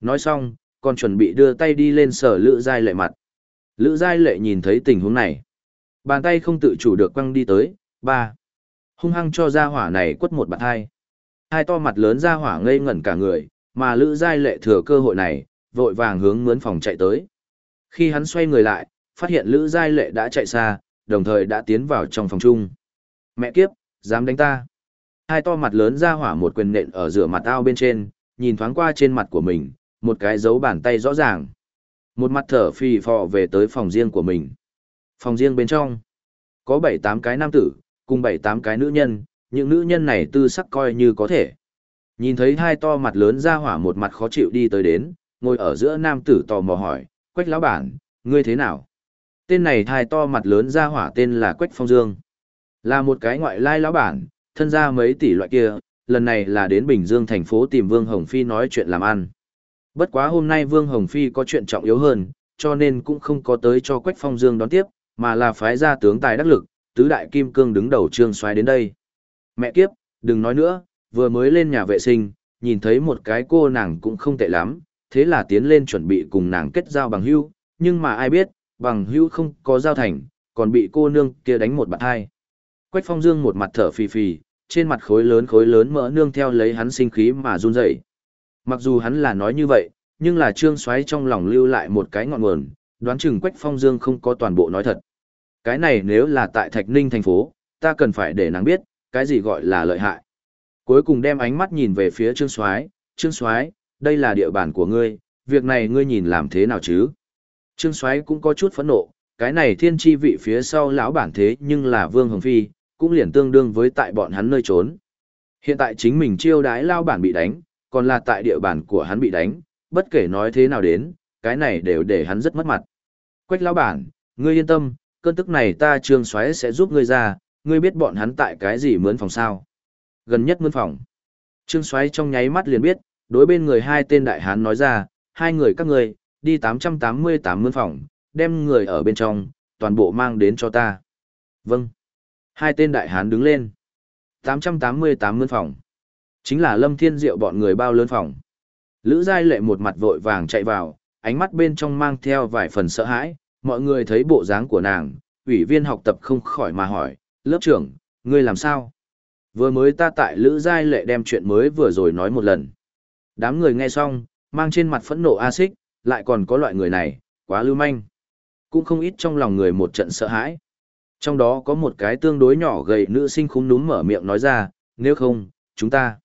Nói xong, còn chuẩn bị đưa tay đi lên sở Lữ Giai Lệ mặt. Lữ Giai Lệ nhìn thấy tình huống này. Bàn tay không tự chủ được quăng đi tới, ba. Hung hăng cho ra hỏa này quất một bạt hai. Hai to mặt lớn ra hỏa ngây ngẩn cả người, mà Lữ Giai Lệ thừa cơ hội này, vội vàng hướng mướn phòng chạy tới. Khi hắn xoay người lại, phát hiện Lữ Giai Lệ đã chạy xa, đồng thời đã tiến vào trong phòng chung. Mẹ kiếp, dám đánh ta. Hai to mặt lớn ra hỏa một quyền nện ở giữa mặt ao bên trên, nhìn thoáng qua trên mặt của mình, một cái dấu bàn tay rõ ràng. Một mặt thở phì phò về tới phòng riêng của mình. Phòng riêng bên trong, có bảy tám cái nam tử, cùng bảy tám cái nữ nhân, những nữ nhân này tư sắc coi như có thể. Nhìn thấy hai to mặt lớn ra hỏa một mặt khó chịu đi tới đến, ngồi ở giữa nam tử tò mò hỏi, Quách lão bản, ngươi thế nào? Tên này hai to mặt lớn ra hỏa tên là Quách Phong Dương. Là một cái ngoại lai lão bản, thân ra mấy tỷ loại kia, lần này là đến Bình Dương thành phố tìm Vương Hồng Phi nói chuyện làm ăn. Bất quá hôm nay Vương Hồng Phi có chuyện trọng yếu hơn, cho nên cũng không có tới cho Quách Phong Dương đón tiếp, mà là phái ra tướng tài đắc lực, tứ đại kim cương đứng đầu trương xoáy đến đây. Mẹ kiếp, đừng nói nữa, vừa mới lên nhà vệ sinh, nhìn thấy một cái cô nàng cũng không tệ lắm, thế là tiến lên chuẩn bị cùng nàng kết giao bằng hữu, nhưng mà ai biết, bằng hữu không có giao thành, còn bị cô nương kia đánh một bạn hai. Quách Phong Dương một mặt thở phì phì, trên mặt khối lớn khối lớn mỡ nương theo lấy hắn sinh khí mà run rẩy. Mặc dù hắn là nói như vậy, nhưng là Trương Soái trong lòng lưu lại một cái ngọn nguồn, đoán chừng Quách Phong Dương không có toàn bộ nói thật. Cái này nếu là tại Thạch Ninh thành phố, ta cần phải để nàng biết, cái gì gọi là lợi hại. Cuối cùng đem ánh mắt nhìn về phía Trương Soái, "Trương Soái, đây là địa bàn của ngươi, việc này ngươi nhìn làm thế nào chứ?" Trương Soái cũng có chút phẫn nộ, cái này thiên chi vị phía sau lão bản thế nhưng là Vương Hồng Phi, cũng liền tương đương với tại bọn hắn nơi trốn. Hiện tại chính mình chiêu đái lao bản bị đánh, còn là tại địa bàn của hắn bị đánh, bất kể nói thế nào đến, cái này đều để hắn rất mất mặt. Quách lão bản, ngươi yên tâm, cơn tức này ta trương xoáy sẽ giúp ngươi ra, ngươi biết bọn hắn tại cái gì mướn phòng sao. Gần nhất mướn phòng. Trương xoáy trong nháy mắt liền biết, đối bên người hai tên đại hán nói ra, hai người các ngươi, đi 888 mướn phòng, đem người ở bên trong, toàn bộ mang đến cho ta. Vâng. Hai tên đại hán đứng lên. 888 mướn phòng. Chính là Lâm Thiên Diệu bọn người bao lớn phòng. Lữ Giai Lệ một mặt vội vàng chạy vào, ánh mắt bên trong mang theo vài phần sợ hãi, mọi người thấy bộ dáng của nàng, ủy viên học tập không khỏi mà hỏi, lớp trưởng, ngươi làm sao? Vừa mới ta tại Lữ Giai Lệ đem chuyện mới vừa rồi nói một lần. Đám người nghe xong, mang trên mặt phẫn nộ a xích, lại còn có loại người này, quá lưu manh. Cũng không ít trong lòng người một trận sợ hãi. Trong đó có một cái tương đối nhỏ gầy nữ sinh khúm núm mở miệng nói ra, nếu không, chúng ta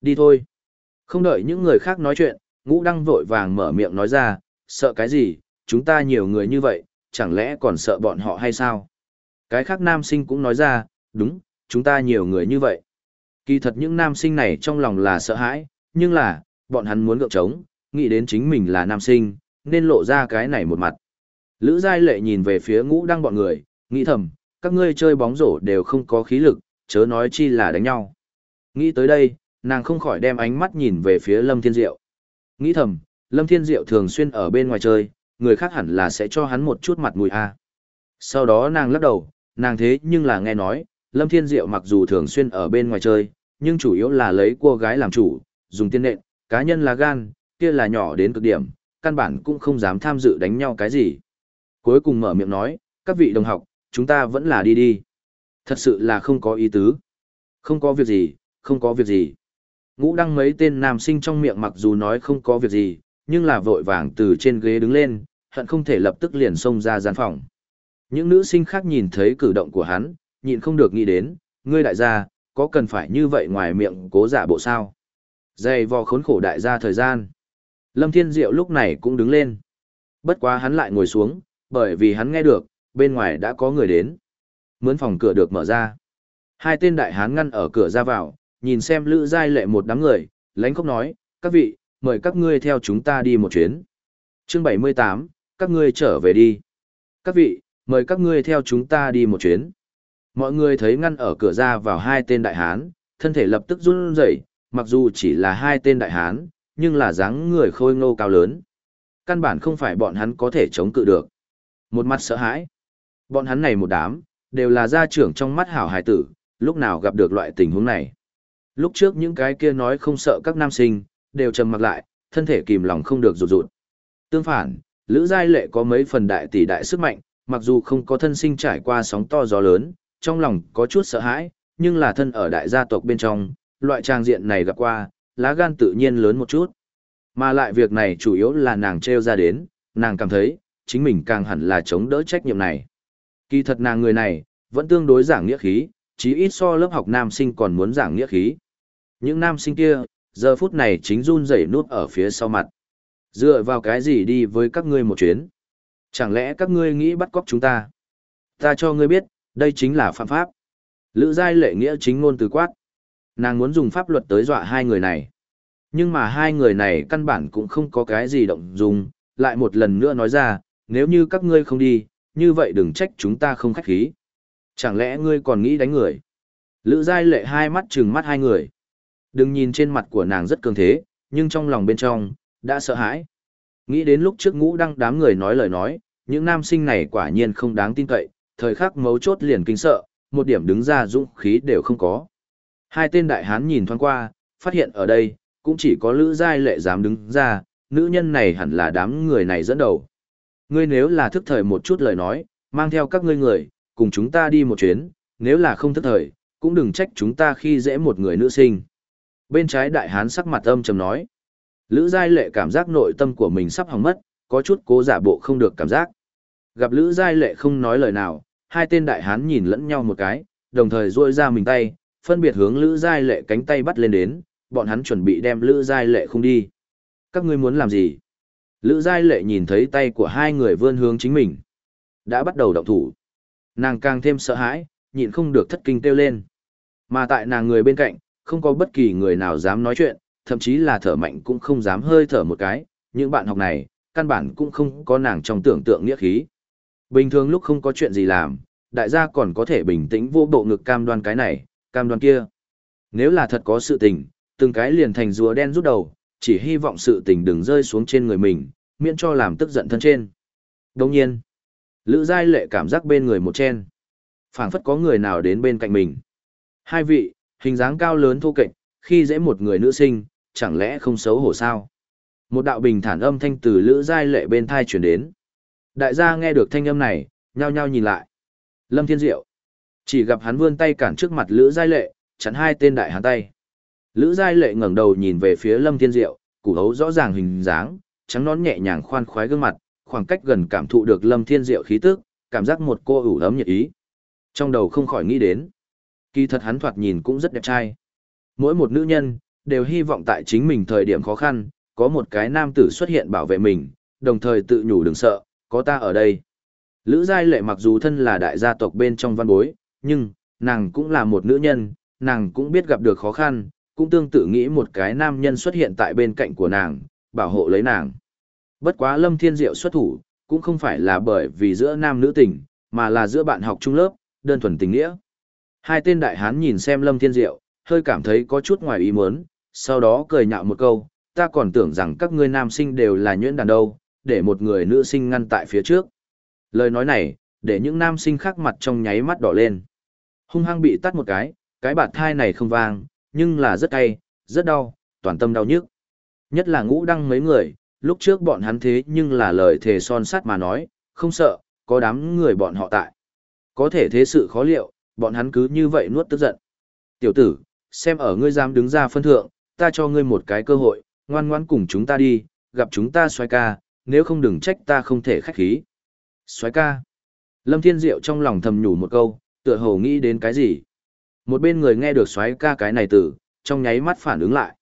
đi thôi. Không đợi những người khác nói chuyện, ngũ đăng vội vàng mở miệng nói ra, sợ cái gì, chúng ta nhiều người như vậy, chẳng lẽ còn sợ bọn họ hay sao? Cái khác nam sinh cũng nói ra, đúng, chúng ta nhiều người như vậy. Kỳ thật những nam sinh này trong lòng là sợ hãi, nhưng là, bọn hắn muốn gượng trống, nghĩ đến chính mình là nam sinh, nên lộ ra cái này một mặt. Lữ Giai Lệ nhìn về phía ngũ đăng bọn người, nghĩ thầm, các ngươi chơi bóng rổ đều không có khí lực, chớ nói chi là đánh nhau. Nghĩ tới đây, nàng không khỏi đem ánh mắt nhìn về phía Lâm Thiên Diệu. Nghĩ thầm, Lâm Thiên Diệu thường xuyên ở bên ngoài chơi, người khác hẳn là sẽ cho hắn một chút mặt mũi a. Sau đó nàng lắc đầu, nàng thế nhưng là nghe nói, Lâm Thiên Diệu mặc dù thường xuyên ở bên ngoài chơi, nhưng chủ yếu là lấy cô gái làm chủ, dùng tiên nện, cá nhân là gan, kia là nhỏ đến cực điểm, căn bản cũng không dám tham dự đánh nhau cái gì. Cuối cùng mở miệng nói, các vị đồng học, chúng ta vẫn là đi đi. Thật sự là không có ý tứ. Không có việc gì, không có việc gì. Ngũ đăng mấy tên nam sinh trong miệng mặc dù nói không có việc gì, nhưng là vội vàng từ trên ghế đứng lên, hận không thể lập tức liền xông ra gian phòng. Những nữ sinh khác nhìn thấy cử động của hắn, nhịn không được nghĩ đến, ngươi đại gia, có cần phải như vậy ngoài miệng cố giả bộ sao? Dày vò khốn khổ đại gia thời gian. Lâm Thiên Diệu lúc này cũng đứng lên. Bất quá hắn lại ngồi xuống, bởi vì hắn nghe được, bên ngoài đã có người đến. Mướn phòng cửa được mở ra. Hai tên đại hán ngăn ở cửa ra vào, nhìn xem Lữ Giai Lệ một đám người, lãnh khóc nói, các vị, mời các ngươi theo chúng ta đi một chuyến. Chương 78, các ngươi trở về đi. Các vị, mời các ngươi theo chúng ta đi một chuyến. Mọi người thấy ngăn ở cửa ra vào hai tên đại hán, thân thể lập tức run rẩy, mặc dù chỉ là hai tên đại hán, nhưng là dáng người khôi ngô cao lớn. Căn bản không phải bọn hắn có thể chống cự được. Một mặt sợ hãi. Bọn hắn này một đám, đều là gia trưởng trong mắt hảo hải tử, lúc nào gặp được loại tình huống này. Lúc trước những cái kia nói không sợ các nam sinh, đều trầm mặc lại, thân thể kìm lòng không được rụt rụt. Tương phản, Lữ Giai Lệ có mấy phần đại tỷ đại sức mạnh, mặc dù không có thân sinh trải qua sóng to gió lớn, trong lòng có chút sợ hãi, nhưng là thân ở đại gia tộc bên trong, loại trang diện này gặp qua, lá gan tự nhiên lớn một chút. Mà lại việc này chủ yếu là nàng treo ra đến, nàng cảm thấy, chính mình càng hẳn là chống đỡ trách nhiệm này. Kỳ thật nàng người này, vẫn tương đối giảng nghĩa khí, chí ít so lớp học nam sinh còn muốn giảng nghĩa khí. Những nam sinh kia, giờ phút này chính run rẩy nút ở phía sau mặt. Dựa vào cái gì đi với các ngươi một chuyến? Chẳng lẽ các ngươi nghĩ bắt cóc chúng ta? Ta cho ngươi biết, đây chính là phạm pháp. Lữ giai lệ nghĩa chính ngôn từ quát. Nàng muốn dùng pháp luật tới dọa hai người này. Nhưng mà hai người này căn bản cũng không có cái gì động dùng, lại một lần nữa nói ra, nếu như các ngươi không đi, như vậy đừng trách chúng ta không khách khí. Chẳng lẽ ngươi còn nghĩ đánh người? Lữ giai lệ hai mắt trừng mắt hai người. Đừng nhìn trên mặt của nàng rất cường thế, nhưng trong lòng bên trong, đã sợ hãi. Nghĩ đến lúc trước ngũ đăng đám người nói lời nói, những nam sinh này quả nhiên không đáng tin cậy, thời khắc mấu chốt liền kinh sợ, một điểm đứng ra dũng khí đều không có. Hai tên đại hán nhìn thoáng qua, phát hiện ở đây, cũng chỉ có Lữ Giai Lệ dám đứng ra, nữ nhân này hẳn là đám người này dẫn đầu. Ngươi nếu là thức thời một chút lời nói, mang theo các ngươi người, cùng chúng ta đi một chuyến, nếu là không thức thời, cũng đừng trách chúng ta khi dễ một người nữ sinh. Bên trái đại hán sắc mặt âm trầm nói. Lữ Giai Lệ cảm giác nội tâm của mình sắp hỏng mất, có chút cố giả bộ không được cảm giác. Gặp Lữ Giai Lệ không nói lời nào, hai tên đại hán nhìn lẫn nhau một cái, đồng thời duỗi ra mình tay, phân biệt hướng Lữ Giai Lệ cánh tay bắt lên đến, bọn hắn chuẩn bị đem Lữ Giai Lệ không đi. Các ngươi muốn làm gì? Lữ Giai Lệ nhìn thấy tay của hai người vươn hướng chính mình. Đã bắt đầu động thủ. Nàng càng thêm sợ hãi, nhịn không được thất kinh kêu lên. Mà tại nàng người bên cạnh, không có bất kỳ người nào dám nói chuyện, thậm chí là thở mạnh cũng không dám hơi thở một cái. Những bạn học này, căn bản cũng không có nàng trong tưởng tượng nghĩa khí. Bình thường lúc không có chuyện gì làm, đại gia còn có thể bình tĩnh vô bộ ngực cam đoan cái này, cam đoan kia. Nếu là thật có sự tình, từng cái liền thành rùa đen rút đầu, chỉ hy vọng sự tình đừng rơi xuống trên người mình, miễn cho làm tức giận thân trên. Đồng nhiên, Lữ Giai Lệ cảm giác bên người một chen. phảng phất có người nào đến bên cạnh mình. Hai vị, hình dáng cao lớn thô kệch, khi dễ một người nữ sinh, chẳng lẽ không xấu hổ sao? Một đạo bình thản âm thanh từ Lữ Giai Lệ bên thai chuyển đến. Đại gia nghe được thanh âm này, nhao nhao nhìn lại. Lâm Thiên Diệu. Chỉ gặp hắn vươn tay cản trước mặt Lữ Giai Lệ, chắn hai tên đại hắn tay. Lữ Giai Lệ ngẩng đầu nhìn về phía Lâm Thiên Diệu, củ hấu rõ ràng hình dáng, trắng nón nhẹ nhàng khoan khoái gương mặt, khoảng cách gần cảm thụ được Lâm Thiên Diệu khí tức, cảm giác một cô ủ ấm nhiệt ý. Trong đầu không khỏi nghĩ đến, kỳ thật hắn thoạt nhìn cũng rất đẹp trai. Mỗi một nữ nhân đều hy vọng tại chính mình thời điểm khó khăn, có một cái nam tử xuất hiện bảo vệ mình, đồng thời tự nhủ đừng sợ, có ta ở đây. Lữ Giai Lệ mặc dù thân là đại gia tộc bên trong văn bối, nhưng, nàng cũng là một nữ nhân, nàng cũng biết gặp được khó khăn, cũng tương tự nghĩ một cái nam nhân xuất hiện tại bên cạnh của nàng, bảo hộ lấy nàng. Bất quá Lâm Thiên Diệu xuất thủ, cũng không phải là bởi vì giữa nam nữ tình, mà là giữa bạn học trung lớp, đơn thuần tình nghĩa. Hai tên đại hán nhìn xem Lâm Thiên Diệu, hơi cảm thấy có chút ngoài ý muốn, sau đó cười nhạo một câu, ta còn tưởng rằng các ngươi nam sinh đều là nhuyễn đàn đâu, để một người nữ sinh ngăn tại phía trước. Lời nói này, để những nam sinh khác mặt trong nháy mắt đỏ lên. Hung hăng bị tắt một cái, cái bạt thai này không vang, nhưng là rất cay, rất đau, toàn tâm đau nhức. Nhất là ngũ đăng mấy người, lúc trước bọn hắn thế nhưng là lời thề son sắt mà nói, không sợ, có đám người bọn họ tại. Có thể thế sự khó liệu, bọn hắn cứ như vậy nuốt tức giận. Tiểu tử, xem ở ngươi dám đứng ra phân thượng, ta cho ngươi một cái cơ hội, ngoan ngoan cùng chúng ta đi, gặp chúng ta xoay ca, nếu không đừng trách ta không thể khách khí. Xoáy ca. Lâm Thiên Diệu trong lòng thầm nhủ một câu, tựa hồ nghĩ đến cái gì. Một bên người nghe được xoáy ca cái này từ, trong nháy mắt phản ứng lại.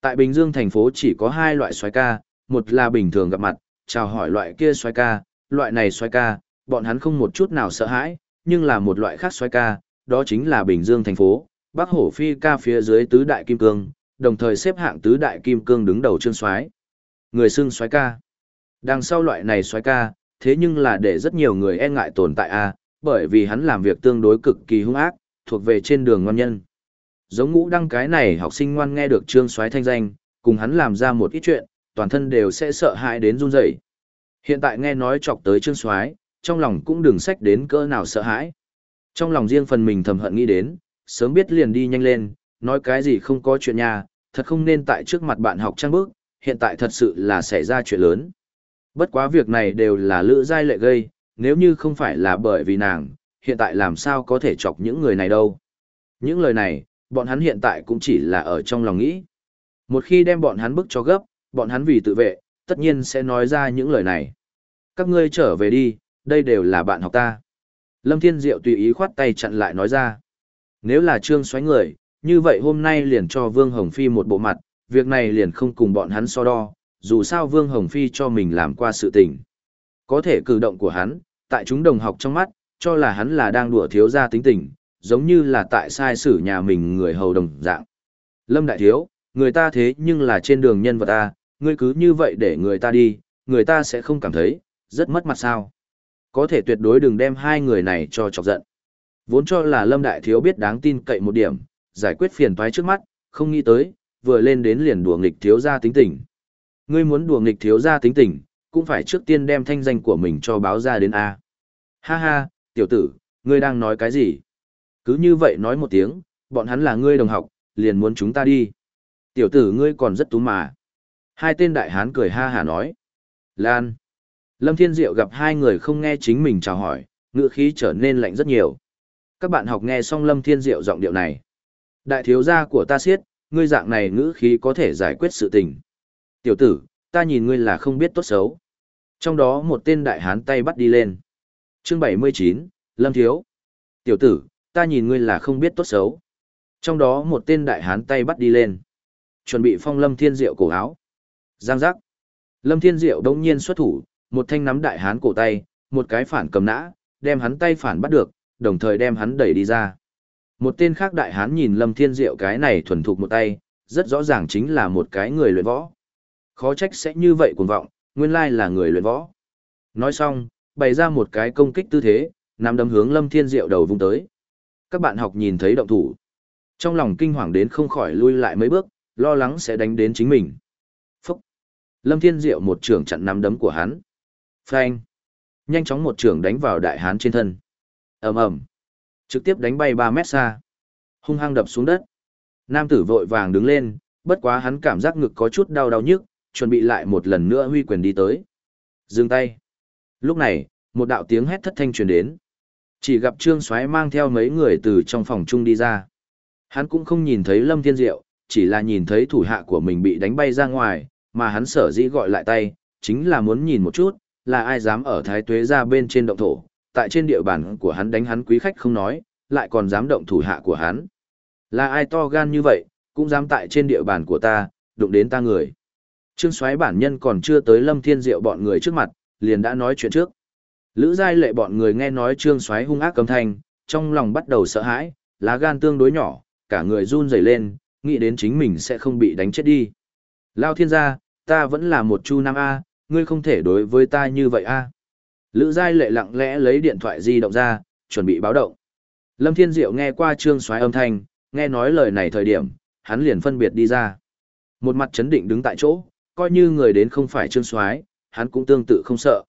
Tại Bình Dương thành phố chỉ có hai loại xoáy ca, một là bình thường gặp mặt, chào hỏi loại kia xoáy ca, loại này xoáy ca, bọn hắn không một chút nào sợ hãi, nhưng là một loại khác xoáy ca, đó chính là Bình Dương thành phố, Bắc Hổ Phi ca phía dưới tứ đại kim cương, đồng thời xếp hạng tứ đại kim cương đứng đầu trương xoáy. Người xưng xoáy ca. Đằng sau loại này xoáy ca, thế nhưng là để rất nhiều người e ngại tồn tại a, bởi vì hắn làm việc tương đối cực kỳ hung ác, thuộc về trên đường ngon nhân. Giống ngũ đăng cái này học sinh ngoan nghe được trương xoáy thanh danh, cùng hắn làm ra một ít chuyện, toàn thân đều sẽ sợ hãi đến run rẩy. Hiện tại nghe nói chọc tới trương xoáy trong lòng cũng đừng sách đến cỡ nào sợ hãi. Trong lòng riêng phần mình thầm hận nghĩ đến, sớm biết liền đi nhanh lên, nói cái gì không có chuyện nhà, thật không nên tại trước mặt bạn học trang bước, hiện tại thật sự là xảy ra chuyện lớn. Bất quá việc này đều là lữ giai lệ gây, nếu như không phải là bởi vì nàng, hiện tại làm sao có thể chọc những người này đâu. Những lời này, bọn hắn hiện tại cũng chỉ là ở trong lòng nghĩ. Một khi đem bọn hắn bức cho gấp, bọn hắn vì tự vệ, tất nhiên sẽ nói ra những lời này. Các ngươi trở về đi, đây đều là bạn học ta. Lâm Thiên Diệu tùy ý khoát tay chặn lại nói ra. Nếu là trương xoáy người, như vậy hôm nay liền cho Vương Hồng Phi một bộ mặt, việc này liền không cùng bọn hắn so đo, dù sao Vương Hồng Phi cho mình làm qua sự tình. Có thể cử động của hắn, tại chúng đồng học trong mắt, cho là hắn là đang đùa thiếu gia tính tình, giống như là tại sai sử nhà mình người hầu đồng dạng. Lâm Đại Thiếu, người ta thế nhưng là trên đường nhân vật ta, ngươi cứ như vậy để người ta đi, người ta sẽ không cảm thấy, rất mất mặt sao. Có thể tuyệt đối đừng đem hai người này cho chọc giận. Vốn cho là Lâm Đại Thiếu biết đáng tin cậy một điểm, giải quyết phiền toái trước mắt, không nghĩ tới, vừa lên đến liền đùa nghịch thiếu gia tính tình. Ngươi muốn đùa nghịch thiếu gia tính tình, cũng phải trước tiên đem thanh danh của mình cho báo ra đến A. Ha ha, tiểu tử, ngươi đang nói cái gì? Cứ như vậy nói một tiếng, bọn hắn là ngươi đồng học, liền muốn chúng ta đi. Tiểu tử ngươi còn rất tú mà. Hai tên đại hán cười ha hà nói. Lan. Lâm Thiên Diệu gặp hai người không nghe chính mình chào hỏi, ngựa khí trở nên lạnh rất nhiều. Các bạn học nghe xong Lâm Thiên Diệu giọng điệu này. Đại thiếu gia của ta siết, ngươi dạng này ngữ khí có thể giải quyết sự tình. Tiểu tử, ta nhìn ngươi là không biết tốt xấu. Trong đó một tên đại hán tay bắt đi lên. Chương 79, Lâm Thiếu. Tiểu tử, ta nhìn ngươi là không biết tốt xấu. Trong đó một tên đại hán tay bắt đi lên. Chuẩn bị phong Lâm Thiên Diệu cổ áo. Giang giác. Lâm Thiên Diệu đống nhiên xuất thủ, một thanh nắm đại hán cổ tay, một cái phản cầm nã, đem hắn tay phản bắt được, đồng thời đem hắn đẩy đi ra. Một tên khác đại hán nhìn Lâm Thiên Diệu cái này thuần thục một tay, rất rõ ràng chính là một cái người luyện võ. Khó trách sẽ như vậy cuồng vọng, nguyên lai là người luyện võ. Nói xong, bày ra một cái công kích tư thế, nắm đấm hướng Lâm Thiên Diệu đầu vung tới. Các bạn học nhìn thấy động thủ. Trong lòng kinh hoàng đến không khỏi lui lại mấy bước, lo lắng sẽ đánh đến chính mình. Phúc! Lâm Thiên Diệu một trường chặn nắm đấm của hắn. Phanh! Nhanh chóng một trường đánh vào đại hán trên thân. ầm ầm Trực tiếp đánh bay 3 mét xa. Hung hăng đập xuống đất. Nam tử vội vàng đứng lên, bất quá hắn cảm giác ngực có chút đau đau nhức, chuẩn bị lại một lần nữa huy quyền đi tới. Dừng tay. Lúc này, một đạo tiếng hét thất thanh truyền đến. Chỉ gặp Trương Soái mang theo mấy người từ trong phòng chung đi ra. Hắn cũng không nhìn thấy Lâm Thiên Diệu, chỉ là nhìn thấy thủ hạ của mình bị đánh bay ra ngoài, mà hắn sở dĩ gọi lại tay, chính là muốn nhìn một chút, là ai dám ở Thái Tuế ra bên trên động thổ, tại trên địa bàn của hắn đánh hắn quý khách không nói, lại còn dám động thủ hạ của hắn. Là ai to gan như vậy, cũng dám tại trên địa bàn của ta, đụng đến ta người. Trương Soái bản nhân còn chưa tới Lâm Thiên Diệu bọn người trước mặt, liền đã nói chuyện trước. Lữ giai lệ bọn người nghe nói Trương Soái hung ác cầm thanh, trong lòng bắt đầu sợ hãi, lá gan tương đối nhỏ, cả người run rẩy lên, nghĩ đến chính mình sẽ không bị đánh chết đi. Lao thiên gia, ta vẫn là một chu nam A, ngươi không thể đối với ta như vậy A. Lữ giai lệ lặng lẽ lấy điện thoại di động ra, chuẩn bị báo động. Lâm Thiên Diệu nghe qua Trương Soái âm thanh, nghe nói lời này thời điểm, hắn liền phân biệt đi ra. Một mặt chấn định đứng tại chỗ, coi như người đến không phải Trương Soái, hắn cũng tương tự không sợ.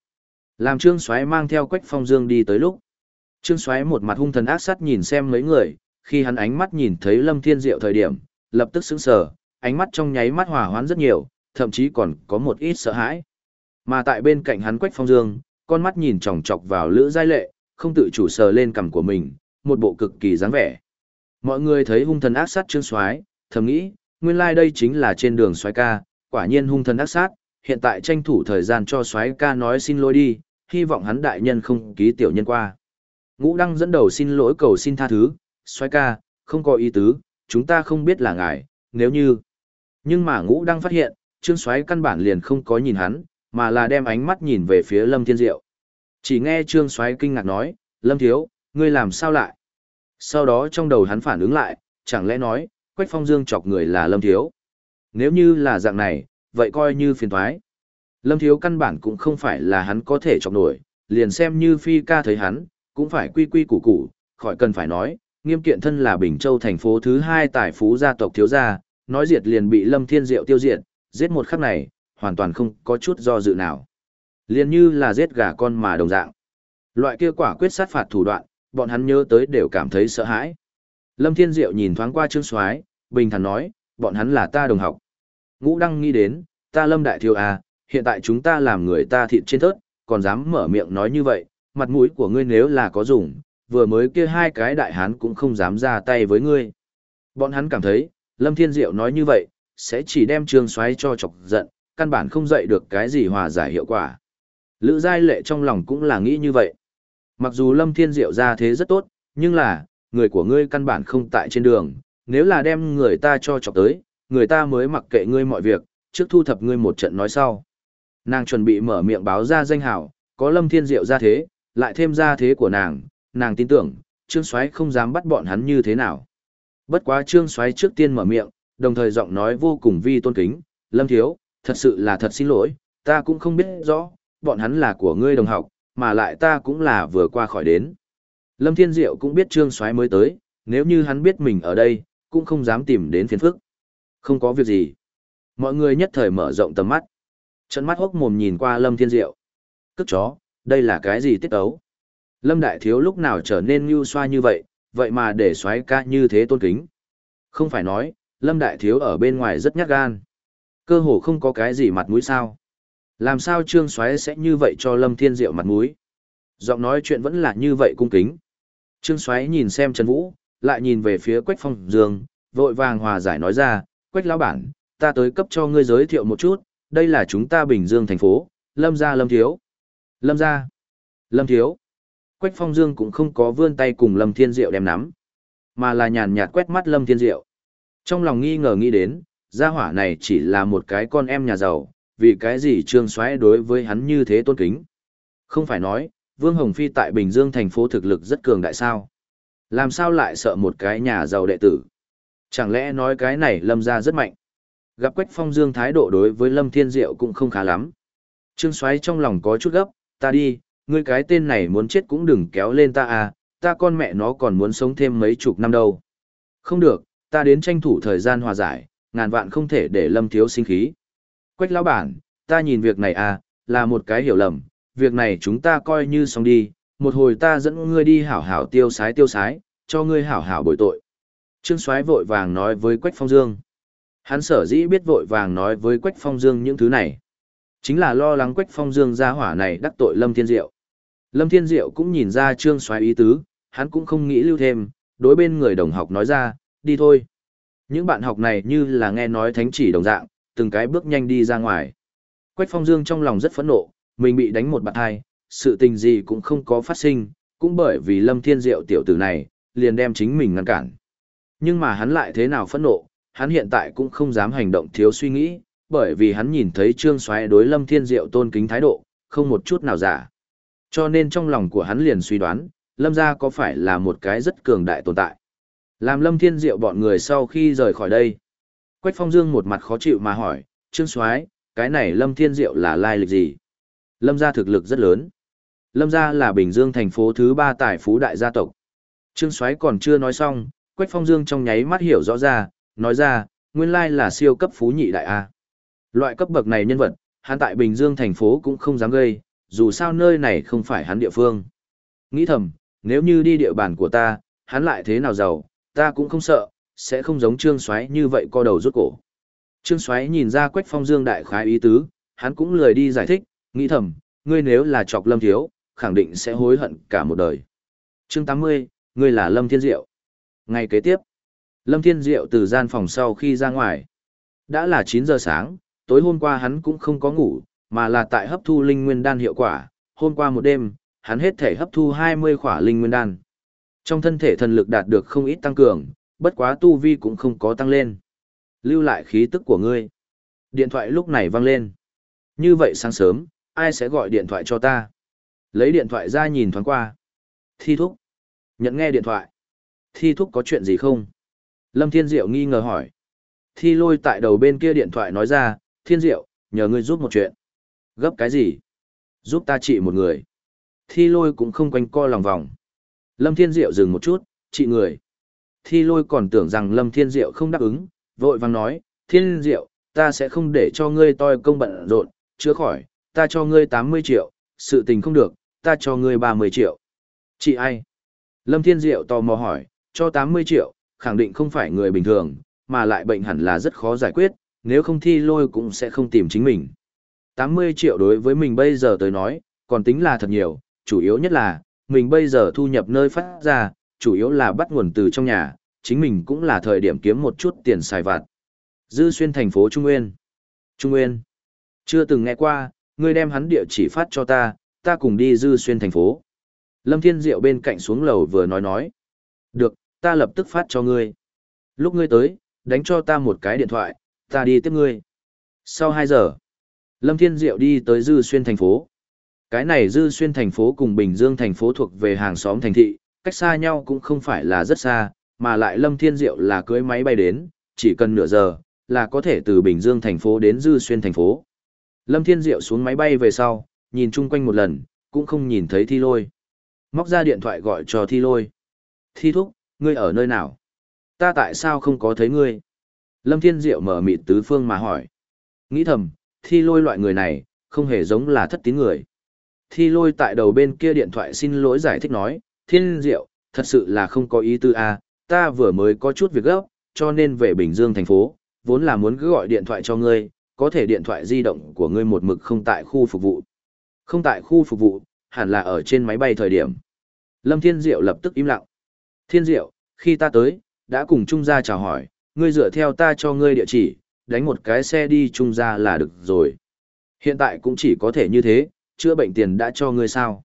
Làm Trương Soái mang theo Quách Phong Dương đi tới lúc. Trương Soái một mặt hung thần ác sắt nhìn xem mấy người, khi hắn ánh mắt nhìn thấy Lâm Thiên Diệu thời điểm, lập tức sững sờ, ánh mắt trong nháy mắt hòa hoãn rất nhiều, thậm chí còn có một ít sợ hãi. Mà tại bên cạnh hắn Quách Phong Dương, con mắt nhìn chòng chọc vào Lữ Giai Lệ, không tự chủ sờ lên cằm của mình, một bộ cực kỳ dáng vẻ. Mọi người thấy hung thần ác sát Trương Soái, thầm nghĩ, nguyên lai like đây chính là trên đường Soái ca, quả nhiên hung thần ác sát, hiện tại tranh thủ thời gian cho Soái ca nói xin lỗi đi, hy vọng hắn đại nhân không ký tiểu nhân qua. Ngũ Đăng dẫn đầu xin lỗi cầu xin tha thứ, Soái ca, không có ý tứ, chúng ta không biết là ngài, nếu như. Nhưng mà Ngũ Đăng phát hiện, Trương Soái căn bản liền không có nhìn hắn, mà là đem ánh mắt nhìn về phía Lâm Thiên Diệu. Chỉ nghe Trương Soái kinh ngạc nói, Lâm Thiếu, ngươi làm sao lại? Sau đó trong đầu hắn phản ứng lại, chẳng lẽ nói, Quách Phong Dương chọc người là Lâm Thiếu. Nếu như là dạng này, vậy coi như phiền toái. Lâm Thiếu căn bản cũng không phải là hắn có thể chọc nổi, liền xem như Phi ca thấy hắn, cũng phải quy quy củ củ, khỏi cần phải nói, nghiêm kiện thân là Bình Châu thành phố thứ hai tài phú gia tộc thiếu gia, nói diệt liền bị Lâm Thiên Diệu tiêu diệt, giết một khắc này, hoàn toàn không có chút do dự nào. Liền như là giết gà con mà đồng dạng. Loại kia quả quyết sát phạt thủ đoạn, bọn hắn nhớ tới đều cảm thấy sợ hãi. Lâm Thiên Diệu nhìn thoáng qua Trương Soái, bình thản nói, bọn hắn là ta đồng học. Ngũ Đăng nghĩ đến, ta lâm đại thiếu à, hiện tại chúng ta làm người ta thịt trên thớt, còn dám mở miệng nói như vậy, mặt mũi của ngươi nếu là có dùng, vừa mới kia hai cái đại hán cũng không dám ra tay với ngươi. Bọn hắn cảm thấy, Lâm Thiên Diệu nói như vậy, sẽ chỉ đem Trương Soái cho chọc giận, căn bản không dậy được cái gì hòa giải hiệu quả. Lữ Giai Lệ trong lòng cũng là nghĩ như vậy. Mặc dù Lâm Thiên Diệu ra thế rất tốt, nhưng là, người của ngươi căn bản không tại trên đường, nếu là đem người ta cho chọc tới, người ta mới mặc kệ ngươi mọi việc, trước thu thập ngươi một trận nói sau. Nàng chuẩn bị mở miệng báo ra danh hào, có Lâm Thiên Diệu ra thế, lại thêm ra thế của nàng, nàng tin tưởng, Trương Soái không dám bắt bọn hắn như thế nào. Bất quá Trương Soái trước tiên mở miệng, đồng thời giọng nói vô cùng vi tôn kính, Lâm Thiếu, thật sự là thật xin lỗi, ta cũng không biết rõ, bọn hắn là của ngươi đồng học, mà lại ta cũng là vừa qua khỏi đến. Lâm Thiên Diệu cũng biết Trương Soái mới tới, nếu như hắn biết mình ở đây, cũng không dám tìm đến phiền phức. Không có việc gì. Mọi người nhất thời mở rộng tầm mắt. Trận mắt hốc mồm nhìn qua Lâm Thiên Diệu. Cức chó, đây là cái gì tiết ấu? Lâm Đại Thiếu lúc nào trở nên như xoa như vậy, vậy mà để xoáy ca như thế tôn kính. Không phải nói, Lâm Đại Thiếu ở bên ngoài rất nhát gan. Cơ hồ không có cái gì mặt mũi sao. Làm sao Trương xoáy sẽ như vậy cho Lâm Thiên Diệu mặt mũi? Giọng nói chuyện vẫn là như vậy cung kính. Trương xoáy nhìn xem Trần Vũ, lại nhìn về phía Quách Phong Dương, vội vàng hòa giải nói ra, Quách lão bản, ta tới cấp cho ngươi giới thiệu một chút, đây là chúng ta Bình Dương thành phố, Lâm gia Lâm Thiếu. Lâm gia. Lâm Thiếu. Quách Phong Dương cũng không có vươn tay cùng Lâm Thiên Diệu đem nắm, mà là nhàn nhạt quét mắt Lâm Thiên Diệu. Trong lòng nghi ngờ nghĩ đến, gia hỏa này chỉ là một cái con em nhà giàu, vì cái gì Trương Soái đối với hắn như thế tôn kính. Không phải nói, Vương Hồng Phi tại Bình Dương thành phố thực lực rất cường đại sao? Làm sao lại sợ một cái nhà giàu đệ tử? Chẳng lẽ nói cái này Lâm gia rất mạnh? Gặp Quách Phong Dương thái độ đối với Lâm Thiên Diệu cũng không khá lắm. Trương Soái trong lòng có chút gấp, ta đi, ngươi cái tên này muốn chết cũng đừng kéo lên ta à, ta con mẹ nó còn muốn sống thêm mấy chục năm đâu. Không được, ta đến tranh thủ thời gian hòa giải, ngàn vạn không thể để Lâm Thiếu sinh khí. Quách lão bản, ta nhìn việc này à, là một cái hiểu lầm, việc này chúng ta coi như xong đi, một hồi ta dẫn ngươi đi hảo hảo tiêu sái tiêu sái, cho ngươi hảo hảo bồi tội. Trương Soái vội vàng nói với Quách Phong Dương. Hắn sở dĩ biết vội vàng nói với Quách Phong Dương những thứ này. Chính là lo lắng Quách Phong Dương ra hỏa này đắc tội Lâm Thiên Diệu. Lâm Thiên Diệu cũng nhìn ra Trương Soái ý tứ, hắn cũng không nghĩ lưu thêm, đối bên người đồng học nói ra, đi thôi. Những bạn học này như là nghe nói thánh chỉ đồng dạng, từng cái bước nhanh đi ra ngoài. Quách Phong Dương trong lòng rất phẫn nộ, mình bị đánh một bạt hai, sự tình gì cũng không có phát sinh, cũng bởi vì Lâm Thiên Diệu tiểu tử này, liền đem chính mình ngăn cản. Nhưng mà hắn lại thế nào phẫn nộ, hắn hiện tại cũng không dám hành động thiếu suy nghĩ, bởi vì hắn nhìn thấy Trương Soái đối Lâm Thiên Diệu tôn kính thái độ, không một chút nào giả. Cho nên trong lòng của hắn liền suy đoán, Lâm gia có phải là một cái rất cường đại tồn tại. Làm Lâm Thiên Diệu bọn người sau khi rời khỏi đây. Quách Phong Dương một mặt khó chịu mà hỏi, Trương Soái, cái này Lâm Thiên Diệu là lai lịch gì? Lâm gia thực lực rất lớn. Lâm gia là Bình Dương thành phố thứ ba tài phú đại gia tộc. Trương Soái còn chưa nói xong, Quách Phong Dương trong nháy mắt hiểu rõ ra, nói ra, nguyên lai là siêu cấp phú nhị đại A. Loại cấp bậc này nhân vật, hắn tại Bình Dương thành phố cũng không dám gây, dù sao nơi này không phải hắn địa phương. Nghĩ thầm, nếu như đi địa bàn của ta, hắn lại thế nào giàu, ta cũng không sợ, sẽ không giống Trương Soái như vậy co đầu rút cổ. Trương Soái nhìn ra Quách Phong Dương đại khái ý tứ, hắn cũng lười đi giải thích, nghĩ thầm, ngươi nếu là chọc Lâm Thiếu, khẳng định sẽ hối hận cả một đời. Chương 80, ngươi là Lâm Thiên Diệu. Ngày kế tiếp, Lâm Thiên Diệu từ gian phòng sau khi ra ngoài. Đã là 9 giờ sáng, tối hôm qua hắn cũng không có ngủ, mà là tại hấp thu linh nguyên đan hiệu quả. Hôm qua một đêm, hắn hết thể hấp thu 20 khỏa linh nguyên đan. Trong thân thể thần lực đạt được không ít tăng cường, bất quá tu vi cũng không có tăng lên. Lưu lại khí tức của ngươi. Điện thoại lúc này vang lên. Như vậy sáng sớm, ai sẽ gọi điện thoại cho ta? Lấy điện thoại ra nhìn thoáng qua. Thi thúc. Nhận nghe điện thoại. Thi thúc có chuyện gì không? Lâm Thiên Diệu nghi ngờ hỏi. Thi lôi tại đầu bên kia điện thoại nói ra, Thiên Diệu, nhờ ngươi giúp một chuyện. Gấp cái gì? Giúp ta trị một người. Thi lôi cũng không quanh co lòng vòng. Lâm Thiên Diệu dừng một chút, chị người. Thi lôi còn tưởng rằng Lâm Thiên Diệu không đáp ứng, vội vàng nói, Thiên Diệu, ta sẽ không để cho ngươi toi công bận rộn, chữa khỏi, ta cho ngươi 80 triệu, sự tình không được, ta cho ngươi 30 triệu. Chị ai? Lâm Thiên Diệu tò mò hỏi, cho 80 triệu, khẳng định không phải người bình thường, mà lại bệnh hẳn là rất khó giải quyết, nếu không thi lôi cũng sẽ không tìm chính mình. 80 triệu đối với mình bây giờ tới nói, còn tính là thật nhiều, chủ yếu nhất là, mình bây giờ thu nhập nơi phát ra, chủ yếu là bắt nguồn từ trong nhà, chính mình cũng là thời điểm kiếm một chút tiền xài vặt. Dư xuyên thành phố Trung Nguyên. Trung Nguyên. Chưa từng nghe qua, ngươi đem hắn địa chỉ phát cho ta, ta cùng đi dư xuyên thành phố. Lâm Thiên Diệu bên cạnh xuống lầu vừa nói nói. Được, ta lập tức phát cho ngươi. Lúc ngươi tới, đánh cho ta một cái điện thoại, ta đi tiếp ngươi. Sau 2 giờ, Lâm Thiên Diệu đi tới dư xuyên thành phố. Cái này dư xuyên thành phố cùng Bình Dương thành phố thuộc về hàng xóm thành thị, cách xa nhau cũng không phải là rất xa, mà lại Lâm Thiên Diệu là cưới máy bay đến, chỉ cần nửa giờ, là có thể từ Bình Dương thành phố đến Dư Xuyên thành phố. Lâm Thiên Diệu xuống máy bay về sau, nhìn chung quanh một lần, cũng không nhìn thấy thi lôi. Móc ra điện thoại gọi cho thi lôi. Thi thúc, ngươi ở nơi nào? Ta tại sao không có thấy ngươi? Lâm Thiên Diệu mở mịt tứ phương mà hỏi. Nghĩ thầm, thi lôi loại người này, không hề giống là thất tín người. Thi lôi tại đầu bên kia điện thoại xin lỗi giải thích nói, Thiên Diệu, thật sự là không có ý tư a, à, ta vừa mới có chút việc gấp, cho nên về Bình Dương thành phố, vốn là muốn cứ gọi điện thoại cho ngươi, có thể điện thoại di động của ngươi một mực không tại khu phục vụ. Không tại khu phục vụ, hẳn là ở trên máy bay thời điểm. Lâm Thiên Diệu lập tức im lặng. Thiên Diệu, khi ta tới, đã cùng Trung gia chào hỏi, ngươi dựa theo ta cho ngươi địa chỉ, đánh một cái xe đi Trung gia là được rồi. Hiện tại cũng chỉ có thể như thế, chữa bệnh tiền đã cho ngươi sao?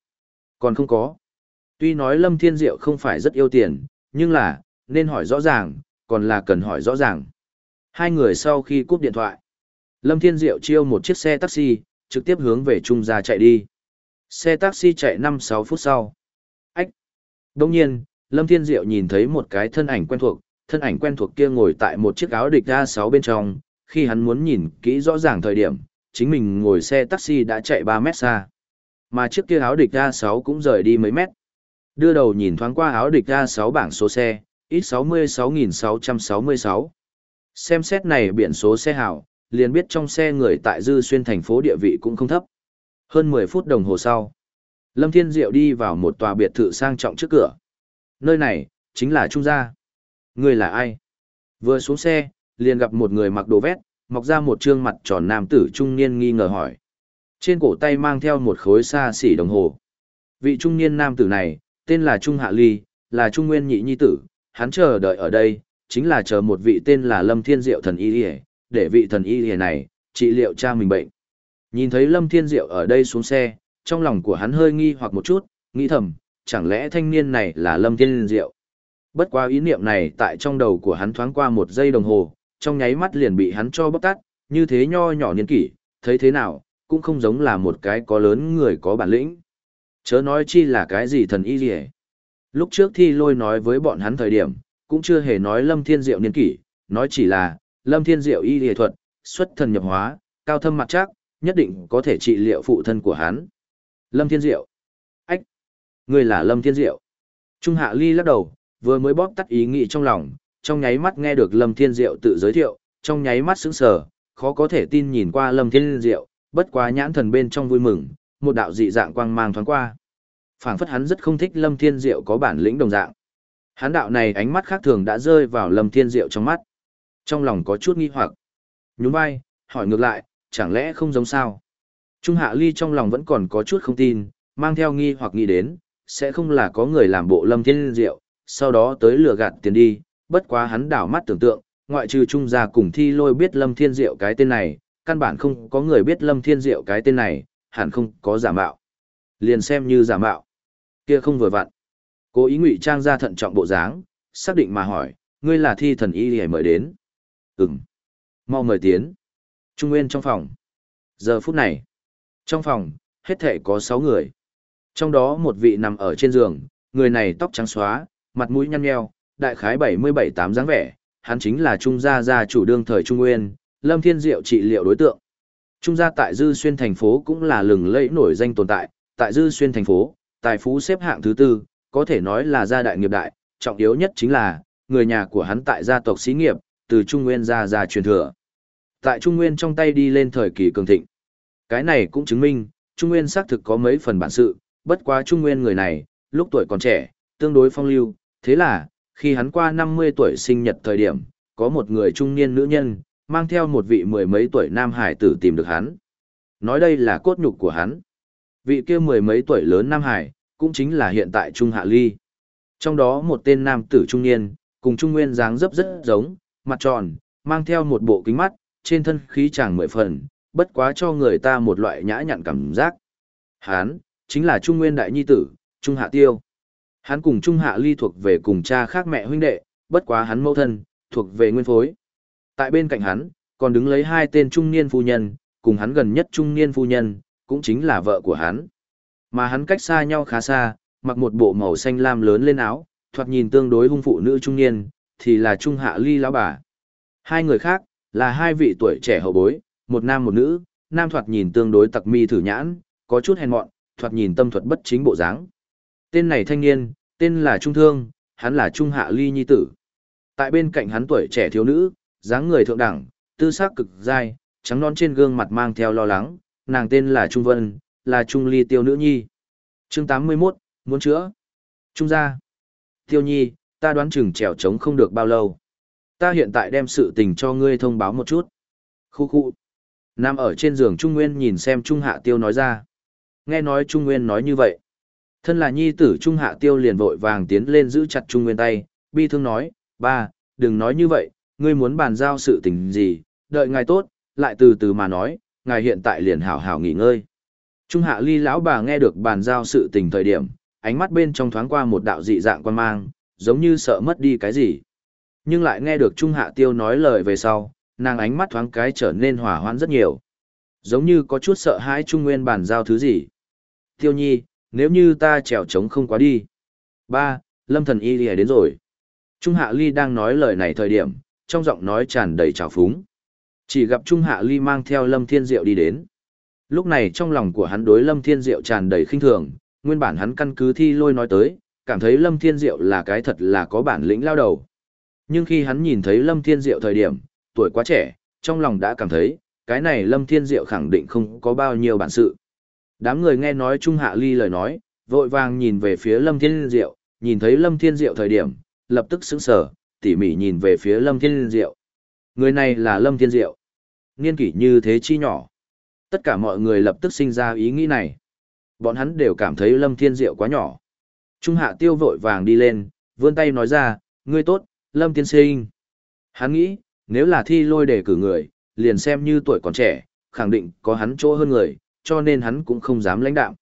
Còn không có. Tuy nói Lâm Thiên Diệu không phải rất yêu tiền, nhưng là, nên hỏi rõ ràng, còn là cần hỏi rõ ràng. Hai người sau khi cúp điện thoại, Lâm Thiên Diệu chiêu một chiếc xe taxi, trực tiếp hướng về Trung gia chạy đi. Xe taxi chạy 5-6 phút sau. Ách! Đông nhiên, Lâm Thiên Diệu nhìn thấy một cái thân ảnh quen thuộc, thân ảnh quen thuộc kia ngồi tại một chiếc áo địch A6 bên trong, khi hắn muốn nhìn kỹ rõ ràng thời điểm, chính mình ngồi xe taxi đã chạy 3 mét xa. Mà chiếc kia áo địch A6 cũng rời đi mấy mét. Đưa đầu nhìn thoáng qua áo địch A6 bảng số xe, X66666. Xem xét này biển số xe hảo, liền biết trong xe người tại Dư Xuyên thành phố địa vị cũng không thấp. Hơn 10 phút đồng hồ sau, Lâm Thiên Diệu đi vào một tòa biệt thự sang trọng trước cửa. Nơi này, chính là Trung gia. Người là ai? Vừa xuống xe, liền gặp một người mặc đồ vét, mọc ra một trương mặt tròn nam tử trung niên nghi ngờ hỏi. Trên cổ tay mang theo một khối xa xỉ đồng hồ. Vị trung niên nam tử này, tên là Trung Hạ Ly, là Trung Nguyên Nhị Nhi Tử, hắn chờ đợi ở đây, chính là chờ một vị tên là Lâm Thiên Diệu thần y Điề, để vị thần y Điề này, trị liệu cha mình bệnh. Nhìn thấy Lâm Thiên Diệu ở đây xuống xe, trong lòng của hắn hơi nghi hoặc một chút, nghĩ thầm, chẳng lẽ thanh niên này là Lâm Thiên Diệu. Bất quá ý niệm này tại trong đầu của hắn thoáng qua một giây đồng hồ, trong nháy mắt liền bị hắn cho bóc tắt, như thế nho nhỏ niên kỷ, thấy thế nào, cũng không giống là một cái có lớn người có bản lĩnh. Chớ nói chi là cái gì thần y gì Lúc trước thi lôi nói với bọn hắn thời điểm, cũng chưa hề nói Lâm Thiên Diệu niên kỷ, nói chỉ là, Lâm Thiên Diệu y y thuật, xuất thần nhập hóa, cao thâm mặt chắc, nhất định có thể trị liệu phụ thân của hắn. Lâm Thiên Diệu. Ách! Người là Lâm Thiên Diệu. Trung Hạ Ly lắc đầu, vừa mới bóp tắt ý nghĩ trong lòng, trong nháy mắt nghe được Lâm Thiên Diệu tự giới thiệu, trong nháy mắt sững sờ, khó có thể tin nhìn qua Lâm Thiên Diệu, bất quá nhãn thần bên trong vui mừng, một đạo dị dạng quang mang thoáng qua. Phảng phất hắn rất không thích Lâm Thiên Diệu có bản lĩnh đồng dạng. Hắn đạo này ánh mắt khác thường đã rơi vào Lâm Thiên Diệu trong mắt. Trong lòng có chút nghi hoặc. Nhún vai, hỏi ngược lại, chẳng lẽ không giống sao? Trung Hạ Ly trong lòng vẫn còn có chút không tin, mang theo nghi hoặc nghĩ đến, sẽ không là có người làm bộ Lâm Thiên Diệu, sau đó tới lừa gạt tiền đi, bất quá hắn đảo mắt tưởng tượng, ngoại trừ Trung gia cùng thi lôi biết Lâm Thiên Diệu cái tên này, căn bản không có người biết Lâm Thiên Diệu cái tên này, hẳn không có giả mạo. Liền xem như giả mạo. Kia không vừa vặn. Cố ý ngụy trang ra thận trọng bộ dáng, xác định mà hỏi, ngươi là thi thần y hề mời đến. Ừm. Mau mời tiến. Trung Nguyên trong phòng. Giờ phút này. Trong phòng, hết thể có 6 người. Trong đó một vị nằm ở trên giường, người này tóc trắng xóa, mặt mũi nhăn nheo, đại khái 77-8 dáng vẻ, hắn chính là Trung gia gia chủ đương thời Trung Nguyên, Lâm Thiên Diệu trị liệu đối tượng. Trung gia tại Dư Xuyên thành phố cũng là lừng lẫy nổi danh tồn tại, tại Dư Xuyên thành phố, tài phú xếp hạng thứ tư, có thể nói là gia đại nghiệp đại, trọng yếu nhất chính là, người nhà của hắn tại gia tộc xí nghiệp, từ Trung Nguyên ra ra truyền thừa. Tại Trung Nguyên trong tay đi lên thời kỳ cường thịnh. Cái này cũng chứng minh, Trung Nguyên xác thực có mấy phần bản sự, bất quá Trung Nguyên người này, lúc tuổi còn trẻ, tương đối phong lưu, thế là, khi hắn qua 50 tuổi sinh nhật thời điểm, có một người trung niên nữ nhân, mang theo một vị mười mấy tuổi nam hải tử tìm được hắn. Nói đây là cốt nhục của hắn. Vị kia mười mấy tuổi lớn nam hải, cũng chính là hiện tại Trung Hạ Ly. Trong đó một tên nam tử trung niên, cùng Trung Nguyên dáng dấp rất giống, mặt tròn, mang theo một bộ kính mắt, trên thân khí chàng mười phần, bất quá cho người ta một loại nhã nhặn cảm giác. Hán, chính là Trung Nguyên Đại Nhi Tử, Trung Hạ Tiêu. Hắn cùng Trung Hạ Ly thuộc về cùng cha khác mẹ huynh đệ, bất quá hắn mẫu thân, thuộc về nguyên phối. Tại bên cạnh hắn, còn đứng lấy hai tên trung niên phu nhân, cùng hắn gần nhất trung niên phu nhân, cũng chính là vợ của hắn. Mà hắn cách xa nhau khá xa, mặc một bộ màu xanh lam lớn lên áo, thoạt nhìn tương đối hung phụ nữ trung niên, thì là Trung Hạ Ly lão bà. Hai người khác, là hai vị tuổi trẻ hậu bối, một nam một nữ, nam thoạt nhìn tương đối tặc mi thử nhãn, có chút hèn mọn, thoạt nhìn tâm thuật bất chính bộ dáng. Tên này thanh niên, tên là Trung Thương, hắn là Trung Hạ Ly nhi tử. Tại bên cạnh hắn tuổi trẻ thiếu nữ, dáng người thượng đẳng, tư sắc cực dai, trắng non trên gương mặt mang theo lo lắng, nàng tên là Trung Vân, là Trung Ly tiêu nữ nhi. Chương 81, muốn chữa. Trung gia. Tiêu nhi, ta đoán chừng trèo trống không được bao lâu. Ta hiện tại đem sự tình cho ngươi thông báo một chút. Khu khu. Nam ở trên giường Trung Nguyên nhìn xem Trung Hạ Tiêu nói ra. Nghe nói Trung Nguyên nói như vậy. Thân là nhi tử Trung Hạ Tiêu liền vội vàng tiến lên giữ chặt Trung Nguyên tay, bi thương nói, ba, đừng nói như vậy, ngươi muốn bàn giao sự tình gì, đợi ngài tốt, lại từ từ mà nói, ngài hiện tại liền hảo hảo nghỉ ngơi. Trung Hạ Ly lão bà nghe được bàn giao sự tình thời điểm, ánh mắt bên trong thoáng qua một đạo dị dạng quan mang, giống như sợ mất đi cái gì. Nhưng lại nghe được Trung Hạ Tiêu nói lời về sau, nàng ánh mắt thoáng cái trở nên hỏa hoãn rất nhiều. Giống như có chút sợ hãi Trung Nguyên bàn giao thứ gì. Tiêu nhi, nếu như ta trèo trống không quá đi. Ba, Lâm thần y lìa đến rồi. Trung Hạ Ly đang nói lời này thời điểm, trong giọng nói tràn đầy trào phúng. Chỉ gặp Trung Hạ Ly mang theo Lâm Thiên Diệu đi đến. Lúc này trong lòng của hắn đối Lâm Thiên Diệu tràn đầy khinh thường, nguyên bản hắn căn cứ thi lôi nói tới, cảm thấy Lâm Thiên Diệu là cái thật là có bản lĩnh lao đầu. Nhưng khi hắn nhìn thấy Lâm Thiên Diệu thời điểm, tuổi quá trẻ, trong lòng đã cảm thấy, cái này Lâm Thiên Diệu khẳng định không có bao nhiêu bản sự. Đám người nghe nói Trung Hạ Ly lời nói, vội vàng nhìn về phía Lâm Thiên Diệu, nhìn thấy Lâm Thiên Diệu thời điểm, lập tức sững sờ, tỉ mỉ nhìn về phía Lâm Thiên Diệu. Người này là Lâm Thiên Diệu. Niên kỷ như thế chi nhỏ. Tất cả mọi người lập tức sinh ra ý nghĩ này. Bọn hắn đều cảm thấy Lâm Thiên Diệu quá nhỏ. Trung Hạ Tiêu vội vàng đi lên, vươn tay nói ra, ngươi tốt, Lâm Tiên Sinh. Hắn nghĩ, nếu là thi lôi để cử người, liền xem như tuổi còn trẻ, khẳng định có hắn chỗ hơn người, cho nên hắn cũng không dám lãnh đạo.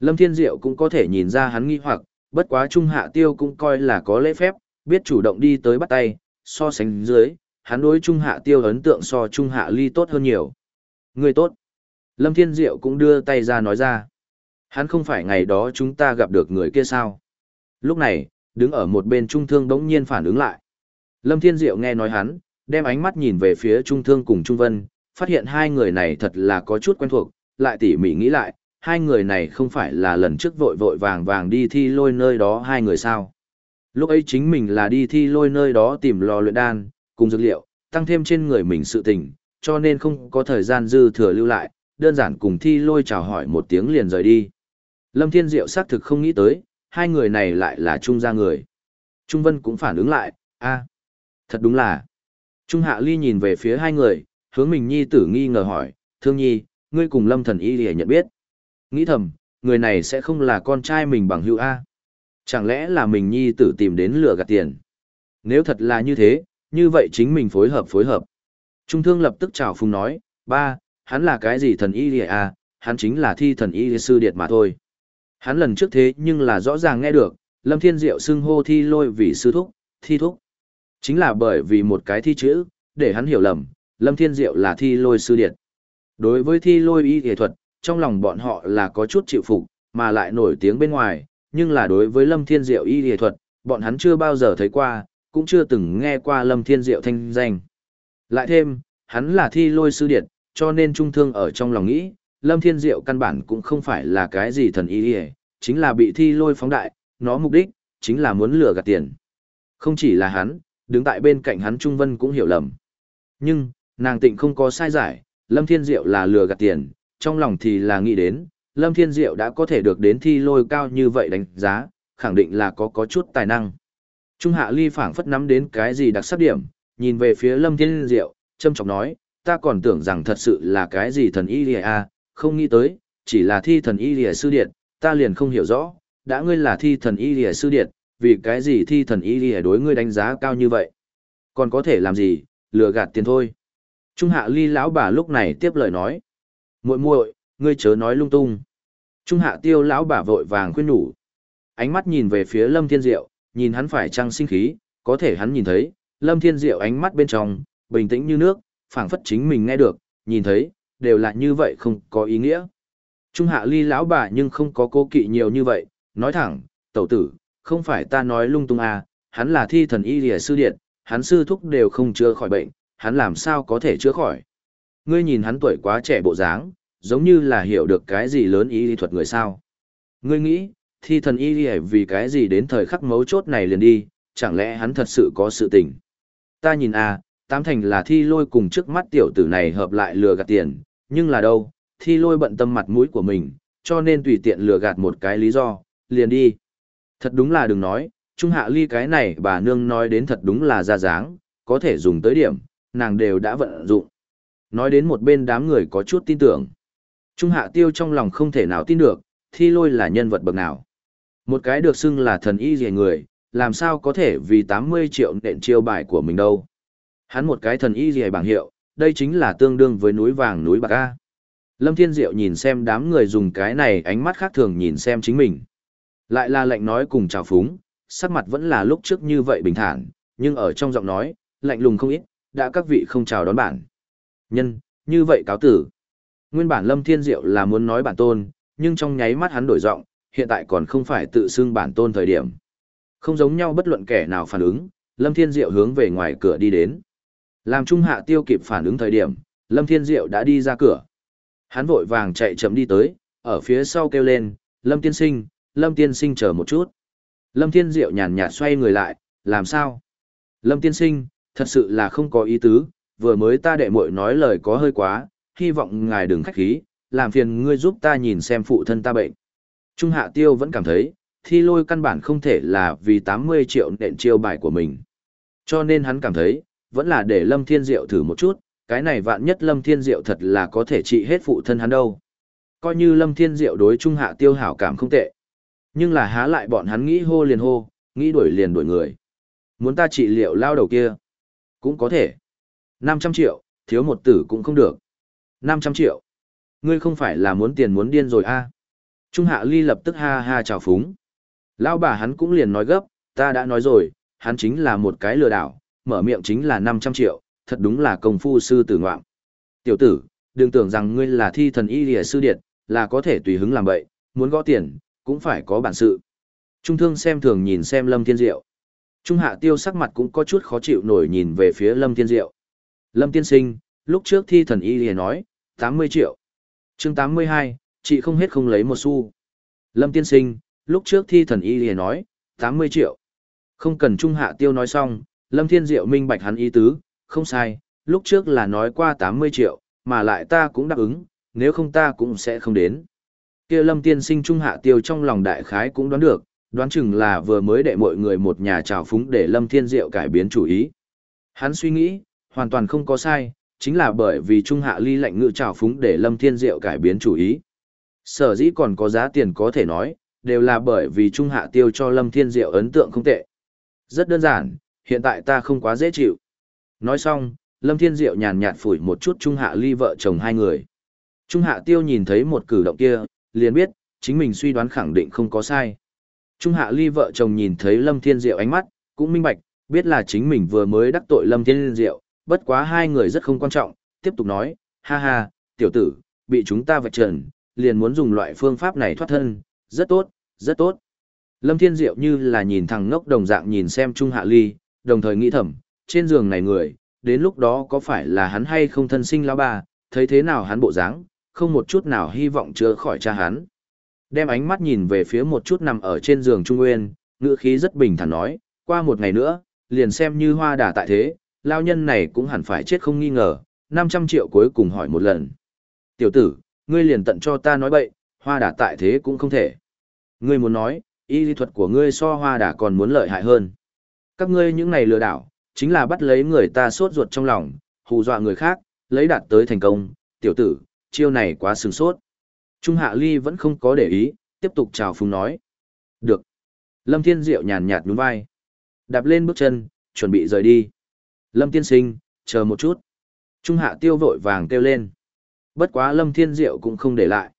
Lâm Thiên Diệu cũng có thể nhìn ra hắn nghi hoặc, bất quá Trung Hạ Tiêu cũng coi là có lễ phép, biết chủ động đi tới bắt tay, so sánh dưới, hắn đối Trung Hạ Tiêu ấn tượng so Trung Hạ Ly tốt hơn nhiều. Người tốt. Lâm Thiên Diệu cũng đưa tay ra nói ra. Hắn không phải ngày đó chúng ta gặp được người kia sao. Lúc này, đứng ở một bên Trung Thương đống nhiên phản ứng lại. Lâm Thiên Diệu nghe nói hắn, đem ánh mắt nhìn về phía Trung Thương cùng Trung Vân, phát hiện hai người này thật là có chút quen thuộc, lại tỉ mỉ nghĩ lại, hai người này không phải là lần trước vội vội vàng vàng đi thi lôi nơi đó hai người sao. Lúc ấy chính mình là đi thi lôi nơi đó tìm lò luyện đan, cùng dược liệu, tăng thêm trên người mình sự tình, cho nên không có thời gian dư thừa lưu lại, đơn giản cùng thi lôi chào hỏi một tiếng liền rời đi. Lâm Thiên Diệu xác thực không nghĩ tới, hai người này lại là Trung gia người. Trung Vân cũng phản ứng lại, a, thật đúng là. Trung Hạ Ly nhìn về phía hai người, hướng mình nhi tử nghi ngờ hỏi, thương nhi, ngươi cùng lâm thần y lìa nhận biết. Nghĩ thầm, người này sẽ không là con trai mình bằng hữu A. Chẳng lẽ là mình nhi tử tìm đến lừa gạt tiền? Nếu thật là như thế, như vậy chính mình phối hợp phối hợp. Trung thương lập tức chào phùng nói, ba, hắn là cái gì thần y lìa à? hắn chính là thi thần y sư điệt mà thôi. Hắn lần trước thế nhưng là rõ ràng nghe được, Lâm Thiên Diệu xưng hô thi lôi vì sư thúc, thi thúc. Chính là bởi vì một cái thi chữ, để hắn hiểu lầm, Lâm Thiên Diệu là thi lôi sư điệt. Đối với thi lôi y nghệ thuật, trong lòng bọn họ là có chút chịu phục, mà lại nổi tiếng bên ngoài, nhưng là đối với Lâm Thiên Diệu y nghệ thuật, bọn hắn chưa bao giờ thấy qua, cũng chưa từng nghe qua Lâm Thiên Diệu thanh danh. Lại thêm, hắn là thi lôi sư điệt, cho nên trung thương ở trong lòng nghĩ, Lâm Thiên Diệu căn bản cũng không phải là cái gì thần y y, chính là bị thi lôi phóng đại, nó mục đích, chính là muốn lừa gạt tiền. Không chỉ là hắn, đứng tại bên cạnh hắn Trung Vân cũng hiểu lầm. Nhưng, nàng tịnh không có sai giải, Lâm Thiên Diệu là lừa gạt tiền, trong lòng thì là nghĩ đến, Lâm Thiên Diệu đã có thể được đến thi lôi cao như vậy đánh giá, khẳng định là có có chút tài năng. Trung Hạ Ly phảng phất nắm đến cái gì đặc sắc điểm, nhìn về phía Lâm Thiên Diệu, châm trọng nói, ta còn tưởng rằng thật sự là cái gì thần y lìa à, không nghĩ tới, chỉ là thi thần y lìa sư điện, ta liền không hiểu rõ, đã ngươi là thi thần y lìa sư điện, vì cái gì thi thần y lìa đối ngươi đánh giá cao như vậy. Còn có thể làm gì, lừa gạt tiền thôi. Trung hạ ly lão bà lúc này tiếp lời nói. muội muội ngươi chớ nói lung tung. Trung hạ tiêu lão bà vội vàng khuyên nhủ. Ánh mắt nhìn về phía lâm thiên diệu, nhìn hắn phải trăng sinh khí, có thể hắn nhìn thấy, lâm thiên diệu ánh mắt bên trong, bình tĩnh như nước, phảng phất chính mình nghe được, nhìn thấy, đều là như vậy không có ý nghĩa. Trung hạ ly lão bà nhưng không có cố kỵ nhiều như vậy, nói thẳng, tẩu tử, không phải ta nói lung tung à, hắn là thi thần y lìa sư điện, hắn sư thúc đều không chữa khỏi bệnh, hắn làm sao có thể chữa khỏi. Ngươi nhìn hắn tuổi quá trẻ bộ dáng, giống như là hiểu được cái gì lớn y lý thuật người sao. Ngươi nghĩ, thi thần y lý vì cái gì đến thời khắc mấu chốt này liền đi, chẳng lẽ hắn thật sự có sự tình. Ta nhìn à, tám thành là thi lôi cùng trước mắt tiểu tử này hợp lại lừa gạt tiền, nhưng là đâu, thi lôi bận tâm mặt mũi của mình, cho nên tùy tiện lừa gạt một cái lý do, liền đi. Thật đúng là đừng nói, Trung Hạ Ly cái này bà nương nói đến thật đúng là ra dáng, có thể dùng tới điểm, nàng đều đã vận dụng. Nói đến một bên đám người có chút tin tưởng. Trung Hạ Tiêu trong lòng không thể nào tin được, thi lôi là nhân vật bậc nào. Một cái được xưng là thần y rẻ người, làm sao có thể vì 80 triệu nện chiêu bài của mình đâu. Hắn một cái thần y rẻ bảng hiệu, đây chính là tương đương với núi vàng núi bạc A. Lâm Thiên Diệu nhìn xem đám người dùng cái này ánh mắt khác thường nhìn xem chính mình. Lại là lệnh nói cùng chào phúng, sắc mặt vẫn là lúc trước như vậy bình thản, nhưng ở trong giọng nói, lạnh lùng không ít, đã các vị không chào đón bản. Nhân, như vậy cáo tử. Nguyên bản Lâm Thiên Diệu là muốn nói bản tôn, nhưng trong nháy mắt hắn đổi giọng, hiện tại còn không phải tự xưng bản tôn thời điểm. Không giống nhau bất luận kẻ nào phản ứng, Lâm Thiên Diệu hướng về ngoài cửa đi đến. Làm Trung Hạ Tiêu kịp phản ứng thời điểm, Lâm Thiên Diệu đã đi ra cửa. Hắn vội vàng chạy chậm đi tới, ở phía sau kêu lên, Lâm Tiên Sinh, Lâm Tiên Sinh chờ một chút. Lâm Thiên Diệu nhàn nhạt xoay người lại, làm sao? Lâm Tiên Sinh, thật sự là không có ý tứ, vừa mới ta đệ muội nói lời có hơi quá, hy vọng ngài đừng khách khí, làm phiền ngươi giúp ta nhìn xem phụ thân ta bệnh. Trung Hạ Tiêu vẫn cảm thấy, thi lôi căn bản không thể là vì 80 triệu nện chiêu bài của mình. Cho nên hắn cảm thấy, vẫn là để Lâm Thiên Diệu thử một chút, cái này vạn nhất Lâm Thiên Diệu thật là có thể trị hết phụ thân hắn đâu. Coi như Lâm Thiên Diệu đối Trung Hạ Tiêu hảo cảm không tệ. Nhưng là há lại bọn hắn nghĩ hô liền hô, nghĩ đuổi liền đuổi người. Muốn ta trị liệu lao đầu kia, cũng có thể. 500 triệu, thiếu một tử cũng không được. 500 triệu. Ngươi không phải là muốn tiền muốn điên rồi a? À? Trung Hạ Ly lập tức ha ha chào phúng. lão bà hắn cũng liền nói gấp, ta đã nói rồi, hắn chính là một cái lừa đảo, mở miệng chính là 500 triệu, thật đúng là công phu sư tử ngoạm. Tiểu tử, đừng tưởng rằng ngươi là thi thần y lìa sư điện, là có thể tùy hứng làm bậy, muốn gõ tiền, cũng phải có bản sự. Trung thương xem thường nhìn xem Lâm Thiên Diệu. Trung hạ tiêu sắc mặt cũng có chút khó chịu nổi nhìn về phía Lâm Thiên Diệu. Lâm Tiên Sinh, lúc trước thi thần y liền nói, 80 triệu. chương 82, chị không hết không lấy một xu. Lâm Tiên Sinh, lúc trước thi thần y liền nói, 80 triệu. Không cần Trung hạ tiêu nói xong, Lâm Thiên Diệu minh bạch hắn ý tứ, không sai, lúc trước là nói qua 80 triệu, mà lại ta cũng đáp ứng, nếu không ta cũng sẽ không đến. kia Lâm Tiên Sinh Trung Hạ Tiêu trong lòng đại khái cũng đoán được, đoán chừng là vừa mới đệ mọi người một nhà trào phúng để Lâm Thiên Diệu cải biến chủ ý. Hắn suy nghĩ, hoàn toàn không có sai, chính là bởi vì Trung Hạ Ly lệnh ngự trào phúng để Lâm Thiên Diệu cải biến chủ ý. Sở dĩ còn có giá tiền có thể nói, đều là bởi vì Trung Hạ Tiêu cho Lâm Thiên Diệu ấn tượng không tệ. Rất đơn giản, hiện tại ta không quá dễ chịu. Nói xong, Lâm Thiên Diệu nhàn nhạt phủi một chút Trung Hạ Ly vợ chồng hai người. Trung Hạ Tiêu nhìn thấy một cử động kia, liền biết, chính mình suy đoán khẳng định không có sai. Trung Hạ Ly vợ chồng nhìn thấy Lâm Thiên Diệu ánh mắt, cũng minh bạch, biết là chính mình vừa mới đắc tội Lâm Thiên Diệu, bất quá hai người rất không quan trọng, tiếp tục nói, ha ha, tiểu tử, bị chúng ta vạch trần, liền muốn dùng loại phương pháp này thoát thân, rất tốt, rất tốt. Lâm Thiên Diệu như là nhìn thằng ngốc đồng dạng nhìn xem Trung Hạ Ly, đồng thời nghĩ thầm, trên giường này người, đến lúc đó có phải là hắn hay không thân sinh lão bà, thấy thế nào hắn bộ dáng, không một chút nào hy vọng chữa khỏi cha hắn. Đem ánh mắt nhìn về phía một chút nằm ở trên giường Trung Nguyên, ngữ khí rất bình thản nói, qua một ngày nữa, liền xem như hoa đà tại thế, lao nhân này cũng hẳn phải chết không nghi ngờ, 500 triệu cuối cùng hỏi một lần. Tiểu tử, ngươi liền tận cho ta nói bậy, hoa đà tại thế cũng không thể. Ngươi muốn nói, y lý thuật của ngươi so hoa đà còn muốn lợi hại hơn. Các ngươi những này lừa đảo, chính là bắt lấy người ta sốt ruột trong lòng, hù dọa người khác, lấy đạt tới thành công, tiểu tử, chiêu này quá sừng sốt. Trung Hạ Ly vẫn không có để ý, tiếp tục chào phúng nói. Được. Lâm Thiên Diệu nhàn nhạt nhún vai. Đạp lên bước chân, chuẩn bị rời đi. Lâm Tiên Sinh, chờ một chút. Trung Hạ Tiêu vội vàng kêu lên. Bất quá Lâm Thiên Diệu cũng không để lại.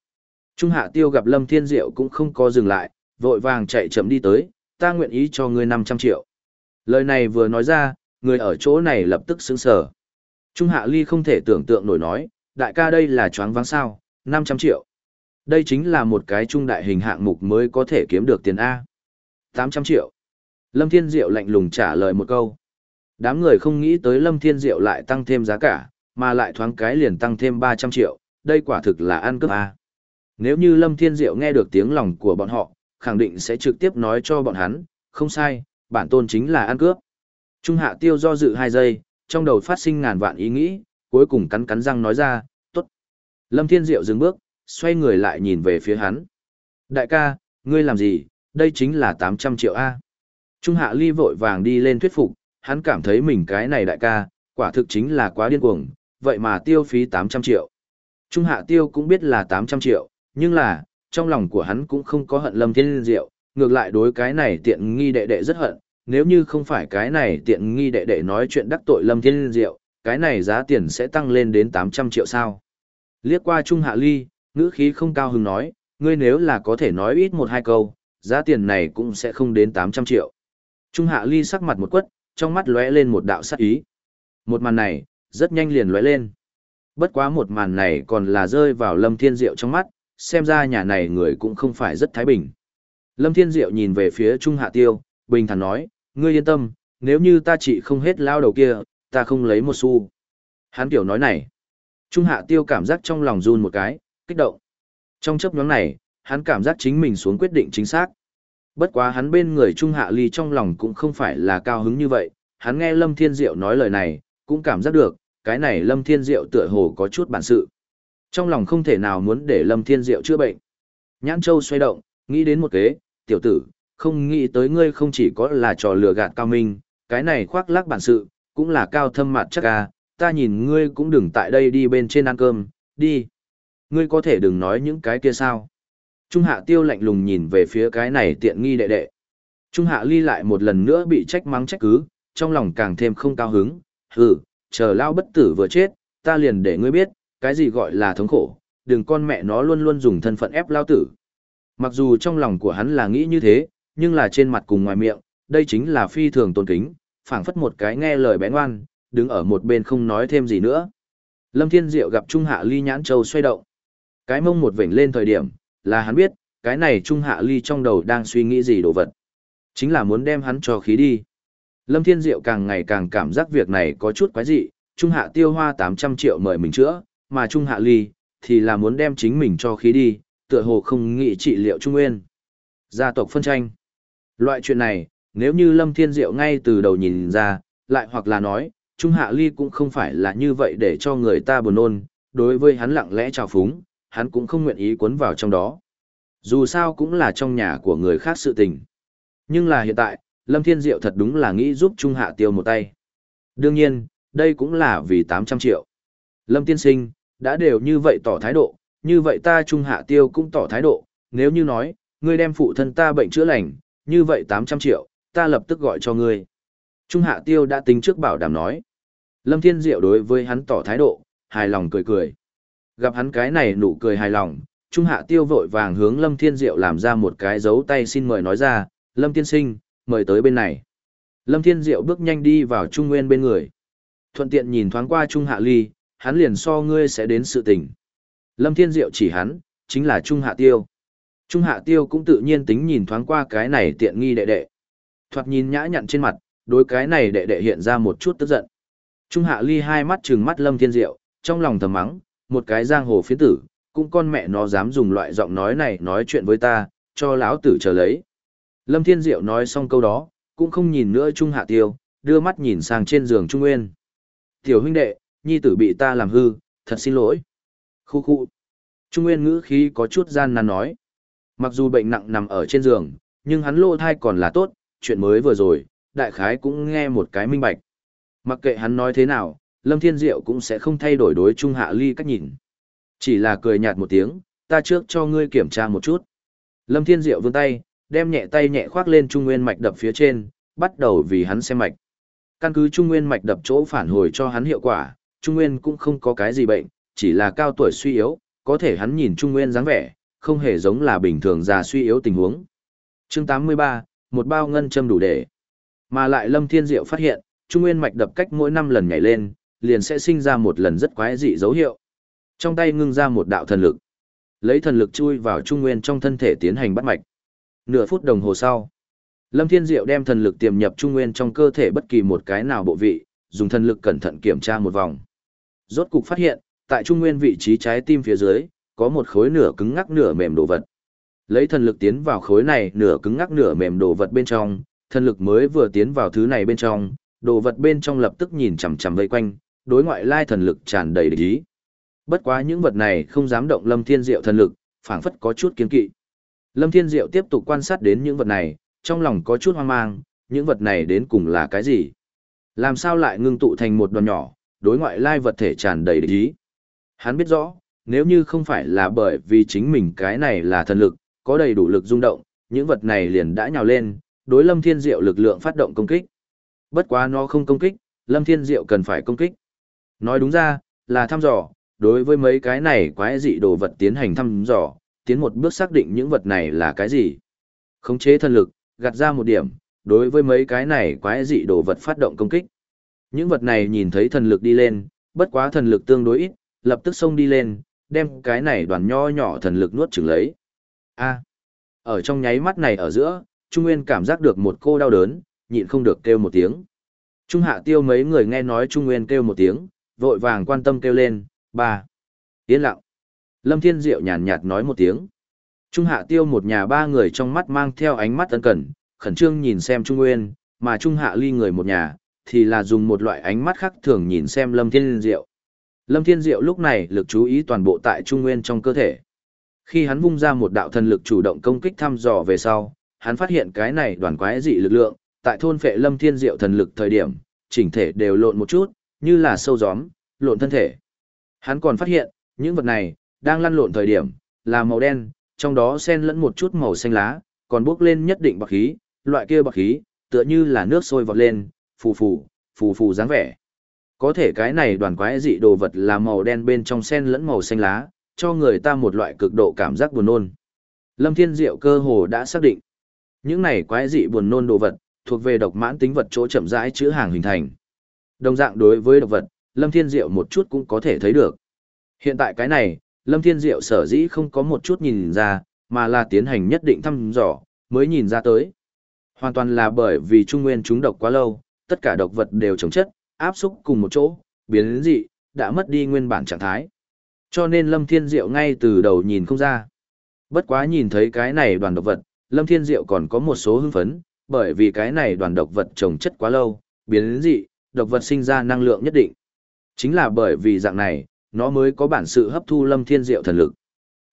Trung Hạ Tiêu gặp Lâm Thiên Diệu cũng không có dừng lại, vội vàng chạy chậm đi tới, ta nguyện ý cho ngươi 500 triệu. Lời này vừa nói ra, người ở chỗ này lập tức sững sờ. Trung Hạ Ly không thể tưởng tượng nổi nói, đại ca đây là choáng váng sao, 500 triệu. Đây chính là một cái trung đại hình hạng mục mới có thể kiếm được tiền A. 800 triệu. Lâm Thiên Diệu lạnh lùng trả lời một câu. Đám người không nghĩ tới Lâm Thiên Diệu lại tăng thêm giá cả, mà lại thoáng cái liền tăng thêm 300 triệu, đây quả thực là ăn cướp A. Nếu như Lâm Thiên Diệu nghe được tiếng lòng của bọn họ, khẳng định sẽ trực tiếp nói cho bọn hắn, không sai, bản tôn chính là ăn cướp. Trung hạ tiêu do dự 2 giây, trong đầu phát sinh ngàn vạn ý nghĩ, cuối cùng cắn cắn răng nói ra, tốt. Lâm Thiên Diệu dừng bước, xoay người lại nhìn về phía hắn. Đại ca, ngươi làm gì, đây chính là 800 triệu A. Trung hạ ly vội vàng đi lên thuyết phục, hắn cảm thấy mình cái này đại ca, quả thực chính là quá điên cuồng, vậy mà tiêu phí 800 triệu. Trung hạ tiêu cũng biết là 800 triệu, nhưng là, trong lòng của hắn cũng không có hận lâm thiên diệu, ngược lại đối cái này tiện nghi đệ đệ rất hận, nếu như không phải cái này tiện nghi đệ đệ nói chuyện đắc tội lâm thiên diệu, cái này giá tiền sẽ tăng lên đến 800 triệu sao. Liếc qua Trung hạ ly, ngữ khí không cao hứng nói, ngươi nếu là có thể nói ít một hai câu, giá tiền này cũng sẽ không đến 800 triệu. Trung hạ ly sắc mặt một quất, trong mắt lóe lên một đạo sắc ý. Một màn này, rất nhanh liền lóe lên. Bất quá một màn này còn là rơi vào Lâm Thiên Diệu trong mắt, xem ra nhà này người cũng không phải rất thái bình. Lâm Thiên Diệu nhìn về phía Trung Hạ Tiêu, bình thản nói, ngươi yên tâm, nếu như ta chỉ không hết lao đầu kia, ta không lấy một xu. Hắn Tiểu nói này. Trung Hạ Tiêu cảm giác trong lòng run một cái, kích động. Trong chấp nhóm này, hắn cảm giác chính mình xuống quyết định chính xác. Bất quá hắn bên người Trung Hạ Ly trong lòng cũng không phải là cao hứng như vậy, hắn nghe Lâm Thiên Diệu nói lời này, cũng cảm giác được, cái này Lâm Thiên Diệu tựa hồ có chút bản sự. Trong lòng không thể nào muốn để Lâm Thiên Diệu chữa bệnh. Nhãn Châu xoay động, nghĩ đến một kế, tiểu tử, không nghĩ tới ngươi không chỉ có là trò lừa gạt cao minh, cái này khoác lác bản sự, cũng là cao thâm mặt chắc à, ta nhìn ngươi cũng đừng tại đây đi bên trên ăn cơm, đi. Ngươi có thể đừng nói những cái kia sao. Trung hạ tiêu lạnh lùng nhìn về phía cái này tiện nghi đệ đệ. Trung hạ ly lại một lần nữa bị trách mắng trách cứ, trong lòng càng thêm không cao hứng, hừ, chờ lao bất tử vừa chết, ta liền để ngươi biết, cái gì gọi là thống khổ, đừng con mẹ nó luôn luôn dùng thân phận ép lao tử. Mặc dù trong lòng của hắn là nghĩ như thế, nhưng là trên mặt cùng ngoài miệng, đây chính là phi thường tôn kính, phảng phất một cái nghe lời bé ngoan, đứng ở một bên không nói thêm gì nữa. Lâm Thiên Diệu gặp Trung Hạ Ly nhãn châu xoay động. Cái mông một vểnh lên thời điểm, là hắn biết, cái này Trung Hạ Ly trong đầu đang suy nghĩ gì đồ vật. Chính là muốn đem hắn cho khí đi. Lâm Thiên Diệu càng ngày càng cảm giác việc này có chút quái dị, Trung Hạ tiêu hoa 800 triệu mời mình chữa, mà Trung Hạ Ly, thì là muốn đem chính mình cho khí đi, tựa hồ không nghĩ trị liệu Trung Nguyên. Gia tộc phân tranh. Loại chuyện này, nếu như Lâm Thiên Diệu ngay từ đầu nhìn ra, lại hoặc là nói, Trung Hạ Ly cũng không phải là như vậy để cho người ta buồn nôn, đối với hắn lặng lẽ trào phúng, hắn cũng không nguyện ý cuốn vào trong đó. Dù sao cũng là trong nhà của người khác sự tình. Nhưng là hiện tại, Lâm Thiên Diệu thật đúng là nghĩ giúp Trung Hạ tiêu một tay. Đương nhiên, đây cũng là vì 800 triệu. Lâm Tiên Sinh, đã đều như vậy tỏ thái độ, như vậy ta Trung Hạ tiêu cũng tỏ thái độ, nếu như nói, ngươi đem phụ thân ta bệnh chữa lành, như vậy 800 triệu, ta lập tức gọi cho ngươi. Trung Hạ tiêu đã tính trước bảo đảm nói. Lâm Thiên Diệu đối với hắn tỏ thái độ, hài lòng cười cười. Gặp hắn cái này nụ cười hài lòng, Trung Hạ Tiêu vội vàng hướng Lâm Thiên Diệu làm ra một cái dấu tay xin mời nói ra, Lâm Tiên Sinh, mời tới bên này. Lâm Thiên Diệu bước nhanh đi vào Trung Nguyên bên người. Thuận tiện nhìn thoáng qua Trung Hạ Ly, hắn liền so ngươi sẽ đến sự tình. Lâm Thiên Diệu chỉ hắn, chính là Trung Hạ Tiêu. Trung Hạ Tiêu cũng tự nhiên tính nhìn thoáng qua cái này tiện nghi đệ đệ. Thoạt nhìn nhã nhặn trên mặt, đối cái này đệ đệ hiện ra một chút tức giận. Trung Hạ Ly hai mắt trừng mắt Lâm Thiên Diệu, trong lòng thầm mắng, một cái giang hồ phiến tử, cũng con mẹ nó dám dùng loại giọng nói này nói chuyện với ta, cho lão tử chờ lấy. Lâm Thiên Diệu nói xong câu đó, cũng không nhìn nữa Trung Hạ Tiêu, đưa mắt nhìn sang trên giường Trung Nguyên. Tiểu huynh đệ, nhi tử bị ta làm hư, thật xin lỗi. Khu khu. Trung Nguyên ngữ khí có chút gian nan nói. Mặc dù bệnh nặng nằm ở trên giường, nhưng hắn lô thai còn là tốt, chuyện mới vừa rồi, đại khái cũng nghe một cái minh bạch. Mặc kệ hắn nói thế nào, Lâm Thiên Diệu cũng sẽ không thay đổi đối Trung Hạ Ly cách nhìn. Chỉ là cười nhạt một tiếng, ta trước cho ngươi kiểm tra một chút. Lâm Thiên Diệu vươn tay, đem nhẹ tay nhẹ khoác lên Trung Nguyên mạch đập phía trên, bắt đầu vì hắn xem mạch. Căn cứ Trung Nguyên mạch đập chỗ phản hồi cho hắn hiệu quả, Trung Nguyên cũng không có cái gì bệnh, chỉ là cao tuổi suy yếu, có thể hắn nhìn Trung Nguyên dáng vẻ, không hề giống là bình thường già suy yếu tình huống. Chương 83, một bao ngân châm đủ để. Mà lại Lâm Thiên Diệu phát hiện, Trung Nguyên mạch đập cách mỗi 5 lần nhảy lên, liền sẽ sinh ra một lần rất quái dị dấu hiệu. Trong tay ngưng ra một đạo thần lực. Lấy thần lực chui vào Trung Nguyên trong thân thể tiến hành bắt mạch. Nửa phút đồng hồ sau, Lâm Thiên Diệu đem thần lực tiềm nhập Trung Nguyên trong cơ thể bất kỳ một cái nào bộ vị, dùng thần lực cẩn thận kiểm tra một vòng. Rốt cục phát hiện, tại Trung Nguyên vị trí trái tim phía dưới, có một khối nửa cứng ngắc nửa mềm đồ vật. Lấy thần lực tiến vào khối này nửa cứng ngắc nửa mềm đồ vật bên trong, thần lực mới vừa tiến vào thứ này bên trong, đồ vật bên trong lập tức nhìn chằm chằm vây quanh, đối ngoại lai thần lực tràn đầy địch ý. Bất quá những vật này không dám động Lâm Thiên Diệu thần lực, phảng phất có chút kiên kỵ. Lâm Thiên Diệu tiếp tục quan sát đến những vật này, trong lòng có chút hoang mang, những vật này đến cùng là cái gì? Làm sao lại ngưng tụ thành một đoàn nhỏ, đối ngoại lai vật thể tràn đầy địch ý? Hắn biết rõ, nếu như không phải là bởi vì chính mình cái này là thần lực, có đầy đủ lực rung động, những vật này liền đã nhào lên, đối Lâm Thiên Diệu lực lượng phát động công kích. Bất quá nó không công kích, Lâm Thiên Diệu cần phải công kích. Nói đúng ra, là thăm dò, đối với mấy cái này quái dị đồ vật tiến hành thăm dò, tiến một bước xác định những vật này là cái gì. Khống chế thần lực, gạt ra một điểm, đối với mấy cái này quái dị đồ vật phát động công kích. Những vật này nhìn thấy thần lực đi lên, bất quá thần lực tương đối ít, lập tức xông đi lên, đem cái này đoàn nho nhỏ thần lực nuốt chửng lấy. A. ở trong nháy mắt này ở giữa, Trung Nguyên cảm giác được một cô đau đớn, nhịn không được kêu một tiếng. Trung hạ tiêu mấy người nghe nói Trung Nguyên kêu một tiếng, vội vàng quan tâm kêu lên, ba. Yên lặng. Lâm Thiên Diệu nhàn nhạt nói một tiếng. Trung hạ tiêu một nhà ba người trong mắt mang theo ánh mắt ân cần, khẩn trương nhìn xem Trung Nguyên, mà Trung hạ ly người một nhà, thì là dùng một loại ánh mắt khác thường nhìn xem Lâm Thiên Diệu. Lâm Thiên Diệu lúc này lực chú ý toàn bộ tại Trung Nguyên trong cơ thể. Khi hắn vung ra một đạo thần lực chủ động công kích thăm dò về sau, hắn phát hiện cái này đoàn quái dị lực lượng, tại thôn phệ Lâm Thiên Diệu thần lực thời điểm, chỉnh thể đều lộn một chút, như là sâu gióm, lộn thân thể. Hắn còn phát hiện, những vật này, đang lăn lộn thời điểm, là màu đen, trong đó xen lẫn một chút màu xanh lá, còn bốc lên nhất định bạc khí, loại kia bạc khí, tựa như là nước sôi vọt lên, phù phù, phù phù dáng vẻ. Có thể cái này đoàn quái dị đồ vật là màu đen bên trong xen lẫn màu xanh lá, cho người ta một loại cực độ cảm giác buồn nôn. Lâm Thiên Diệu cơ hồ đã xác định, những này quái dị buồn nôn đồ vật, thuộc về độc mãn tính vật chỗ chậm rãi chữa hàng hình thành. Đồng dạng đối với độc vật, Lâm Thiên Diệu một chút cũng có thể thấy được. Hiện tại cái này, Lâm Thiên Diệu sở dĩ không có một chút nhìn ra, mà là tiến hành nhất định thăm dò, mới nhìn ra tới. Hoàn toàn là bởi vì trung nguyên chúng độc quá lâu, tất cả độc vật đều chống chất, áp xúc cùng một chỗ, biến đến dị, đã mất đi nguyên bản trạng thái. Cho nên Lâm Thiên Diệu ngay từ đầu nhìn không ra. Bất quá nhìn thấy cái này đoàn độc vật, Lâm Thiên Diệu còn có một số hưng phấn, bởi vì cái này đoàn độc vật trồng chất quá lâu, biến đến dị, độc vật sinh ra năng lượng nhất định. Chính là bởi vì dạng này, nó mới có bản sự hấp thu Lâm Thiên Diệu thần lực.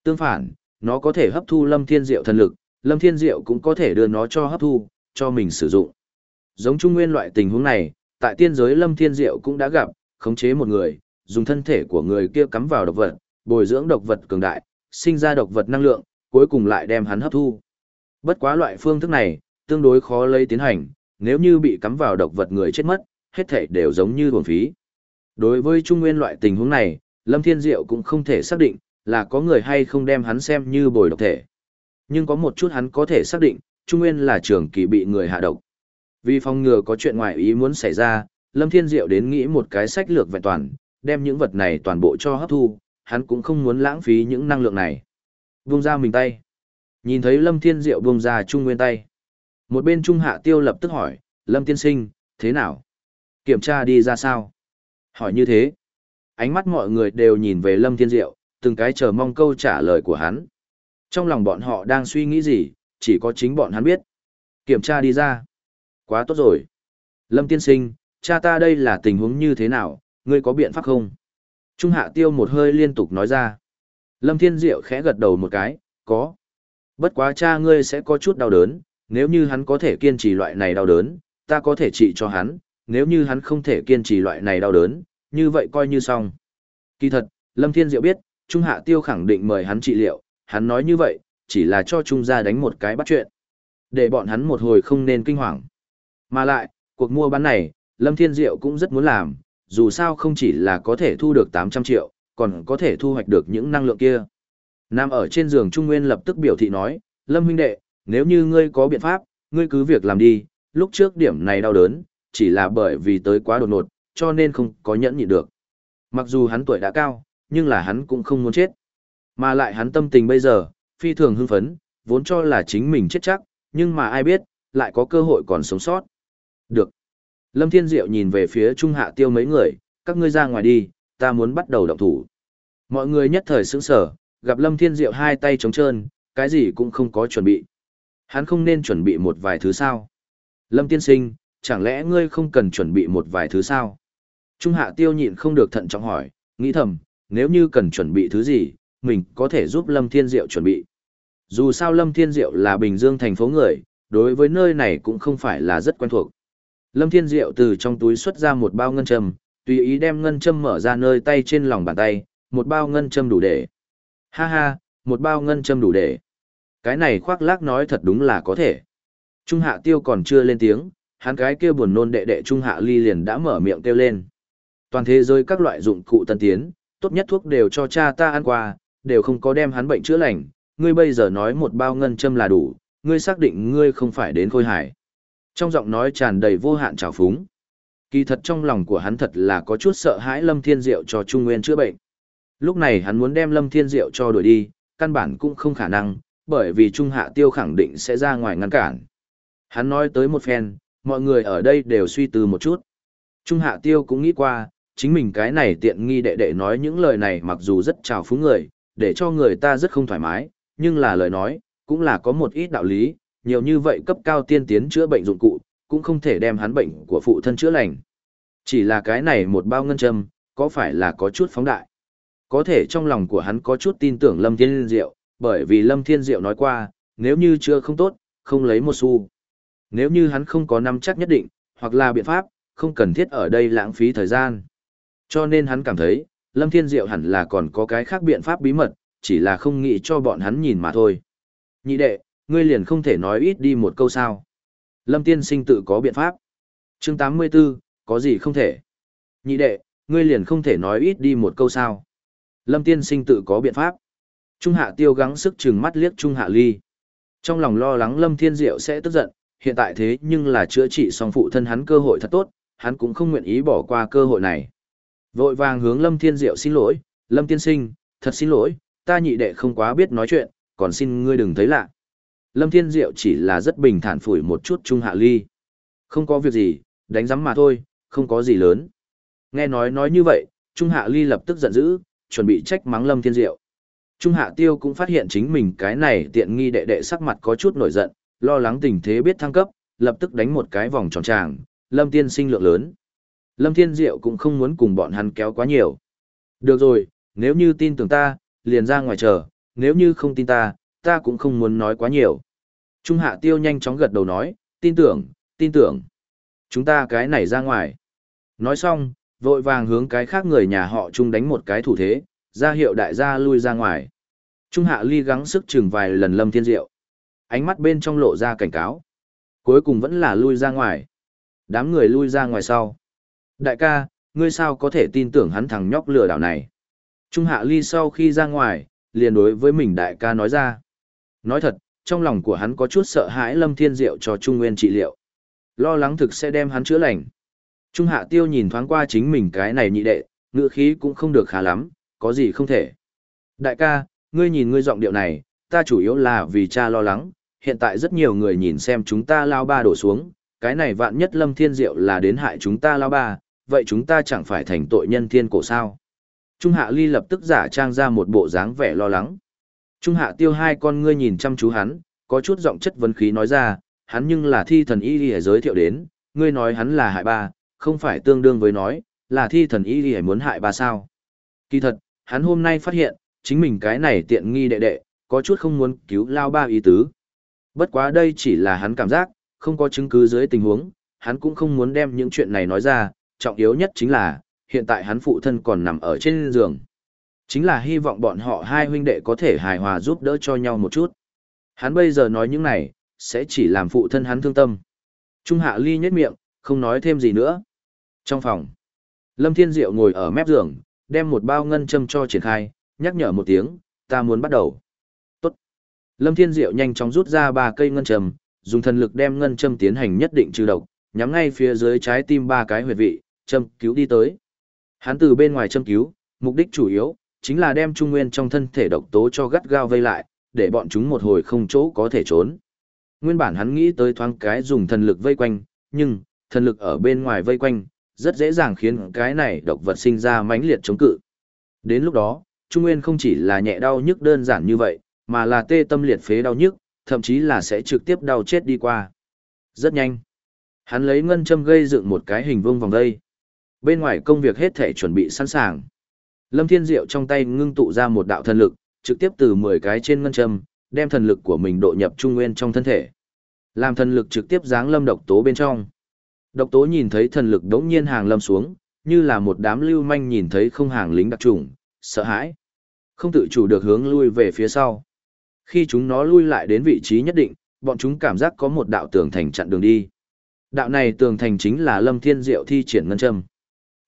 Tương phản, nó có thể hấp thu Lâm Thiên Diệu thần lực, Lâm Thiên Diệu cũng có thể đưa nó cho hấp thu, cho mình sử dụng. Giống Trung Nguyên loại tình huống này, tại tiên giới Lâm Thiên Diệu cũng đã gặp, khống chế một người, dùng thân thể của người kia cắm vào độc vật, bồi dưỡng độc vật cường đại, sinh ra độc vật năng lượng, cuối cùng lại đem hắn hấp thu. Bất quá loại phương thức này, tương đối khó lấy tiến hành, nếu như bị cắm vào độc vật người chết mất, hết thể đều giống như buồn phí. Đối với Trung Nguyên loại tình huống này, Lâm Thiên Diệu cũng không thể xác định, là có người hay không đem hắn xem như bồi độc thể. Nhưng có một chút hắn có thể xác định, Trung Nguyên là trường kỳ bị người hạ độc. Vì phòng ngừa có chuyện ngoài ý muốn xảy ra, Lâm Thiên Diệu đến nghĩ một cái sách lược vẹn toàn, đem những vật này toàn bộ cho hấp thu, hắn cũng không muốn lãng phí những năng lượng này. Vung ra mình tay. Nhìn thấy Lâm Thiên Diệu vung ra Trung Nguyên tay. Một bên Trung Hạ Tiêu lập tức hỏi, Lâm Tiên Sinh, thế nào? Kiểm tra đi ra sao? Hỏi như thế. Ánh mắt mọi người đều nhìn về Lâm Thiên Diệu, từng cái chờ mong câu trả lời của hắn. Trong lòng bọn họ đang suy nghĩ gì, chỉ có chính bọn hắn biết. Kiểm tra đi ra. Quá tốt rồi. Lâm Tiên Sinh, cha ta đây là tình huống như thế nào, ngươi có biện pháp không? Trung Hạ Tiêu một hơi liên tục nói ra. Lâm Thiên Diệu khẽ gật đầu một cái, có. Bất quá cha ngươi sẽ có chút đau đớn, nếu như hắn có thể kiên trì loại này đau đớn, ta có thể trị cho hắn, nếu như hắn không thể kiên trì loại này đau đớn, như vậy coi như xong. Kỳ thật, Lâm Thiên Diệu biết, Trung Hạ Tiêu khẳng định mời hắn trị liệu, hắn nói như vậy, chỉ là cho Trung gia đánh một cái bắt chuyện. Để bọn hắn một hồi không nên kinh hoàng. Mà lại, cuộc mua bán này, Lâm Thiên Diệu cũng rất muốn làm, dù sao không chỉ là có thể thu được 800 triệu, còn có thể thu hoạch được những năng lượng kia. Nam ở trên giường Trung Nguyên lập tức biểu thị nói, Lâm huynh đệ, nếu như ngươi có biện pháp, ngươi cứ việc làm đi, lúc trước điểm này đau đớn, chỉ là bởi vì tới quá đột ngột, cho nên không có nhẫn nhịn được. Mặc dù hắn tuổi đã cao, nhưng là hắn cũng không muốn chết. Mà lại hắn tâm tình bây giờ, phi thường hưng phấn, vốn cho là chính mình chết chắc, nhưng mà ai biết, lại có cơ hội còn sống sót. Được. Lâm Thiên Diệu nhìn về phía Trung Hạ Tiêu mấy người, các ngươi ra ngoài đi, ta muốn bắt đầu động thủ. Mọi người nhất thời sững sở, gặp Lâm Thiên Diệu hai tay trống trơn, cái gì cũng không có chuẩn bị. Hắn không nên chuẩn bị một vài thứ sao. Lâm Tiên Sinh, chẳng lẽ ngươi không cần chuẩn bị một vài thứ sao? Trung Hạ Tiêu nhịn không được thận trọng hỏi, nghĩ thầm, nếu như cần chuẩn bị thứ gì, mình có thể giúp Lâm Thiên Diệu chuẩn bị. Dù sao Lâm Thiên Diệu là Bình Dương thành phố người, đối với nơi này cũng không phải là rất quen thuộc. Lâm Thiên Diệu từ trong túi xuất ra một bao ngân châm, tùy ý đem ngân châm mở ra nơi tay trên lòng bàn tay, một bao ngân châm đủ để. Ha ha, một bao ngân châm đủ để. Cái này khoác lác nói thật đúng là có thể. Trung Hạ Tiêu còn chưa lên tiếng, hắn cái kia buồn nôn đệ đệ Trung Hạ Ly liền đã mở miệng kêu lên. Toàn thế giới các loại dụng cụ tân tiến, tốt nhất thuốc đều cho cha ta ăn qua, đều không có đem hắn bệnh chữa lành, ngươi bây giờ nói một bao ngân châm là đủ, ngươi xác định ngươi không phải đến khôi hải. Trong giọng nói tràn đầy vô hạn trào phúng. Kỳ thật trong lòng của hắn thật là có chút sợ hãi Lâm Thiên Diệu cho Trung Nguyên chữa bệnh. Lúc này hắn muốn đem Lâm Thiên Diệu cho đuổi đi, căn bản cũng không khả năng, bởi vì Trung Hạ Tiêu khẳng định sẽ ra ngoài ngăn cản. Hắn nói tới một phen, mọi người ở đây đều suy tư một chút. Trung Hạ Tiêu cũng nghĩ qua, chính mình cái này tiện nghi đệ đệ nói những lời này mặc dù rất trào phúng người, để cho người ta rất không thoải mái, nhưng là lời nói, cũng là có một ít đạo lý, nhiều như vậy cấp cao tiên tiến chữa bệnh dụng cụ, cũng không thể đem hắn bệnh của phụ thân chữa lành. Chỉ là cái này một bao ngân châm, có phải là có chút phóng đại. Có thể trong lòng của hắn có chút tin tưởng Lâm Thiên Diệu, bởi vì Lâm Thiên Diệu nói qua, nếu như chưa không tốt, không lấy một xu. Nếu như hắn không có nắm chắc nhất định, hoặc là biện pháp, không cần thiết ở đây lãng phí thời gian. Cho nên hắn cảm thấy, Lâm Thiên Diệu hẳn là còn có cái khác biện pháp bí mật, chỉ là không nghĩ cho bọn hắn nhìn mà thôi. Nhị đệ, ngươi liền không thể nói ít đi một câu sao. Lâm Tiên sinh tự có biện pháp. chương 84, có gì không thể. Nhị đệ, ngươi liền không thể nói ít đi một câu sao. Lâm Tiên sinh tự có biện pháp. Trung hạ tiêu gắng sức chừng mắt liếc Trung hạ ly. Trong lòng lo lắng Lâm Thiên Diệu sẽ tức giận, hiện tại thế nhưng là chữa trị song phụ thân hắn cơ hội thật tốt, hắn cũng không nguyện ý bỏ qua cơ hội này. Vội vàng hướng Lâm Thiên Diệu xin lỗi, Lâm Tiên Sinh, thật xin lỗi, ta nhị đệ không quá biết nói chuyện, còn xin ngươi đừng thấy lạ. Lâm Thiên Diệu chỉ là rất bình thản phủi một chút Trung Hạ Ly. Không có việc gì, đánh giấm mà thôi, không có gì lớn. Nghe nói nói như vậy, Trung Hạ Ly lập tức giận dữ, chuẩn bị trách mắng Lâm Thiên Diệu. Trung Hạ Tiêu cũng phát hiện chính mình cái này tiện nghi đệ đệ sắc mặt có chút nổi giận, lo lắng tình thế biết thăng cấp, lập tức đánh một cái vòng tròn tràng, Lâm Tiên sinh lượng lớn. Lâm Thiên Diệu cũng không muốn cùng bọn hắn kéo quá nhiều. Được rồi, nếu như tin tưởng ta, liền ra ngoài chờ, nếu như không tin ta, ta cũng không muốn nói quá nhiều. Trung Hạ Tiêu nhanh chóng gật đầu nói, tin tưởng, tin tưởng. Chúng ta cái này ra ngoài. Nói xong, vội vàng hướng cái khác người nhà họ Trung đánh một cái thủ thế, ra hiệu đại gia lui ra ngoài. Trung Hạ Ly gắng sức chừng vài lần Lâm Thiên Diệu. Ánh mắt bên trong lộ ra cảnh cáo. Cuối cùng vẫn là lui ra ngoài. Đám người lui ra ngoài sau. Đại ca, ngươi sao có thể tin tưởng hắn thằng nhóc lừa đảo này? Trung Hạ Ly sau khi ra ngoài, liền đối với mình đại ca nói ra. Nói thật, trong lòng của hắn có chút sợ hãi Lâm Thiên Diệu cho Trung Nguyên trị liệu. Lo lắng thực sẽ đem hắn chữa lành. Trung Hạ Tiêu nhìn thoáng qua chính mình cái này nhị đệ, ngựa khí cũng không được khá lắm, có gì không thể. Đại ca, ngươi nhìn ngươi giọng điệu này, ta chủ yếu là vì cha lo lắng, hiện tại rất nhiều người nhìn xem chúng ta lao ba đổ xuống, cái này vạn nhất Lâm Thiên Diệu là đến hại chúng ta lao ba, vậy chúng ta chẳng phải thành tội nhân thiên cổ sao. Trung Hạ Ly lập tức giả trang ra một bộ dáng vẻ lo lắng. Trung Hạ Tiêu hai con ngươi nhìn chăm chú hắn, có chút giọng chất vấn khí nói ra, hắn nhưng là thi thần y lìa giới thiệu đến, ngươi nói hắn là hại ba, không phải tương đương với nói, là thi thần y lìa muốn hại ba sao. Kỳ thật, hắn hôm nay phát hiện, chính mình cái này tiện nghi đệ đệ, có chút không muốn cứu lao ba ý tứ. Bất quá đây chỉ là hắn cảm giác, không có chứng cứ dưới tình huống, hắn cũng không muốn đem những chuyện này nói ra, trọng yếu nhất chính là, hiện tại hắn phụ thân còn nằm ở trên giường. Chính là hy vọng bọn họ hai huynh đệ có thể hài hòa giúp đỡ cho nhau một chút. Hắn bây giờ nói những này, sẽ chỉ làm phụ thân hắn thương tâm. Trung Hạ Ly nhếch miệng, không nói thêm gì nữa. Trong phòng, Lâm Thiên Diệu ngồi ở mép giường, đem một bao ngân châm cho triển khai, nhắc nhở một tiếng, ta muốn bắt đầu. Lâm Thiên Diệu nhanh chóng rút ra ba cây ngân châm, dùng thần lực đem ngân châm tiến hành nhất định trừ độc, nhắm ngay phía dưới trái tim ba cái huyệt vị, châm cứu đi tới. Hắn từ bên ngoài châm cứu, mục đích chủ yếu chính là đem trung nguyên trong thân thể độc tố cho gắt gao vây lại, để bọn chúng một hồi không chỗ có thể trốn. Nguyên bản hắn nghĩ tới thoáng cái dùng thần lực vây quanh, nhưng thần lực ở bên ngoài vây quanh, rất dễ dàng khiến cái này độc vật sinh ra mãnh liệt chống cự. Đến lúc đó, Trung Nguyên không chỉ là nhẹ đau nhức đơn giản như vậy, mà là tê tâm liệt phế đau nhức, thậm chí là sẽ trực tiếp đau chết đi qua. Rất nhanh. Hắn lấy ngân châm gây dựng một cái hình vuông vòng đây. Bên ngoài công việc hết thể chuẩn bị sẵn sàng. Lâm Thiên Diệu trong tay ngưng tụ ra một đạo thần lực, trực tiếp từ 10 cái trên ngân châm, đem thần lực của mình độ nhập trung nguyên trong thân thể. Làm thần lực trực tiếp giáng lâm độc tố bên trong. Độc tố nhìn thấy thần lực đống nhiên hàng lâm xuống, như là một đám lưu manh nhìn thấy không hàng lính đặc trùng, sợ hãi. Không tự chủ được hướng lui về phía sau. Khi chúng nó lui lại đến vị trí nhất định, bọn chúng cảm giác có một đạo tường thành chặn đường đi. Đạo này tường thành chính là Lâm Thiên Diệu thi triển ngân châm.